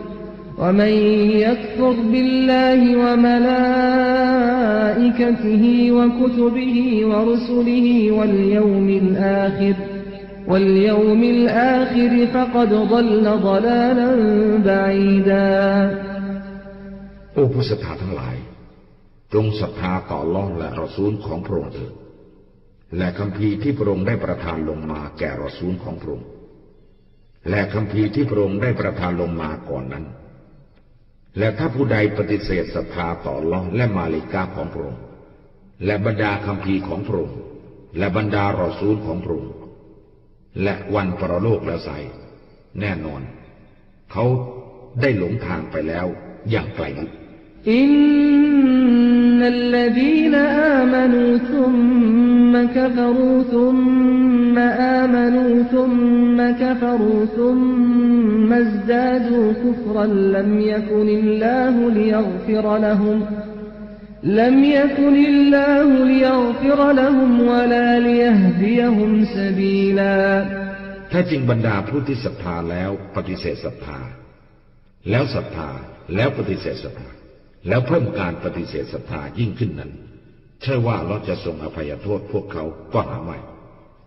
ومن يكفر بالله وملائكته وكتبه ورسله واليوم الآخر واليوم الآخر فقد ضل ضلالا بعيدا โอ้ผู้ศรัทธาทั้งหลาย จงศรัทธาต่ออัลลอฮ์และรอซูลของพระองค์เถิดและคำพีร์ที่พระองค์ได้ประทานลงมาแก่รอซูลของพระองค์และคำพีร์ที่พระองค์ได้ประทานลงมาก่อนนั้น และถ้าผู้ใดปฏิเสธศรัทธาต่อหลอและมาลิกาของพระองค์และบรรดาคำพีของพระองค์และบรรดารอซูลของพระองค์และวันปรโลกและใสแน่นอน เขาได้หลงทางไปแล้วอย่างไกลนักอินนัลลดีนอามานูซุม ثم كفروا ثم آمنوا ثم كفروا ثم ازدادوا كفرا لم يكن الله ليغفر لهم لم يكن الله ليغفر لهم ولا ليهديهم سبيلا แท้จริงบรรดาผู้ที่ศรัทธาแล้วปฏิเสธศรัทธา แล้วศรัทธาแล้วปฏิเสธศรัทธา แล้วเพิ่มการปฏิเสธศรัทธายิ่งขึ้นนั้น เชื่อว่าเราจะทรงอภัยโทษพวกเขาก็หาไม่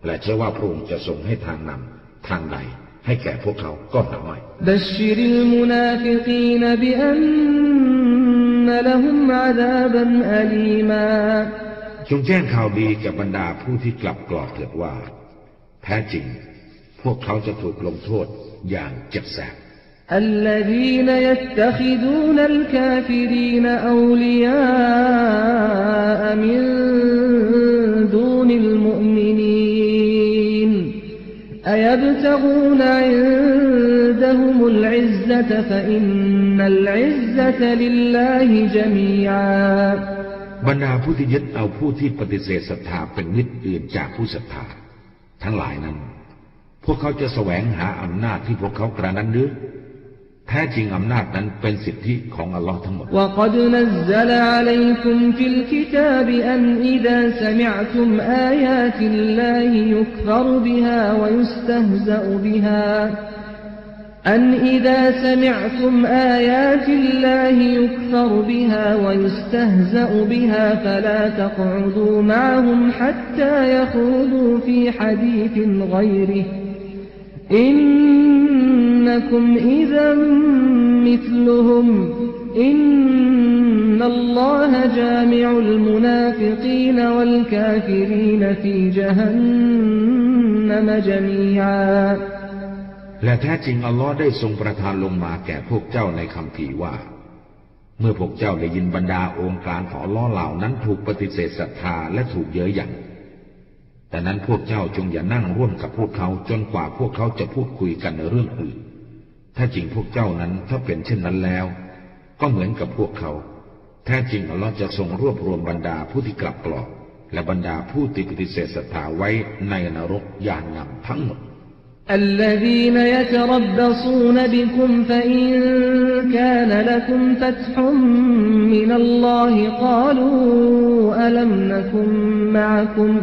และเชื่อว่าพระองค์จะทรงให้ทางนำทางใดให้แก่พวกเขาก็หาไม่บัชริลมุนาฟิกีนบิอันละฮุมอาซาบันอลีมาจงแจ้งข่าวดีกับบรรดาผู้ที่กลับกรอกเถิดว่า แท้จริง พวกเขาจะถูกลงโทษอย่างเจ็บแสบ الذين يتخذون الكافرين أولياء من دون المؤمنين أيبتغون عندهم العزة فإن العزة لله جميعا บรรดาผู้ที่ยึดเอาผู้ที่ปฏิเสธศรัทธาเป็นมิตรอื่นจากผู้ศรัทธา ทั้งหลายนั้น พวกเขาจะแสวงหาอำนาจที่พวกเขากระนั้นหรือแ ท้จริงอำนาจนั้นเป็นสิทธิของอัลลอฮ์ทั้งหมด وقد نزل عليكم في الكتاب أن إذا سمعتم آيات الله يكفر بها ويستهزأ بها أن إذا سمعتم آيات الله يكفر بها ويستهزأ بها فلا تقعدوا معهم حتى يخوضوا في حديث غيره إنكم إذا مثلهم إن الله جامع المنافقين والكافرين في جهنم جميعا และแท้จริงอัลลอฮ์ได้ทรงประทานลงมาแก่พวกเจ้าในคำพีร์ว่า เมื่อพวกเจ้าได้ยินบรรดาองค์การของอัลลอฮ์เหล่านั้นถูกปฏิเสธศรัทธาและถูกเย้ยหยันแต่นั้นพวกเจ้าจงอย่านั่งร่วมกับพวกเขาจนกว่าพวกเขาจะพูดคุยกันในเรื่องอื่น ถ้าจริงพวกเจ้านั้นถ้าเป็นเช่นนั้นแล้ว ก็เหมือนกับพวกเขา แท้จริงอัลลอฮ์จะทรงรวบรวมบรรดาผู้ที่กลับกรอก และบรรดาผู้ที่ปฏิเสธศรัทธาไว้ในนรกอย่างนำทั้งหมด الذين يتربصون بكم فإن كان لكم فتح من الله قالوا ألم نكن معكم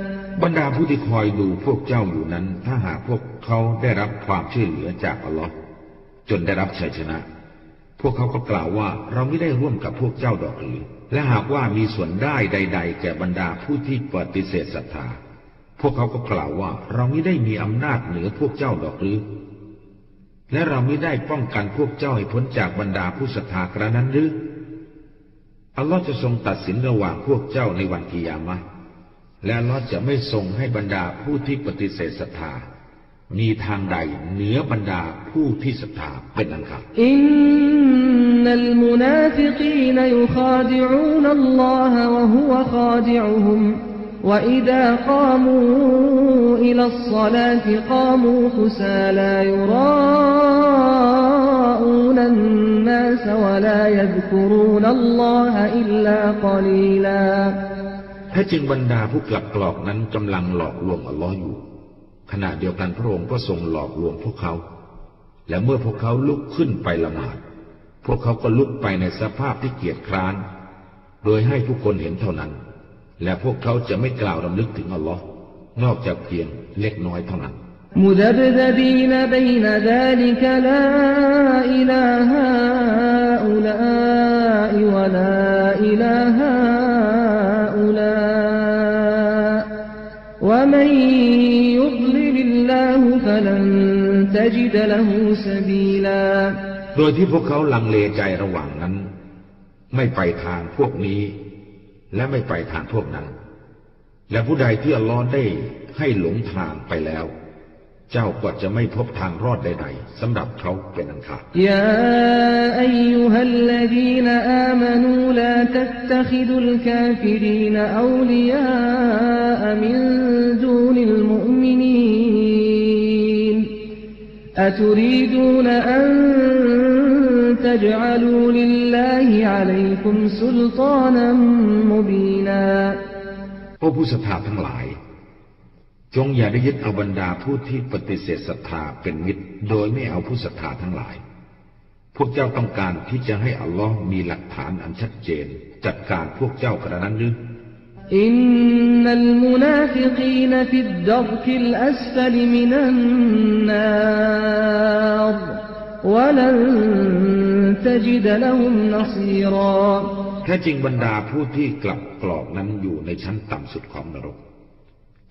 บรรดาผู้ที่คอยดูพวกเจ้าอยู่นั้น ถ้าหากพวกเขาได้รับความช่วยเหลือจากอัลลอฮ์จนได้รับชัยชนะ พวกเขาก็กล่าวว่าเราไม่ได้ร่วมกับพวกเจ้าดอกหรือ และหากว่ามีส่วนได้ใด ๆ แก่บรรดาผู้ที่ปฏิเสธศรัทธา พวกเขาก็กล่าวว่าเราไม่ได้มีอำนาจเหนือพวกเจ้าดอกหรือ และเราไม่ได้ป้องกันพวกเจ้าให้พ้นจากบรรดาผู้ศรัทธากระนั้นหรืออัลลอฮ์จะทรงตัดสินระหว่างพวกเจ้าในวันกิยามะห์ และอัลลอฮ์จะไม่ทรงให้บรรดาผู้ที่ปฏิเสธศรัทธา มีทางใดเหนือบรรดาผู้ที่ศรัทธาเป็นอันขาด إن المنافقين يخادعون الله وهو خادعهم وإذا قاموا إلى الصلاة قاموا كسالى يراءون الناس ولا يذكرون الله إلا قليلا แท้จริงบรรดาผู้กลับกรอกนั้นกำลังหลอกลวงอัลลอฮ์อยู่ ขณะเดียวกันพระองค์ก็ทรงหลอกลวงพวกเขา และเมื่อพวกเขาลุกขึ้นไปละหมาด พวกเขาก็ลุกไปในสภาพที่เกียจคร้าน โดยให้ทุกคนเห็นเท่านั้น และพวกเขาจะไม่กล่าวรำลึกถึงอัลลอฮ์นอกจากเพียงเล็กน้อยเท่านั้น مذبذبين بين ذلك لا إلى هؤلاء ولا إلى هؤلاء ومن يضلل الله فلن تجد له سبيلا โดยที่พวกเขาลังเลใจระหว่างนั้น ไม่ไปทางพวกนี้ และไม่ไปทางพวกนั้น และผู้ใดที่อัลลอฮ์ได้ให้หลงทางไปแล้ว เ จ้าก็จะไม่พบทางรอดใดๆสำหรับเขาเป็นอันขาด يا أيها الذين آمنوا لا تتخذوا الكافرين أولياء من دون المؤمنين أتريدون أن تجعلوا لله عليكم سلطانا مبينا โอ้ผู้ศรัทธาทั้งหลาย จงอย่าได้ยึดเอาบรรดาผู้ที่ปฏิเสธศรัทธาเป็นมิตร โดยไม่เอาผู้ศรัทธาทั้งหลาย พวกเจ้าต้องการที่จะให้อัลลอฮ์มีหลักฐานอันชัดเจน จัดการพวกเจ้ากระนั้นหรือإن المنافقين في الدرك الأسفل من الناรวะลันตจิดละหุมนซีรอแท้จริงบรรดาผู้ที่กลับกรอกนั้นอยู่ในชั้นต่ำสุดของนรก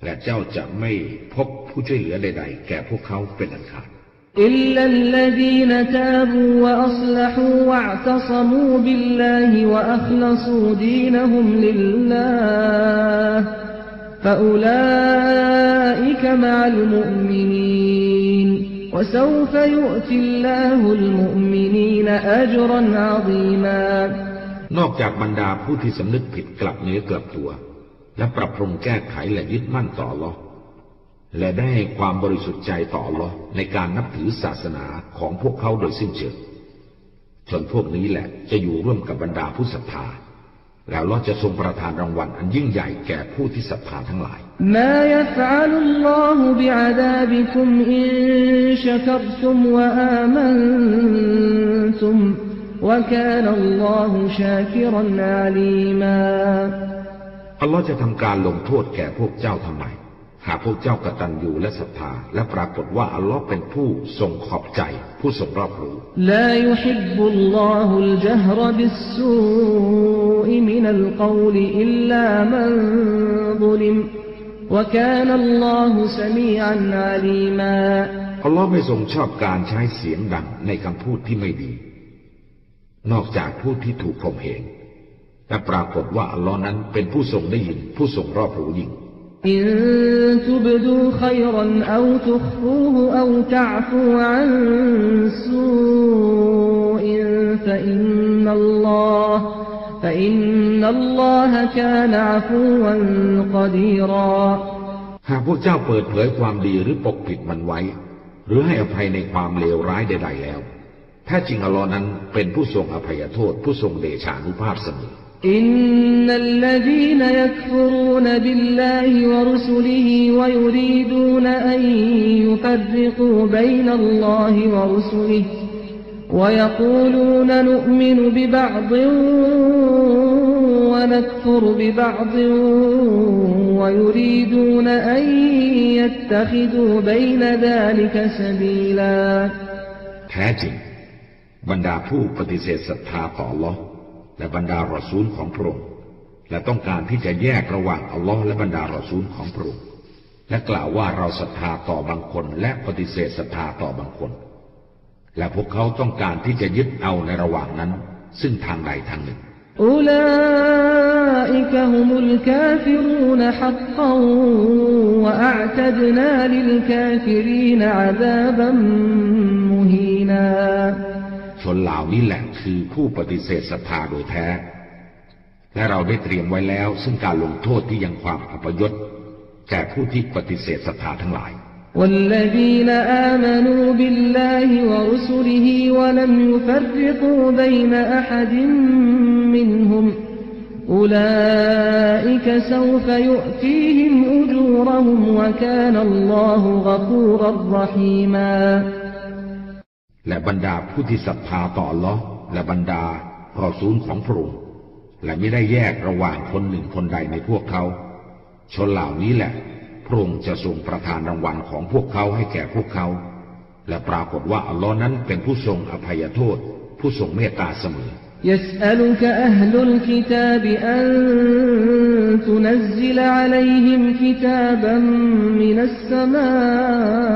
และเจ้าจะไม่พบผู้ช่วยเหลือใด ๆ แก่พวกเขาเป็นอันขาด إلا الذين تابوا وأصلحوا واعتصموا بالله وأخلصوا دينهم لله فأولئك مع المؤمنين وسوف يؤتي الله المؤمنين أجرا عظيما นอกจากบรรดาผู้ที่สำนึกผิดกลับเนื้อกลับตัว และปรับปรุงแก้ไขและยึดมั่นต่อหรอและได้ความบริสุทธิ์ใจต่อหรอในการนับถือศาสนาของพวกเขาโดยสิ้นเชิงจนพวกนี้แหละจะอยู่ร่วมกับบรรดาผู้ศรัทธาแล้วเราจะทรงประทานรางวัลอันยิ่งใหญ่แก่ผู้ที่ศรัทธาทั้งหลายมายัฟอัลลอฮุบิอาดาบิคุมอินชักรตุมวะอามันตุมวะกานัลลอฮุชาคิรันอาลีมา อัลลอฮ์จะทำการลงโทษแก่พวกเจ้าทำไม หากพวกเจ้ากตัญญูและศรัทธาและปรากฏว่าอัลลอฮ์เป็นผู้ทรงขอบใจ ผู้ทรงรอบรู้อัลลอฮ์ไม่ทรงชอบการใช้เสียงดังในคำพูดที่ไม่ดี นอกจากผู้ที่ถูกข่มเห็น และปรากฏว่าอัลลอฮ์นั้นเป็นผู้ทรงได้ยิน ผู้ทรงรอบรู้ยิ่ง إن تبدوا خيرا أو تخفوه أو تعفوا عن سوء فإن الله فإن الله كان عفوا قديرا หากพวกเจ้าเปิดเผยความดีหรือปกปิดมันไว้ หรือให้อภัยในความเลวร้ายใดๆแล้วแท้จริงอัลลอฮ์นั้นเป็นผู้ทรงอภัยโทษ ผู้ทรงเดชานุภาพเสมอ إن الذين يكفرون بالله ورسله ويريدون أن يفرقوا بين الله ورسله ويقولون نؤمن ببعض ونكفر ببعض ويريدون أن يتخذوا بين ذلك سبيلا แท้จริง บรรดาผู้ปฏิเสธศรัทธาต่ออัลลอฮ์ และบรรดารอซูลของพระองค์และต้องการที่จะแยกระหว่างอัลลอฮ์และบรรดารอซูลของพระองค์และกล่าวว่าเราศรัทธาต่อบางคน และปฏิเสธศรัทธาต่อบางคน และพวกเขาต้องการที่จะยึดเอาในระหว่างนั้น ซึ่งทางใดทางหนึ่งأولئك هم الكافرون حقا وأعتدنا للكافرين عذابا مهينا ชนเหล่านี้แหละคือผู้ปฏิเสธศรัทธาโดยแท้ และเราได้เตรียมไว้แล้ว ซึ่งการลงโทษที่ยังความอัปยศแก่ผู้ที่ปฏิเสธศรัทธาทั้งหลาย والذين آمنوا بالله ورسله ولم يفرقوا بين أحد منهم أولئك سوف يؤتيهم أجورهم وكان الله غفورا رحيما และบรรดาผู้ที่ศรัทธาต่ออัลลอฮ์และบรรดารอซูลของพระองค์และไม่ได้แยกระหว่างคนหนึ่งคนใดในพวกเขา ชนเหล่านี้แหละ พระองค์จะทรงประทานรางวัลของพวกเขาให้แก่พวกเขา และปรากฏว่าอัลลอฮ์นั้นเป็นผู้ทรงอภัยโทษ ผู้ทรงเมตตาเสมอ يسألك أهل الكتاب أن تنزل عليهم كتابا من السماء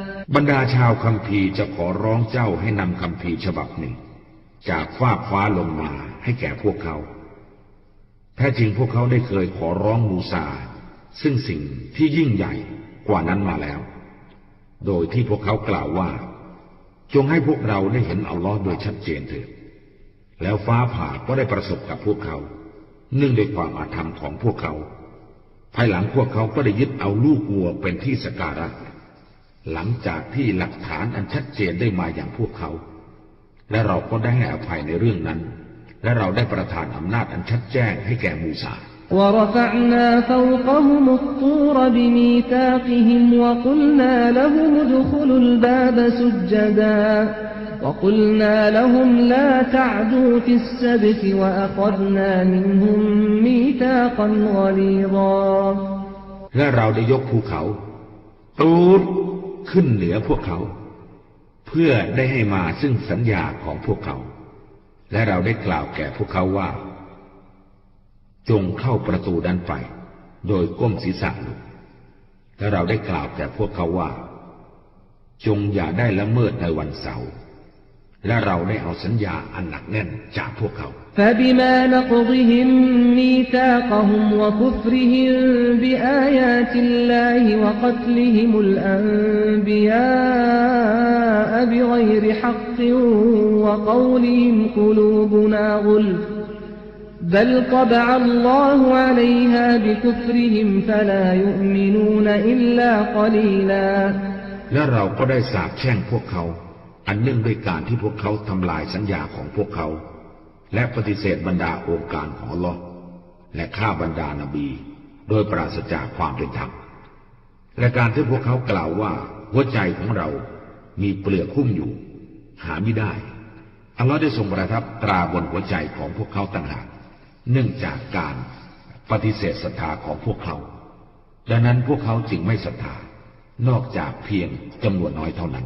บรรดาชาวคัมภีร์จะขอร้องเจ้าให้นำคัมภีร์ฉบับหนึ่ง จากฟ้ากฟ้าลงมาให้แก่พวกเขา แท้จริงพวกเขาได้เคยขอร้องมูซา ซึ่งสิ่งที่ยิ่งใหญ่กว่านั้นมาแล้ว โดยที่พวกเขากล่าวว่า จงให้พวกเราได้เห็นอัลลอฮ์โดยชัดเจนเถิด แล้วฟ้าผ่าก็ได้ประสบกับพวกเขา เนื่องด้วยความอาธรรมของพวกเขา ภายหลังพวกเขาก็ได้ยึดเอาลูกวัวเป็นที่สการะ หลังจากที่หลักฐานอันชัดเจนได้มาอย่างพวกเขา และเราก็ได้ให้อภัยในเรื่องนั้น และเราได้ประทานอำนาจอันชัดแจ้งให้แก่มูซา ورفعنا فوقهم الطور بميثاقهم وقلنا لهم ادخلوا الباب سجدا وقلنا لهم لا تعدوا في السبت وأخذنا منهم ميثاقا غليظا และเราได้ยกภูเขาตูด ขึ้นเหนือพวกเขา เพื่อได้ให้มาซึ่งสัญญาของพวกเขา และเราได้กล่าวแก่พวกเขาว่า จงเข้าประตูด้านไป โดยก้มศีรษะลงและเราได้กล่าวแก่พวกเขาว่า จงอย่าได้ละเมิดในวันเสาร์และเราได้เอาสัญญาอันหนักแน่นจากพวกเขา فبما نقضهم ميثاقهم وكفرهم بآيات الله وقتلهم الأنبياء بغير حق وقولهم قلوبنا غلف بل طبع الله عليها بكفرهم فلا يؤمنون إلا قليلا และเราก็ได้สาปแช่งพวกเขา อันเนื่องด้วยการที่พวกเขาทำลายสัญญาของพวกเขา และปฏิเสธบรรดาองค์การของลอและฆ่าบรรดานาบี โดยปราศจากความเป็นธรรมและการที่พวกเขากล่าวว่าหัวใจของเรามีเปลือกหุ้มอยู่ หาไม่ได้ อัลลอฮ์ได้ทรงประทับตราบนหัวใจของพวกเขาต่างหากเนื่องจากการปฏิเสธศรัทธาของพวกเขา ดังนั้นพวกเขาจึงไม่ศรัทธานอกจากเพียงจำนวนน้อยเท่านั้น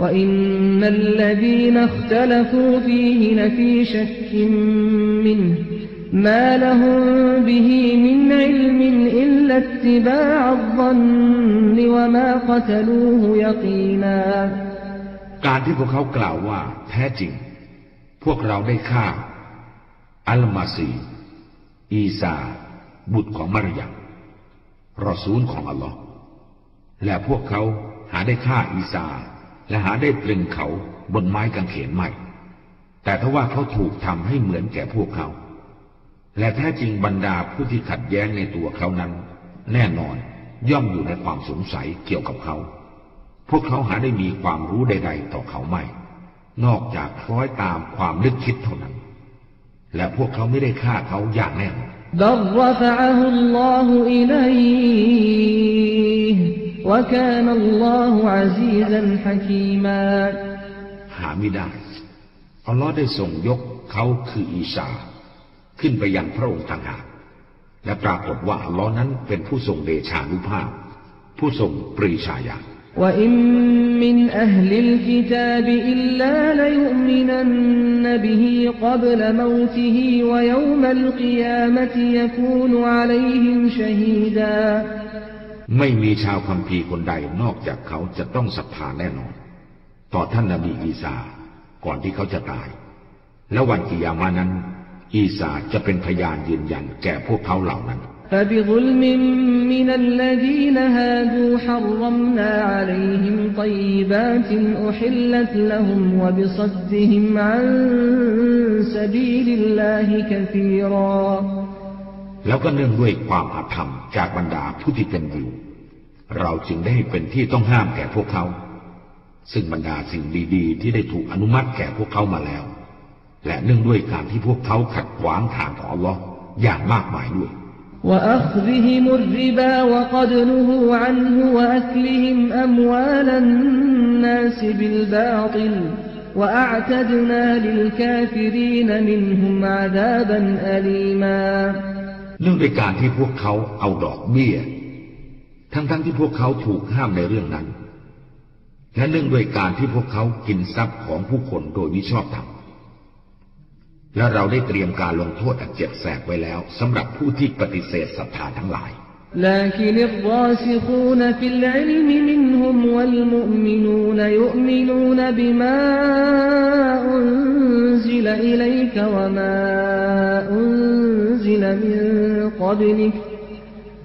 وإن الذين اختلفوا فيه لفي شك منه ما لهم به من علم إلا اتباع الظن وما قتلوه يقينا การที่พวกเขากล่าวว่าแท้จริง พวกเราได้ฆ่า อัลมาซี อีสา บุตรของมารยารอซูลของอัลลอฮ์และพวกเขาหาได้ฆ่าอีสา และหาได้ตรึงเขาบนไม้กางเขนไม่ แต่ถ้าว่าเขาถูกทำให้เหมือนแก่พวกเขา และแท้จริงบรรดาผู้ที่ขัดแย้งในตัวเขานั้น แน่นอนย่อมอยู่ในความสงสัยเกี่ยวกับเขา พวกเขาหาได้มีความรู้ใด ๆ ต่อเขาไม่ นอกจากคล้อยตามความนึกคิดเท่านั้น และพวกเขาไม่ได้ฆ่าเขาอย่างแน่นอน بل رفعه الله إليه وكان الله عزيزا حكيما หาไม่ได้ อัลลอฮ์ได้ทรงยกเขาคืออีสา ขึ้นไปยังพระองค์ต่างหาก และปรากฏว่าอัลลอฮ์นั้นเป็นผู้ทรงเดชานุภาพ ผู้ทรงปรีชาญาณ وإن من أهل الكتاب إلا ليؤمنن به قبل موته ويوم القيامة يكون عليهم شهيدا ไม่มีชาวคัมภีร์คนใดนอกจากเขาจะต้องศรัทธาแน่นอน ต่อท่านนบีอีสา ก่อนที่เขาจะตาย และวันกิยามานั้น อีสาจะเป็นพยานยืนยันแก่พวกเขาเหล่านั้น فبظلم من الذين هادوا حرمنا عليهم طيبات أحلت لهم وبصدهم عن سبيل الله كثيرا แล้วก็เนื่องด้วยความอาธรรมจากบรรดาผู้ที่เป็นอยู่ เราจึงได้เป็นที่ต้องห้ามแก่พวกเขา ซึ่งบรรดาสิ่งดี ๆ ที่ได้ถูกอนุมัติแก่พวกเขามาแล้ว และเนื่องด้วยการที่พวกเขาขัดขวางทางของอัลลอฮ์อย่างมากมายด้วย وأخذهم الربا وقد نهوا عنه وأكلهم أموال الناس بالباطل وأعتدنا للكافرين منهم عذابا أليما เนื่องด้วยการที่พวกเขาเอาดอกเบี้ย ทั้งๆทที่พวกเขาถูกห้ามในเรื่องนั้น และเนื่องด้วยการที่พวกเขากินทรัพย์ของผู้คนโดยมิชอบธรรม และเราได้เตรียมการลงโทษอันเจ็บแสบไว้แล้วสำหรับผู้ที่ปฏิเสธศรัทธาทั้งหลาย لكن الراسخون في العلم منهم والمؤمنون يؤمنون بما أنزل إليك وما أنزل من قبلك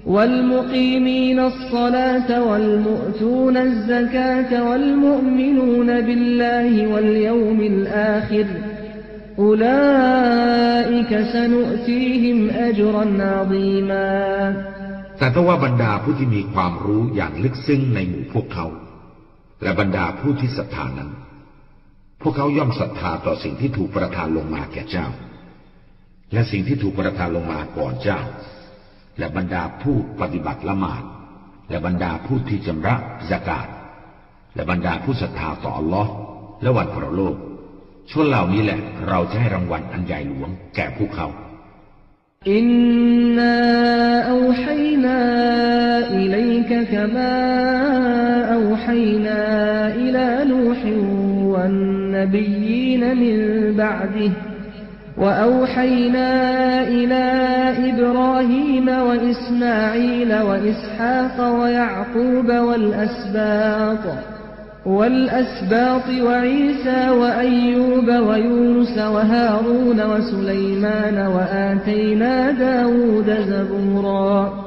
والمقيمين الصلاة والمؤتون الزكاة والمؤمنون بالله واليوم الآخر أولئك سنؤتيهم أجرا عظيما แต่ถ้าว่าบรรดาผู้ที่มีความรู้อย่างลึกซึ้งในหมู่พวกเขา และบรรดาผู้ที่ศรัทธานั้น พวกเขาย่อมศรัทธาต่อสิ่งที่ถูกประทานลงมาแก่เจ้า และสิ่งที่ถูกประทานลงมาก่อนเจ้า และบรรดาผู้ปฏิบัติละหมาดและบรรดาผู้ที่จำระสกาดและบรรดาผู้ศรัทธาต่ออัลลอฮ์และวันพระโลกช่วงเหล่านี้แหละเราจะให้รางวัลอันใหญ่หลวงแก่พวกเขาอินนาอูฮียนาอิเลัยกะกะมาอูฮียนาอิลาลูฮิวันนบียีนมินบะดิห์ وأوحينا إلى إبراهيم وإسماعيل وإسحاق ويعقوب والأسباط والأسباط وعيسى وأيوب ويونس وهارون وسليمان وآتينا داود زبورا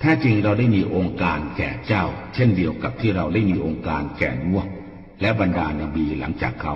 แท้จริงเราได้มีองค์การแก่เจ้า เช่นเดียวกับที่เราได้มีองค์การแก่นัวและบรรดานบีหลังจากเขา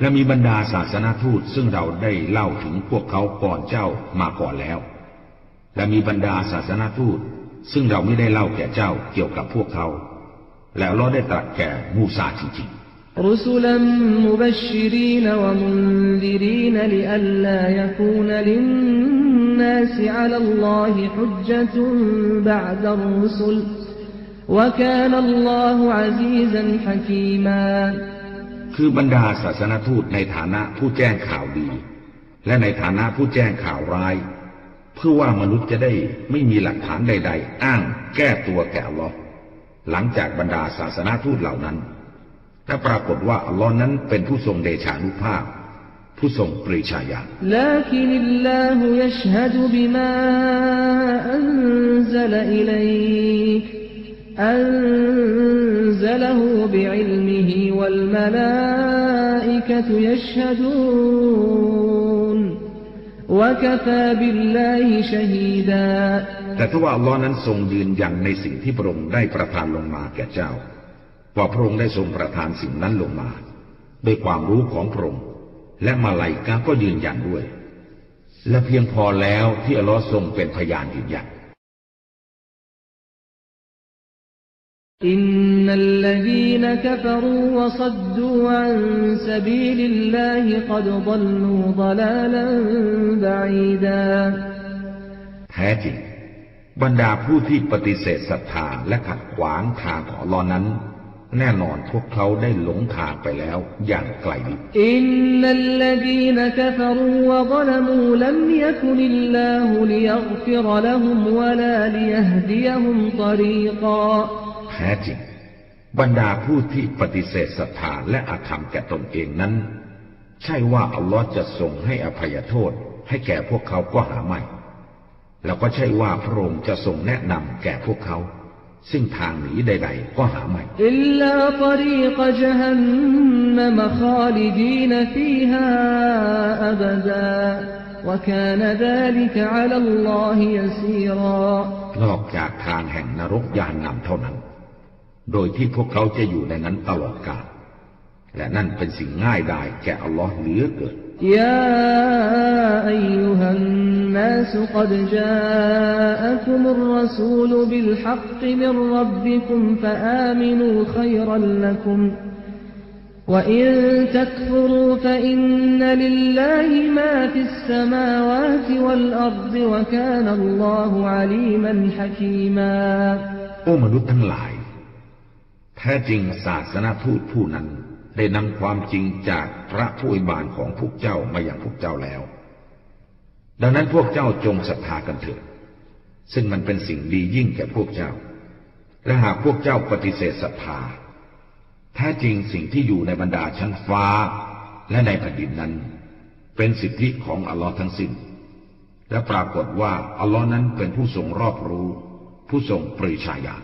และมีบรรดาศาสนาทูตซึ่งเราได้เล่าถึงพวกเขาก่อนเจ้ามาก่อนแล้ว และมีบรรดาศาสนาทูตซึ่งเราไม่ได้เล่าแก่เจ้าเกี่ยวกับพวกเขา แล้วเราได้ตรัสแก่มูซาจริง رسلا مبشرين ومنذرين لئلا يكون للناس على الله حجة بعد الرسل وكان الله عزيزا حكيما ๆ คือบรรดาศาสนทูตในฐานะผู้แจ้งข่าวดี และในฐานะผู้แจ้งข่าวร้าย เพื่อว่ามนุษย์จะได้ไม่มีหลักฐานใด ๆ อ้างแก้ตัวแก่ลอหลังจากบรรดาศาสนาทูตเหล่านั้นถ้าปรากฏว่าลอฮ์นั้นเป็นผู้ทรงเดชานุภาพ ผู้ทรงปริชาญา أنزله بعلمه والملائكة يشهدون وكفى بالله شهيدا แต่ถ้าว่าอัลลอฮ์นั้นทรงยืนยันในสิ่งที่พระองค์ได้ประทานลงมาแก่เจ้า ว่าพระองค์ได้ทรงประทานสิ่งนั้นลงมาด้วยความรู้ของพระองค์และมาลายกาก็ยืนยันด้วย และเพียงพอแล้วที่อัลลอฮ์ทรงเป็นพยานยืนยัน إن الذين كفروا وصدوا عن سبيل الله قد ضلوا ضلالا بعيدا แท้จริง บรรดาผู้ที่ปฏิเสธศรัทธาและขัดขวางทางของอัลลอฮ์นั้น แน่นอนพวกเขาได้หลงทางไปแล้วอย่างไกลลิบ إن الذين كفروا وظلموا لم يكن الله ليغفر لهم ولا ليهديهم طريقا แท้จริง บรรดาผู้ที่ปฏิเสธศรัทธาและอาธรรมแก่ตนเองนั้น ใช่ว่าอัลลอฮ์จะทรงให้อภัยโทษให้แก่พวกเขาก็หาไม่ แล้วก็ใช่ว่าพระองค์จะทรงแนะนำแก่พวกเขา ซึ่งทางหนีใด ๆ ก็หาไม่อิลลาตรีกจัฮันนมคาลิดีนฟีฮาอับดาวะกานดาลิกอัลลอฮิยซีรอนอกจากทางแห่งนรกยานนำเท่านั้น โดยที่พวกเขาจะอยู่ในนั้นตลอดกาล และนั่นเป็นสิ่งง่ายดายแก่อัลลอฮ์เหลือเกิน يا أيها الناس قد جاءكم الرسول بالحق من ربكم فآمنوا خيرا لكم وإن تكفروا فإن لله ما في السماوات والأرض وكان الله عليما حكيما โอ้มนุษย์ทั้งหลาย แท้จริงศาสนาทูตผู้นั้น ได้นำความจริงจากพระผู้อวยบานของพวกเจ้ามาอย่างพวกเจ้าแล้ว ดังนั้นพวกเจ้าจงศรัทธากันเถิดซึ่งมันเป็นสิ่งดียิ่งแก่พวกเจ้า และหากพวกเจ้าปฏิเสธศรัทธาแท้จริงสิ่งที่อยู่ในบรรดาชั้นฟ้า และในแผ่นดินนั้น เป็นสิทธิของอัลลอฮ์ทั้งสิ้น และปรากฏว่าอัลลอฮ์นั้นเป็นผู้ทรงรอบรู้ ผู้ทรงปริชาญาณ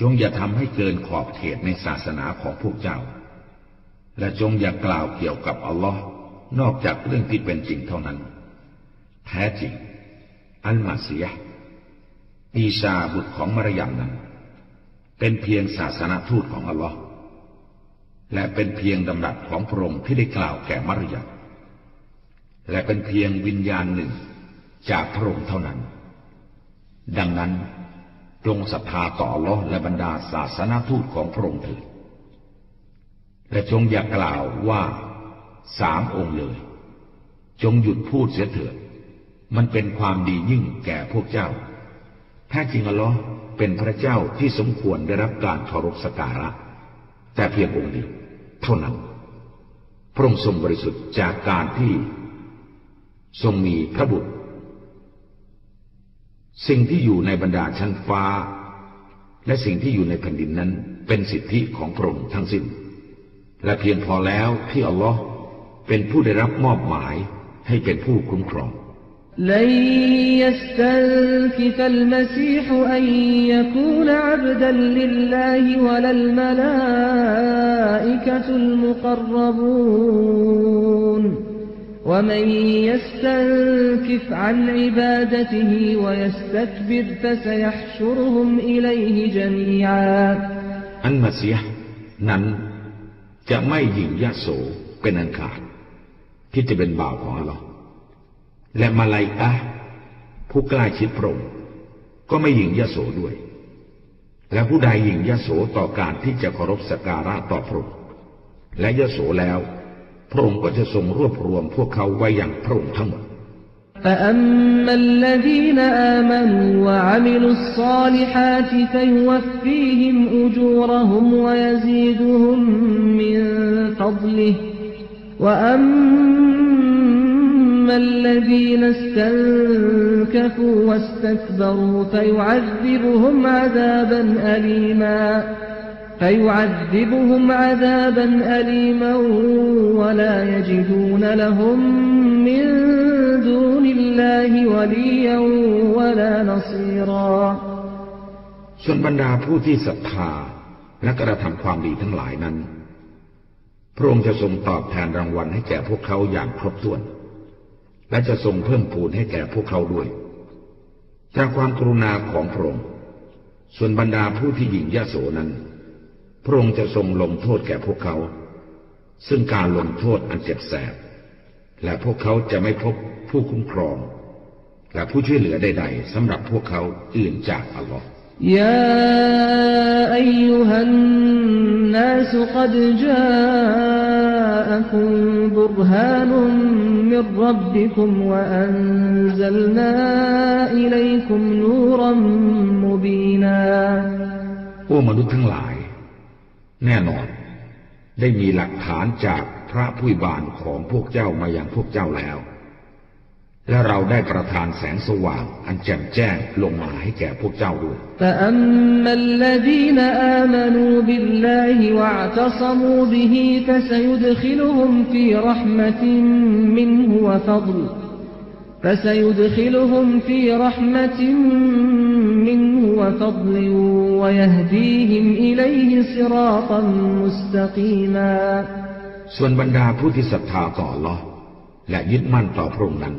จงอย่าทำให้เกินขอบเขตในศาสนาของพวกเจ้า และจงอย่ากล่าวเกี่ยวกับอัลลอฮ์นอกจากเรื่องที่เป็นจริงเท่านั้น แท้จริง อัลมาซียอีชาบุตรของมารยามนั้น เป็นเพียงศาสนาทูตของอัลลอฮ์และเป็นเพียงดำรัสของพระองค์ที่ได้กล่าวแก่มารยามและเป็นเพียงวิญญาณหนึ่งจากพระองค์เท่านั้น ดังนั้น จงศรัทธาต่อลอและบรรดาศาสนาทูตของพระองค์เถิดและจงอย่ากล่าวว่าสามองค์เลย จงหยุดพูดเสียเถิด มันเป็นความดียิ่งแก่พวกเจ้าแท้จริงอัลลอฮ์เป็นพระเจ้าที่สมควรได้รับการเคารพสักการะ แต่เพียงองค์เดียวเท่านั้น พระองค์ทรงบริสุทธิ์จากการที่ ทรงมีพระบุตร สิ่งที่อยู่ในบรรดาชั้นฟ้า และสิ่งที่อยู่ในแผ่นดินนั้น เป็นสิทธิของพระองค์ทั้งสิ้น และเพียงพอแล้วที่อัลลอฮ์เป็นผู้ได้รับมอบหมายให้เป็นผู้คุ้มครอง لن يستنكف المسيح أن يكون عبدا لله ولا الملائكة المقربون ومن يستنكف عن عبادته ويستكبر فسيحشرهم إليه جميعا อันมาเสียนั้นจะไม่หยิ่งยโสเป็นอันขาดที่จะเป็นบ่าวของอัลลอฮ์และมาลายกะห์ผู้ใกล้ชิดพระองค์ก็ไม่หยิ่งยโสด้วย และผู้ใดหยิ่งยโสต่อการที่จะเคารพสักการะต่อพระองค์และยโสแล้ว พระองค์ก็จะทรงรวบรวมพวกเขาไว้อย่างพระองค์ทั้งหมด فأما الذين آمنوا وعملوا الصالحات فيوفيهم أجورهم ويزيدهم من فضله وأما الذين استنكفوا واستكبروا فيعذبهم عذابا أليما فيعذبهم عذابا أليما ولا يجدون لهم من دون الله وليا ولا نصيرا ส่วนบรรดาผู้ที่ศรัทธาและกระทำความดีทั้งหลายนั้น พระองค์จะทรงตอบแทนรางวัลให้แก่พวกเขาอย่างครบถ้วน และจะทรงเพิ่มพูนให้แก่พวกเขาด้วย จากความกรุณาของพระองค์ ส่วนบรรดาผู้ที่หยิ่งยโสนั้น พระองค์จะทรงลงโทษแก่พวกเขา ซึ่งการลงโทษอันเจ็บแสบ และพวกเขาจะไม่พบผู้คุ้มครอง และผู้ช่วยเหลือใดๆสำหรับพวกเขาอื่นจากอัลลอฮ์ يا أيها الناس قد جاءكم برهان من ربكم وأنزلنا إليكم نورا مبينا โอ้มนุษย์ทั้งหลาย แน่นอน ได้มีหลักฐานจากพระผู้บานของพวกเจ้ามาอย่างพวกเจ้าแล้ว และเราได้ประทานแสงสว่างอันแจ่มแจ้งลงมาให้แก่พวกเจ้าด้วยแต่ فسيدخلهم في رحمة منه وفضل فسيدخلهم في رحمة منه وفضل ويهديهم إليه صراطا مستقيما ส่วนบรรดาผู้ที่ศรัทธาต่ออัลลอฮ์และยึดมั่นต่อพระองค์นั้น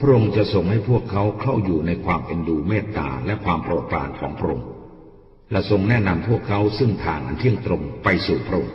พระองค์จะทรงให้พวกเขาเข้าอยู่ในความเอ็นดูเมตตาและความโปรดปรานของพระองค์ และทรงแนะนำพวกเขาซึ่งทางอันเที่ยงตรงไปสู่พระองค์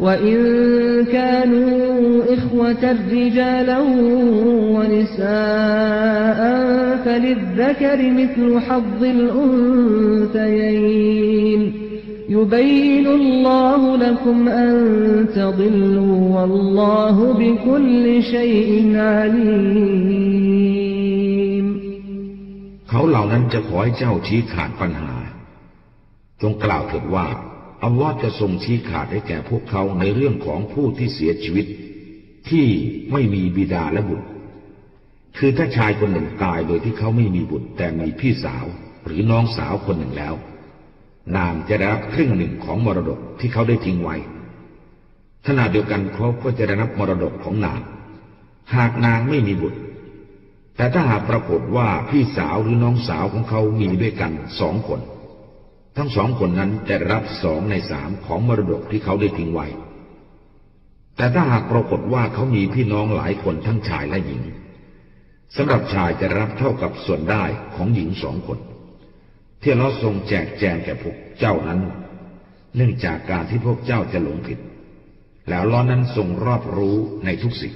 وإن كانوا إخوة رجالا ونساء فللذكر مثل حظ الأنثيين يبين الله لكم أن تضلوا والله بكل شيء عليم เขาเหล่านั้นจะขอให้เจ้าชี้ขาดปัญหา จงกล่าวเถิดว่า อัลลอฮ์จะทรงชี้ขาดให้แก่พวกเขาในเรื่องของผู้ที่เสียชีวิต ที่ไม่มีบิดาและบุตร คือถ้าชายคนหนึ่งตายโดยที่เขาไม่มีบุตร แต่มีพี่สาวหรือน้องสาวคนหนึ่งแล้ว นางจะได้รับครึ่งหนึ่งของมรดกที่เขาได้ทิ้งไว้ขณะเดียวกันเขาก็จะได้รับมรดกของนาง หากนางไม่มีบุตร แต่ถ้าหากปรากฏว่าพี่สาวหรือน้องสาวของเขามีด้วยกันสองคน ทั้งสองคนนั้นจะรับสองในสามของมรดกที่เขาได้ทิ้งไว้ แต่ถ้าหากปรากฏว่าเขามีพี่น้องหลายคนทั้งชายและหญิงสำหรับชายจะรับเท่ากับส่วนได้ของหญิงสองคน ที่เราทรงแจกแจงแก่พวกเจ้านั้น เนื่องจากการที่พวกเจ้าจะหลงผิด แล้วล้อนั้นทรงรอบรู้ในทุกสิ่ง